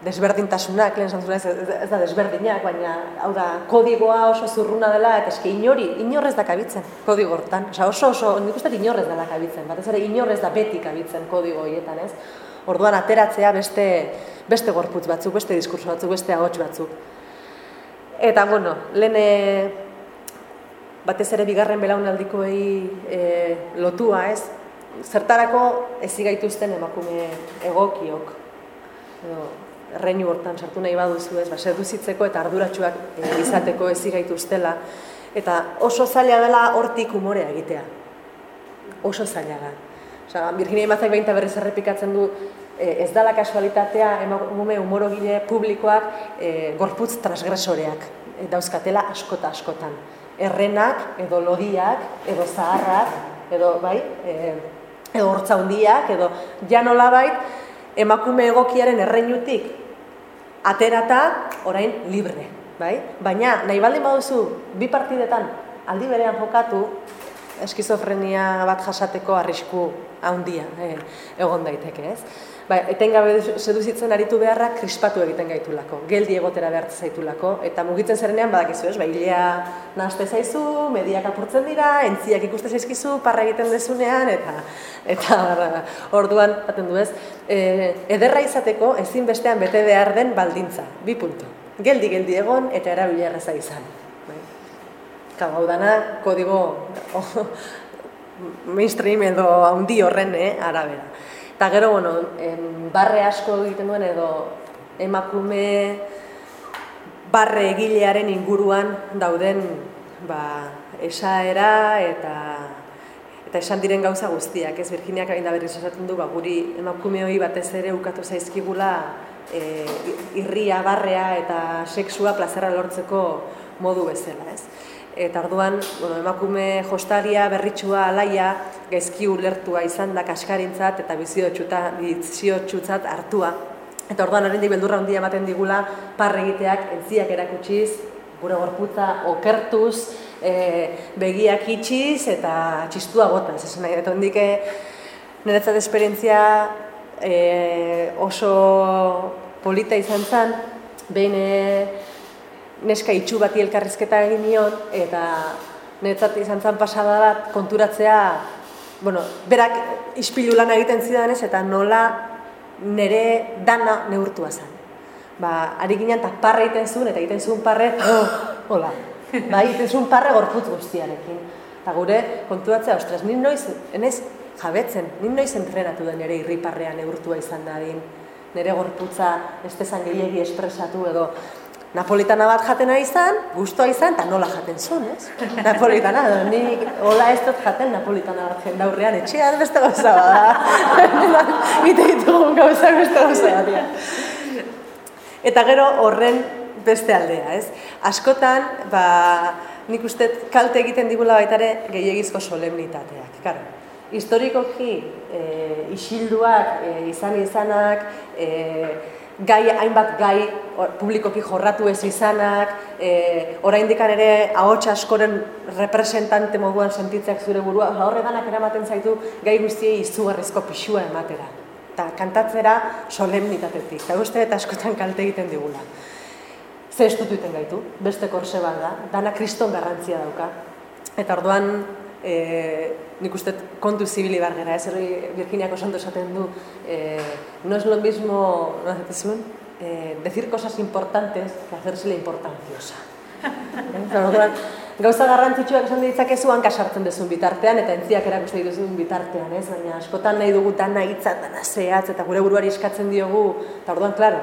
desberdintasunak, lehen zantzuna ez, ez, da desberdinak, baina hau da, kodigoa oso zurruna dela, eta eski inori, inorrez da kabitzen kodigo hortan. Osa, oso oso, nik uste inorrez dela kabitzen, batez ere inorrez da beti kabitzen kodigo horietan, ez? Orduan ateratzea beste, beste gorputz batzuk, beste diskurso batzuk, beste ahots batzuk. Eta, bueno, lehen batez ere bigarren belaunaldikoei e, lotua, ez? Zertarako ezigaituzten emakume egokiok. Edo, reinu hortan sartu nahi baduzu ez, ba, seduzitzeko eta arduratsuak e, izateko ezi gaituztela. Eta oso zaila dela hortik umorea egitea. Oso zaila da. Osa, Virginia Imazak behinta berriz errepikatzen du, e, ez dala kasualitatea emakume umorogile publikoak e, gorputz transgresoreak e, dauzkatela askota askotan. Errenak, edo lodiak, edo zaharrak, edo bai, e, edo hortza hundiak, edo janola bait, emakume egokiaren erreinutik aterata orain libre, bai? Baina nahi baldin baduzu bi partidetan aldi berean jokatu eskizofrenia bat jasateko arrisku handia eh, egon daiteke, ez? Ba, etengabe seduzitzen aritu beharra krispatu egiten gaitulako, geldi egotera behartzen zaitulako, eta mugitzen zerenean badakizu, ez? Ba, hilea nahazte zaizu, mediak apurtzen dira, entziak ikuste zaizkizu, parra egiten dezunean, eta eta orduan, baten du ez, e, ederra izateko ezin bestean bete behar den baldintza, bi puntu. Geldi, geldi egon, eta erabila erraza izan. Bai? Hau dana, kodigo mainstream edo handi horren eh, arabera. Eta gero, bueno, em, barre asko egiten duen edo emakume barre egilearen inguruan dauden ba, esaera eta eta esan diren gauza guztiak, ez Virginiak hain da berriz esaten du, ba, guri emakume hori batez ere ukatu zaizkigula e, irria, barrea eta sexua plazera lortzeko modu bezala, ez? Eta orduan, bueno, emakume jostaria, berritsua, alaia, gaizki ulertua izan da kaskarintzat eta biziotxutzat hartua. Eta orduan oraindik beldurra handia ematen digula par egiteak entziak erakutsiz, gure gorputza okertuz, e, begiak itxiz eta txistua gota, ez nahi, eta hondik niretzat esperientzia e, oso polita izan zen, behin neska itxu bati elkarrizketa egin nion, eta niretzat izan zen pasada bat konturatzea, bueno, berak ispilu lan egiten zidan ez, eta nola nire dana neurtua zen. Ba, ari ginen, eta parra egiten zuen, eta egiten zuen parre, oh, hola, bai, egiten parre gorputz guztiarekin. Eta gure konturatzea, ostras, nin noiz, enez jabetzen, nin noiz entrenatu da nire irriparrean neurtua izan dadin, nire gorputza ez tezan gehiagi espresatu edo Napolitana bat jatena izan, gustoa izan, eta nola jaten zuen, ez? Napolitana, edo, ni hola ez dut jaten Napolitana bat jen daurrean, etxean beste gauza bada. Ite ditugun gauza beste gauza bat, Eta gero horren beste aldea, ez? Askotan, ba, nik uste kalte egiten digula baita ere gehiagizko solemnitateak. Karo, historikoki e, isilduak, e, izan izanak, e, gai hainbat gai publikoki jorratu ez izanak, e, oraindik ere ahots askoren representante moduan sentitzeak zure burua, ba, horreganak eramaten zaitu gai guztiei izugarrizko pixua ematera. Eta kantatzera solemnitatetik, eta uste eta askotan kalte egiten digula ze estutu gaitu, beste korse bat da, dana kriston garrantzia dauka. Eta orduan, e, nik uste kontu zibili bar gara, ez erri Virginiako santo esaten du, e, no es lo mismo, no zuen, e, decir cosas importantes que hacerse la importanciosa. Gauza garrantzitsuak esan ditzakezu hanka sartzen duzun bitartean, eta entziak erakuste dituzun bitartean, ez? Baina askotan nahi dugu dana hitzat, dana zehatz, eta gure buruari eskatzen diogu, eta orduan, klaro,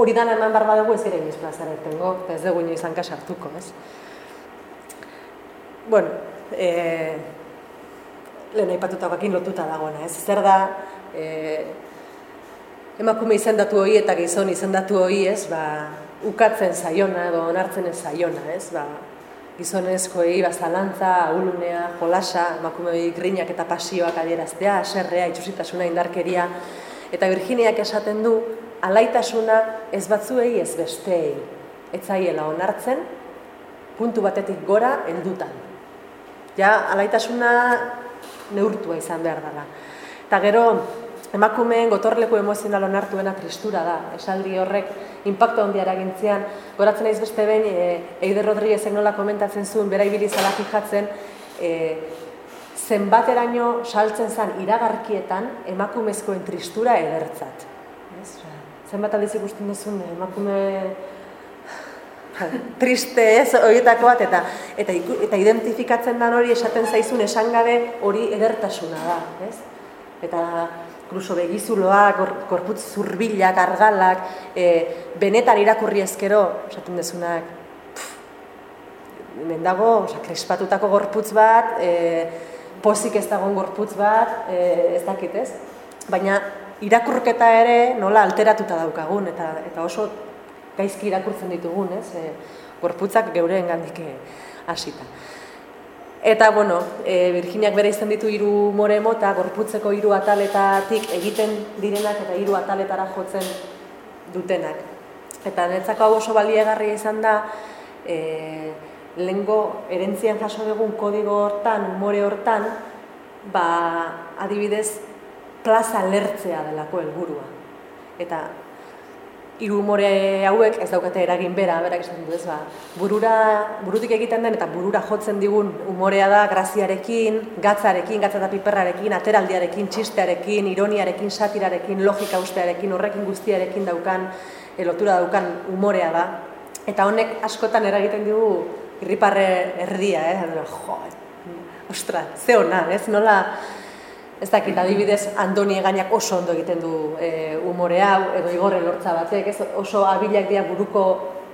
hori dana eman behar badugu ez ere iniz etengo, eta ez dugu inoizan kasartuko, ez? Bueno, e, lehen aipatutakoakin lotuta dagoena, ez? Zer da, e, emakume izendatu hori eta gizon izendatu hori, ez? Ba, ukatzen zaiona edo onartzen ez zaiona, ez? Ba, gizonezkoei bazalantza, ahulunea, jolasa, emakume hori grinak eta pasioak adieraztea, aserrea, itxusitasuna, indarkeria, eta Virginiak esaten du, alaitasuna ez batzuei ez besteei. Ez zaiela onartzen, puntu batetik gora heldutan. Ja, alaitasuna neurtua izan behar dela. Eta gero, emakumeen gotorleku emozional onartuena tristura da. Esaldi horrek impacto handia eragintzean, goratzen naiz beste behin, e, Eider Rodriguezek nola komentatzen zuen, bera ibili zala fijatzen, e, zenbateraino saltzen zen iragarkietan emakumezkoen tristura edertzat zenbat aldiz ikusten duzun emakume triste ez horietako bat eta eta eta identifikatzen den hori esaten zaizun esan gabe hori edertasuna da, ez? Eta incluso begizuloak, korputz zurbilak, argalak, e, benetan irakurri ezkero, esaten dezunak, hemen dago, oza, krespatutako gorputz bat, e, pozik ez dagoen gorputz bat, e, ez dakit ez? Baina irakurketa ere nola alteratuta daukagun eta eta oso gaizki irakurtzen ditugun, ez? E, gorputzak geureen gandik eh, hasita. Eta, bueno, e, Virginiak bere izan ditu hiru more mota, gorputzeko hiru ataletatik egiten direnak eta hiru ataletara jotzen dutenak. Eta netzako hau oso baliegarria izan da, e, lehengo erentzian jaso dugun kodigo hortan, umore hortan, ba, adibidez, plaza lertzea delako helburua. Eta hiru umore hauek ez daukate eragin bera, berak esan du ez ba, burura, burutik egiten den eta burura jotzen digun umorea da graziarekin, gatzarekin, gatza eta piperrarekin, ateraldiarekin, txistearekin, ironiarekin, satirarekin, logika ustearekin, horrekin guztiarekin daukan, elotura daukan umorea da. Eta honek askotan eragiten dugu irriparre erdia, eh? ostra, ze hona, ez? Nola, Ez dakit, adibidez, Andoni Egainak oso ondo egiten du e, umore hau, edo igorre lortza batek, ez? oso abilak dira buruko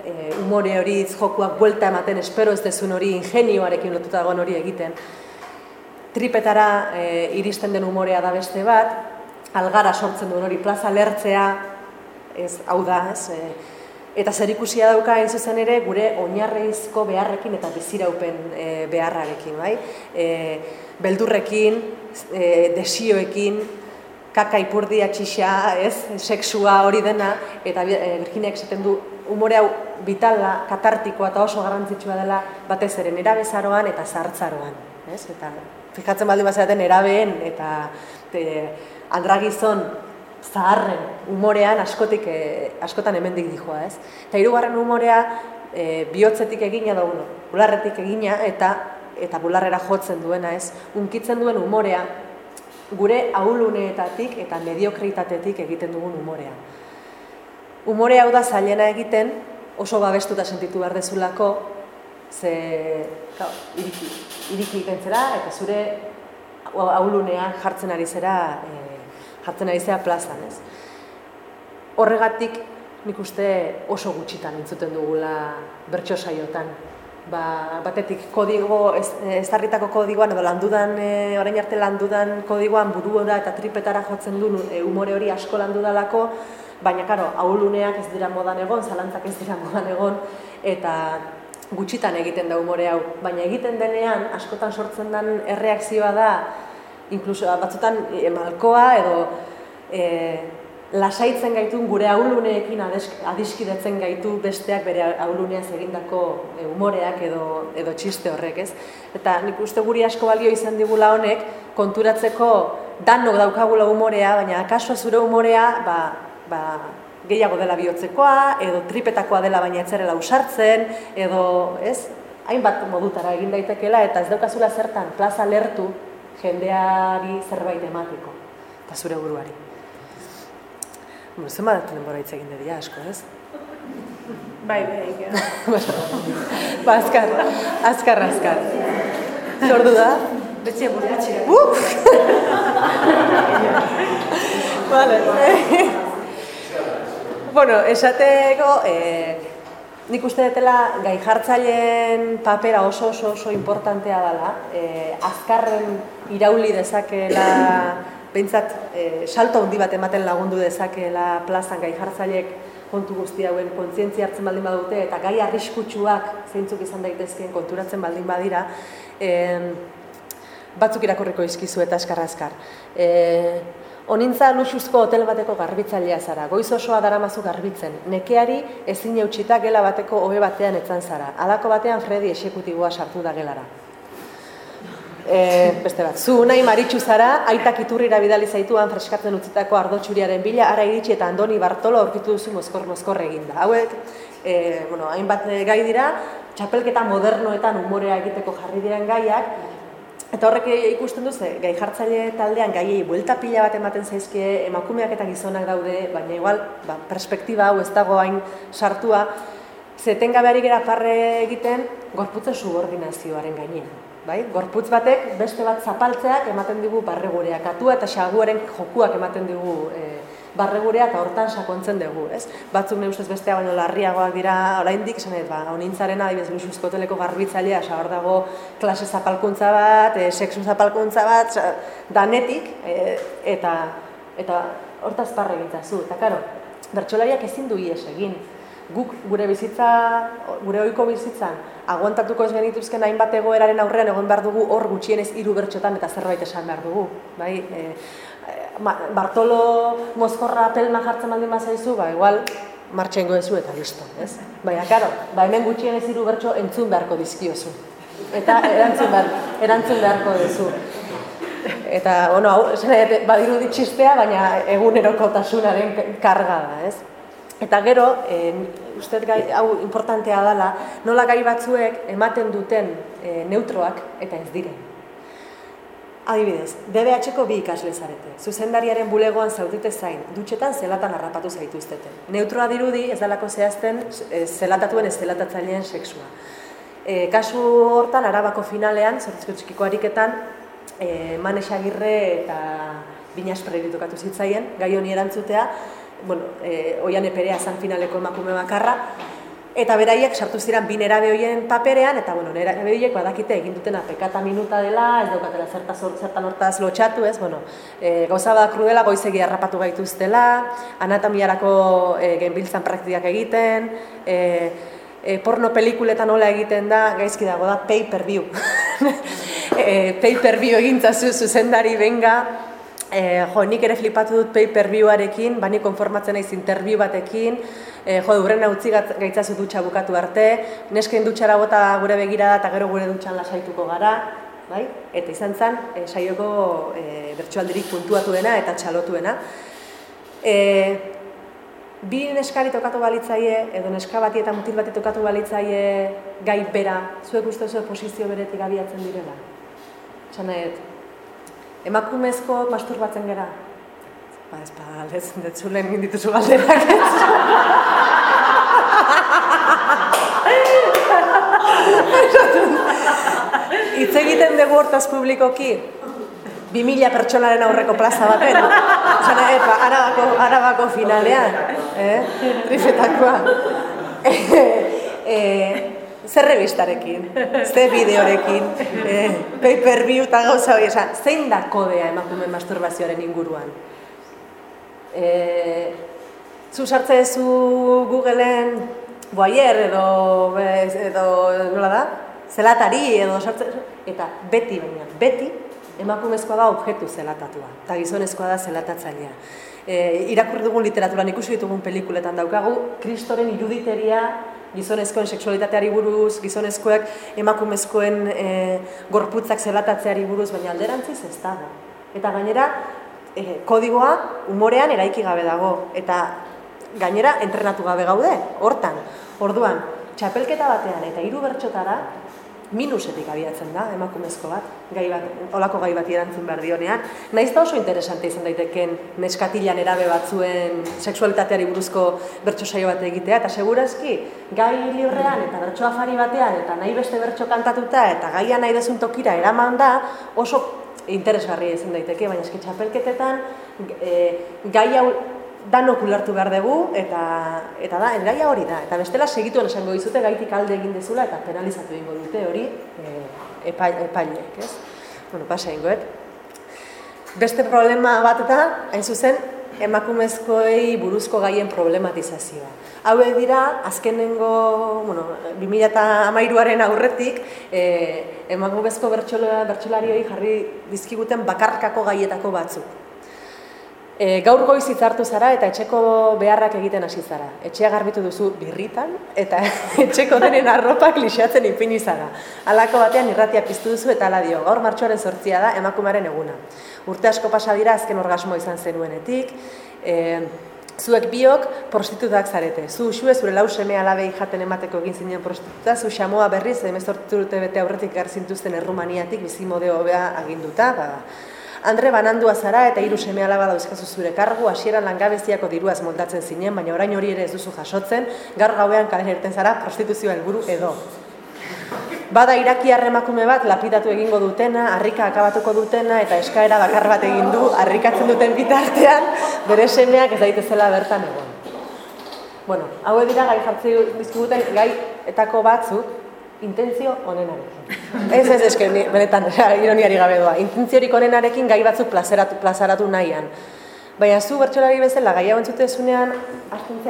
e, umore hori, jokuak buelta ematen, espero ez dezun hori, ingenioarekin lotuta dagoen hori egiten. Tripetara e, iristen den umorea da beste bat, algara sortzen duen hori, plaza lertzea, ez, hau da, ez, e, eta zer ikusia dauka hain zuzen ere gure oinarreizko beharrekin eta biziraupen e, beharrarekin, bai? E, beldurrekin, e, desioekin, kaka ipurdia txixa, ez, sexua hori dena, eta e, Virginia esaten du, umore hau vitala, katartikoa eta oso garrantzitsua dela batez ere erabezaroan eta zartzaroan, ez? Eta fijatzen baldin bazaten erabeen eta e, andragizon zaharren umorean askotik e, askotan hemendik dijoa, ez? Eta hirugarren umorea e, bihotzetik egina da uno, bularretik egina eta eta bularrera jotzen duena, ez? Unkitzen duen umorea gure ahuluneetatik eta mediokritatetik egiten dugun umorea. Umore hau da zailena egiten, oso babestuta sentitu behar dezulako, ze, kau, iriki, iriki zera, eta zure ahulunean jartzen ari zera e, jartzen ari zea plazan, ez. Horregatik, nik uste oso gutxitan entzuten dugula bertso saiotan. Ba, batetik kodigo, ez, ez kodigoan, edo landudan, e, orain arte landudan kodigoan buruora eta tripetara jotzen du e, umore hori asko landudalako, baina, karo, auluneak ez dira modan egon, zalantzak ez dira modan egon, eta gutxitan egiten da umore hau. Baina egiten denean, askotan sortzen den erreakzioa da, inkluso batzutan e, malkoa edo e, lasaitzen gaitu gure auluneekin adiskidetzen gaitu besteak bere auluneaz egindako e, umoreak edo, edo txiste horrek, ez? Eta nik uste guri asko balio izan digula honek konturatzeko danok daukagula umorea, baina akaso zure umorea ba, ba, gehiago dela bihotzekoa, edo tripetakoa dela baina etzerela usartzen, edo, ez? hainbat modutara egin daitekela eta ez daukazula zertan plaza lertu jendeari zerbait emateko, eta zure buruari. Badatu denbora hitz egin dira asko, ez? Bai, bai, bai. ba, azkar, azkar, azkar. Zordu da? Betxe burratxe. Uf! vale. bueno, esateko, eh, Nik uste dutela gai jartzaileen papera oso oso oso importantea dela. E, azkarren irauli dezakela, behintzat, e, salto handi bat ematen lagundu dezakela plazan gai jartzaileek kontu guzti hauen kontzientzia hartzen baldin badute eta gai arriskutsuak zeintzuk izan daitezkeen konturatzen baldin badira, e, batzuk irakurriko izkizu eta askar-askar. E, Onintza luxuzko hotel bateko garbitzailea zara, goiz osoa daramazu garbitzen, nekeari ezin eutxita gela bateko hobe batean etzan zara, alako batean Fredi esekutiboa sartu da gelara. E, beste bat, zu nahi maritxu zara, aitak iturrira bidali zaituan freskatzen utzitako ardotxuriaren bila, ara iritsi eta Andoni Bartolo aurkitu duzu mozkor-mozkor eginda. Hauek, e, bueno, hainbat gai dira, txapelketa modernoetan umorea egiteko jarri diren gaiak, Eta horrek ikusten duze, gai jartzaile taldean gaiei buelta pila bat ematen zaizkie, emakumeak eta gizonak daude, baina igual, ba, perspektiba hau ez dago hain sartua, zeten gabeari gera parre egiten, gorputzen subordinazioaren gainean. Bai? Gorputz batek beste bat zapaltzeak ematen digu barregureak, atua eta xaguaren jokuak ematen digu e, barregurea eta hortan sakontzen dugu, ez? Batzuk ne ustez bestea baino larriagoak dira oraindik, esan ez, ba, honintzaren adibidez luxuzko hoteleko garbitzailea, hor dago klase zapalkuntza bat, e, sexu zapalkuntza bat, danetik e, eta eta hortaz parre egitzazu. Eta karo, bertsolariak ezin du ies egin. Guk gure bizitza, gure ohiko bizitzan, aguantatuko ez genituzken hainbat egoeraren aurrean egon behar dugu hor gutxienez hiru bertxotan eta zerbait esan behar dugu. Bai? E, Bartolo mozkorra pelma jartzen baldin bazaizu, ba, igual, martxengo ezu eta listo, ez? Baina, karo, ba, hemen gutxien ez iru bertso entzun beharko dizkiozu. Eta erantzun, behar, erantzun beharko duzu. Eta, bueno, hau, esan badiru ditxistea, baina eguneroko tasunaren karga da, ez? Eta gero, e, uste gai, hau importantea dela, nola gai batzuek ematen duten e, neutroak eta ez diren. Adibidez, DBH-ko bi ikasle zarete. Zuzendariaren bulegoan zaudete zain, dutxetan zelatan harrapatu zaituztete. Neutroa dirudi ez dalako zehazten e, zelatatuen ez zelatatzaileen seksua. E, kasu hortan, arabako finalean, zortziko txikiko ariketan, e, Manes Agirre eta Binas Preri tokatu zitzaien, gai honi erantzutea, bueno, e, oian eperea zan finaleko emakume bakarra, Eta beraiek sartu ziren bi nerabe hoien paperean, eta bueno, nerabe horiek badakite egin dutena pekata minuta dela, ez daukatela zerta zertan hortaz lotxatu, ez, bueno, e, gauza bat krudela, goizegi harrapatu gaituztela, anatomiarako e, genbiltzan praktikak egiten, e, e, porno pelikuletan nola egiten da, gaizki dago da, pay per view. e, pay per view egintzazu zuzendari benga, e, jo, nik ere flipatu dut pay per viewarekin, bani konformatzen naiz interview batekin, e, jo, urren utzi gaitzazu dutxa bukatu arte, nesken dutxara bota gure begirada eta gero gure dutxan lasaituko gara, bai? Eta izan zen, e, saioko e, bertsualdirik puntuatu dena eta txalotuena. E, bi neskari tokatu balitzaie, edo neska bati eta mutil bati tokatu balitzaie gai bera, zuek uste zuen posizio beretik abiatzen direla? Txanaet, emakumezko masturbatzen gara? Ba, ez pa, aldez, detzulen dituzu galderak ez. Itz egiten dugu hortaz publikoki, bi pertsonaren aurreko plaza baten. Zena, epa, arabako, arabako finalean, eh? Trifetakoa. eh, zer revistarekin, zer bideorekin, eh, pay per view eta gauza hori, esan, zein da kodea emakume masturbazioaren inguruan? Eh, zu sartze zu Googleen boaier edo, edo nola da? Zelatari edo sartze eta beti baina, beti emakumezkoa da objektu zelatatua, eta gizonezkoa da zelatatzailea. E, irakurri dugun literaturan ikusi ditugun pelikuletan daukagu, kristoren iruditeria gizonezkoen sexualitateari buruz, gizonezkoek emakumezkoen e, gorputzak zelatatzeari buruz, baina alderantziz ez dago. Eta gainera, e, kodigoa umorean eraiki gabe dago, eta gainera entrenatu gabe gaude, hortan. Orduan, txapelketa batean eta hiru bertxotara, minusetik abiatzen da emakumezko bat, gai bat, olako gai bat erantzun behar dionean. Naiz da oso interesante izan daiteken neskatilan erabe batzuen sexualitateari buruzko bertso saio bat egitea, eta segurazki gai librean eta bertso afari batean eta nahi beste bertso kantatuta eta gaia nahi dezun tokira eraman da oso interesgarria izan daiteke, baina eski txapelketetan e, gai hau danok ulertu behar dugu, eta, eta da, gaia hori da. Eta bestela segituen esango dizute gaitik alde egin dezula eta penalizatu egingo dute hori e, epaileek, ez? Bueno, pasa ingoet. Beste problema bat eta, hain zuzen, emakumezkoei buruzko gaien problematizazioa. Hau dira, azkenengo, bueno, 2008aren aurretik, eh, emakumezko bertxolarioi jarri dizkiguten bakarkako gaietako batzuk. E, gaur goiz hitzartu zara eta etxeko beharrak egiten hasi zara. Etxea garbitu duzu birritan eta etxeko denen arropak lixatzen ipini zara. Halako batean irratia piztu duzu eta hala dio. Gaur martxoaren sortzia da emakumaren eguna. Urte asko pasa dira azken orgasmo izan zenuenetik. E, zuek biok prostitutak zarete. Zu usue zure lau seme alabei jaten emateko egin zinen prostituta, zu xamoa berriz, emezortu urte bete aurretik garzintuzten errumaniatik bizimodeo bea aginduta, ba, Andre banandua zara eta hiru seme alaba dauzkazu zure kargu, hasieran langabeziako diruaz moldatzen zinen, baina orain hori ere ez duzu jasotzen, gaur gauean kalen erten zara prostituzioa helburu edo. Bada iraki emakume bat lapidatu egingo dutena, harrika akabatuko dutena eta eskaera bakar bat egin du, harrikatzen duten bitartean, bere semeak ez daitezela bertan egon. Bueno, hau dira gai jartzi dizkiguten gai etako batzuk, intentzio onenarekin. Ez ez eske, benetan, ironiari gabe doa. Intentziorik onenarekin gai batzuk plazaratu, plazaratu nahian. Baina zu bertxolari bezala, gai hau entzute zunean, hartzen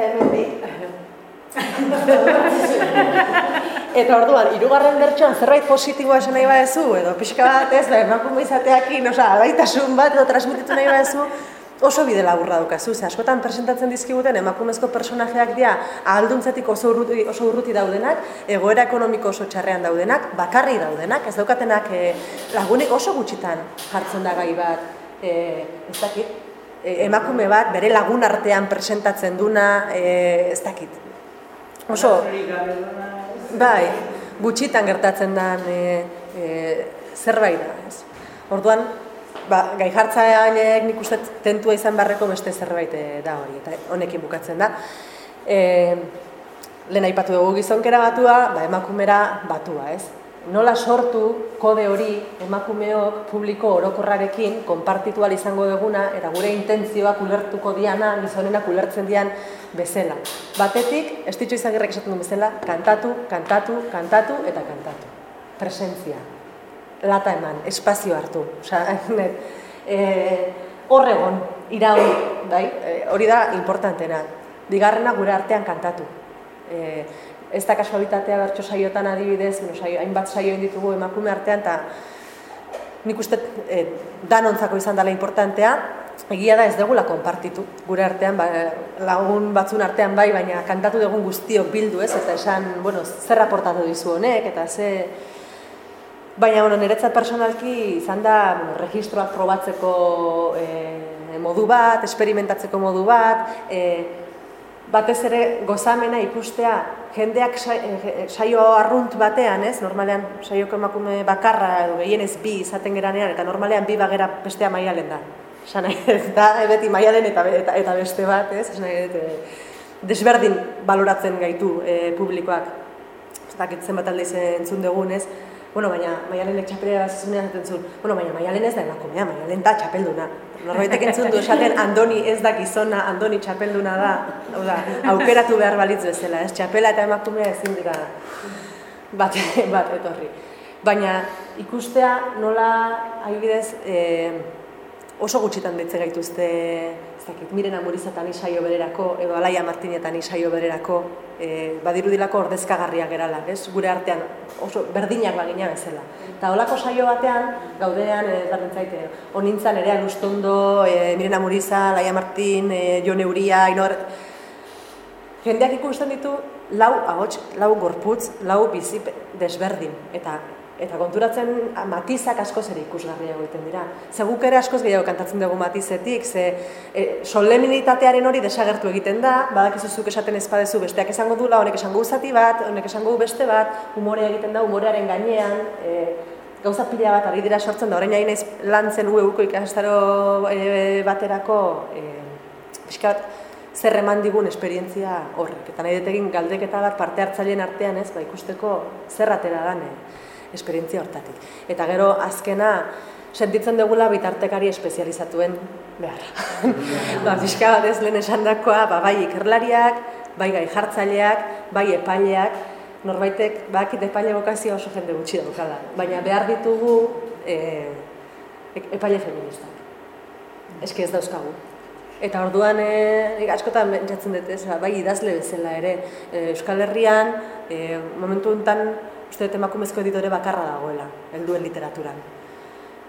Eta orduan, irugarren bertxoan zerbait positiboa esan nahi badezu, edo pixka bat ez, da, emakume izateakin, oza, alaitasun bat edo transmititu nahi badezu, oso bide laburra daukazu, ze askotan presentatzen dizkiguten emakumezko personajeak dira ahalduntzatik oso urruti, oso urruti daudenak, egoera ekonomiko oso txarrean daudenak, bakarri daudenak, ez daukatenak e, lagunik oso gutxitan jartzen da gai bat, e, ez dakit, e, emakume bat bere lagun artean presentatzen duna, e, ez dakit. Oso, bai, gutxitan gertatzen da e, e, zerbait da, ez. Orduan, ba, gai jartzaileek nik uste tentua izan barreko beste zerbait eh, da hori, eta honekin bukatzen da. E, lehen aipatu dugu gizonkera batua, ba, emakumera batua, ez? nola sortu kode hori emakumeok publiko orokorrarekin konpartitu ahal izango duguna, eta gure intentzioak ulertuko diana, gizonenak ulertzen dian bezala. Batetik, ez ditxo izagirrek esaten du bezala, kantatu, kantatu, kantatu eta kantatu. Presentzia. Lata eman, espazio hartu. Osa, e, horregon, iraun, bai? E, hori da importantena. Bigarrena gure artean kantatu. E, ez da kasualitatea bertso saiotan adibidez, no, saio, hainbat saio ditugu emakume artean, eta nik uste e, danontzako izan dela importantea, egia da ez degula konpartitu gure artean, ba, lagun batzun artean bai, baina kantatu dugun guztiok bildu ez, eta esan, bueno, zer raportatu dizu honek, eta ze... Baina, bueno, niretzat personalki izan da, bueno, registroak probatzeko e, modu bat, esperimentatzeko modu bat, e, batez ere gozamena ikustea jendeak eh, saio arrunt batean, ez? Normalean saioko emakume bakarra edo gehienez bi izaten geranean eta normalean bi bagera bestea maialen da. Esan da, beti maialen eta, eta, eta beste bat, ez? Esan nahi desberdin baloratzen gaitu e, publikoak. Ez dakit zenbat alde entzun dugun, ez? Bueno, baina maialenek txapelera zezunean zaten zuen, bueno, baina maialen ez da emakumea, maialen da txapelduna. Norbaitek entzun du esaten Andoni ez da gizona, Andoni txapelduna da. Hau da, aukeratu behar balitz bezala, ez? Txapela eta emakumea ezin dira bat, bat etorri. Baina ikustea nola, adibidez, e, oso gutxitan ditze gaituzte dakit, miren amurizatan isaio bererako, edo alaia martinetan isaio bererako, e, badirudilako ordezkagarria gerala, ez? Gure artean oso berdinak bagina bezala. Eta holako saio batean, gaudean, e, darren zaite, onintzan ere alustondo, e, miren amuriza, alaia martin, e, jon euria, inor... Jendeak ikusten ditu lau ahots, lau gorputz, lau bizi desberdin. Eta eta konturatzen matizak asko ere ikusgarria egiten dira. Ze guk ere askoz gehiago kantatzen dugu matizetik, ze e, solemnitatearen hori desagertu egiten da, badakizu zuk esaten ezpadezu besteak esango dula, honek esango uzati bat, honek esango beste bat, umore egiten da, umorearen gainean, e, gauza pila bat ari dira sortzen da, orain hain ez lantzen ueuko ikastaro e, baterako, e, piskat, zer eman digun esperientzia horrek. Eta nahi detegin galdeketa bat parte hartzaileen artean ez, ba, ikusteko zer atera dane esperientzia hortatik. Eta gero azkena sentitzen dugula bitartekari espezializatuen behar. ba, Bizka bat ez lehen esan dakoa, ba, bai ikerlariak, bai gai jartzaileak, bai epaileak, norbaitek bakit epaile bokazio oso jende gutxi daukala. Baina behar ditugu e, epaile feministak. Eski ez dauzkagu. Eta orduan, e, askotan jatzen dut, ez, bai idazle bezala ere, e, Euskal Herrian, e, momentu enten, uste dut emakumezko editore bakarra dagoela, helduen literaturan.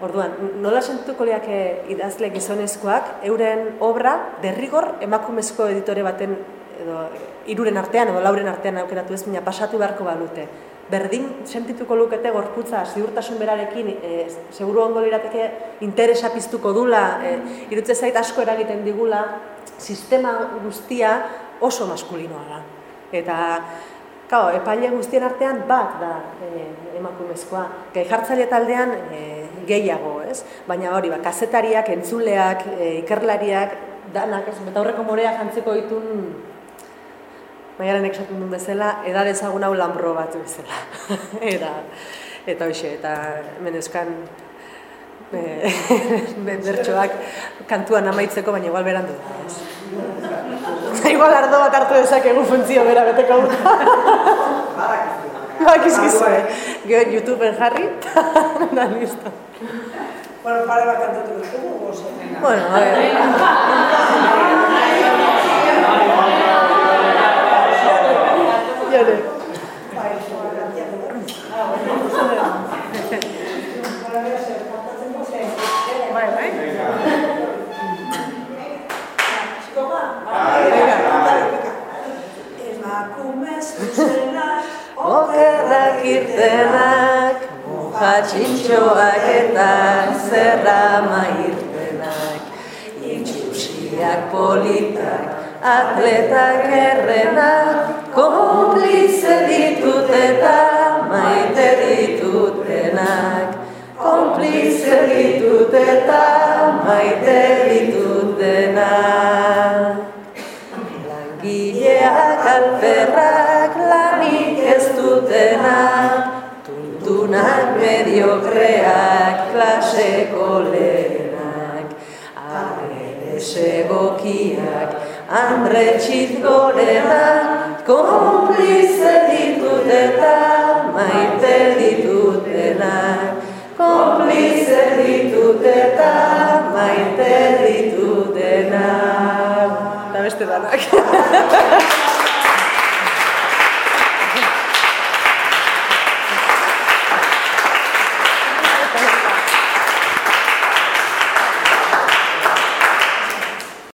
Orduan, nola sentituko leak idazle gizonezkoak, euren obra derrigor emakumezko editore baten edo iruren artean edo lauren artean aukeratu ez baina pasatu beharko balute. Berdin sentituko lukete gorputza ziurtasun berarekin, e, seguru ongo lirateke interesa piztuko dula, e, irutze zait asko eragiten digula, sistema guztia oso maskulinoa da. Eta Kao, epaile guztien artean bat da e, emakumezkoa. Gai jartzaile taldean e, gehiago, ez? Baina hori, ba, kazetariak, entzuleak, e, ikerlariak, danak, ez? Eta horreko morea jantzeko ditun, maialen esaten duen bezala, edad ezagun hau lanbro bat bezala. eta, eta hoxe, eta menezkan e, bertsoak kantuan amaitzeko, baina igual berandu. igual ardo bat hartu dezakegu funtzio bera beteko dut. Bakizkizu, eh? Gero YouTubeen jarri, da listo. Bueno, pare bat kantatu dugu, oso. Bueno, a ver. Jode. Mojatxintxoak eta zerra mairtenak, itxusiak politak, atletak errenak, konplize ditut eta maite ditutenak. Konplize ditut eta maite ditutenak. Langileak alferrak lanik ez dutenak, tuntun erreak klaseko lehenak, abeles egokiak, andre txitgorenak, konplize ditut eta maite ditutenak, konplize ditut eta maite ditutenak. Eta beste danak.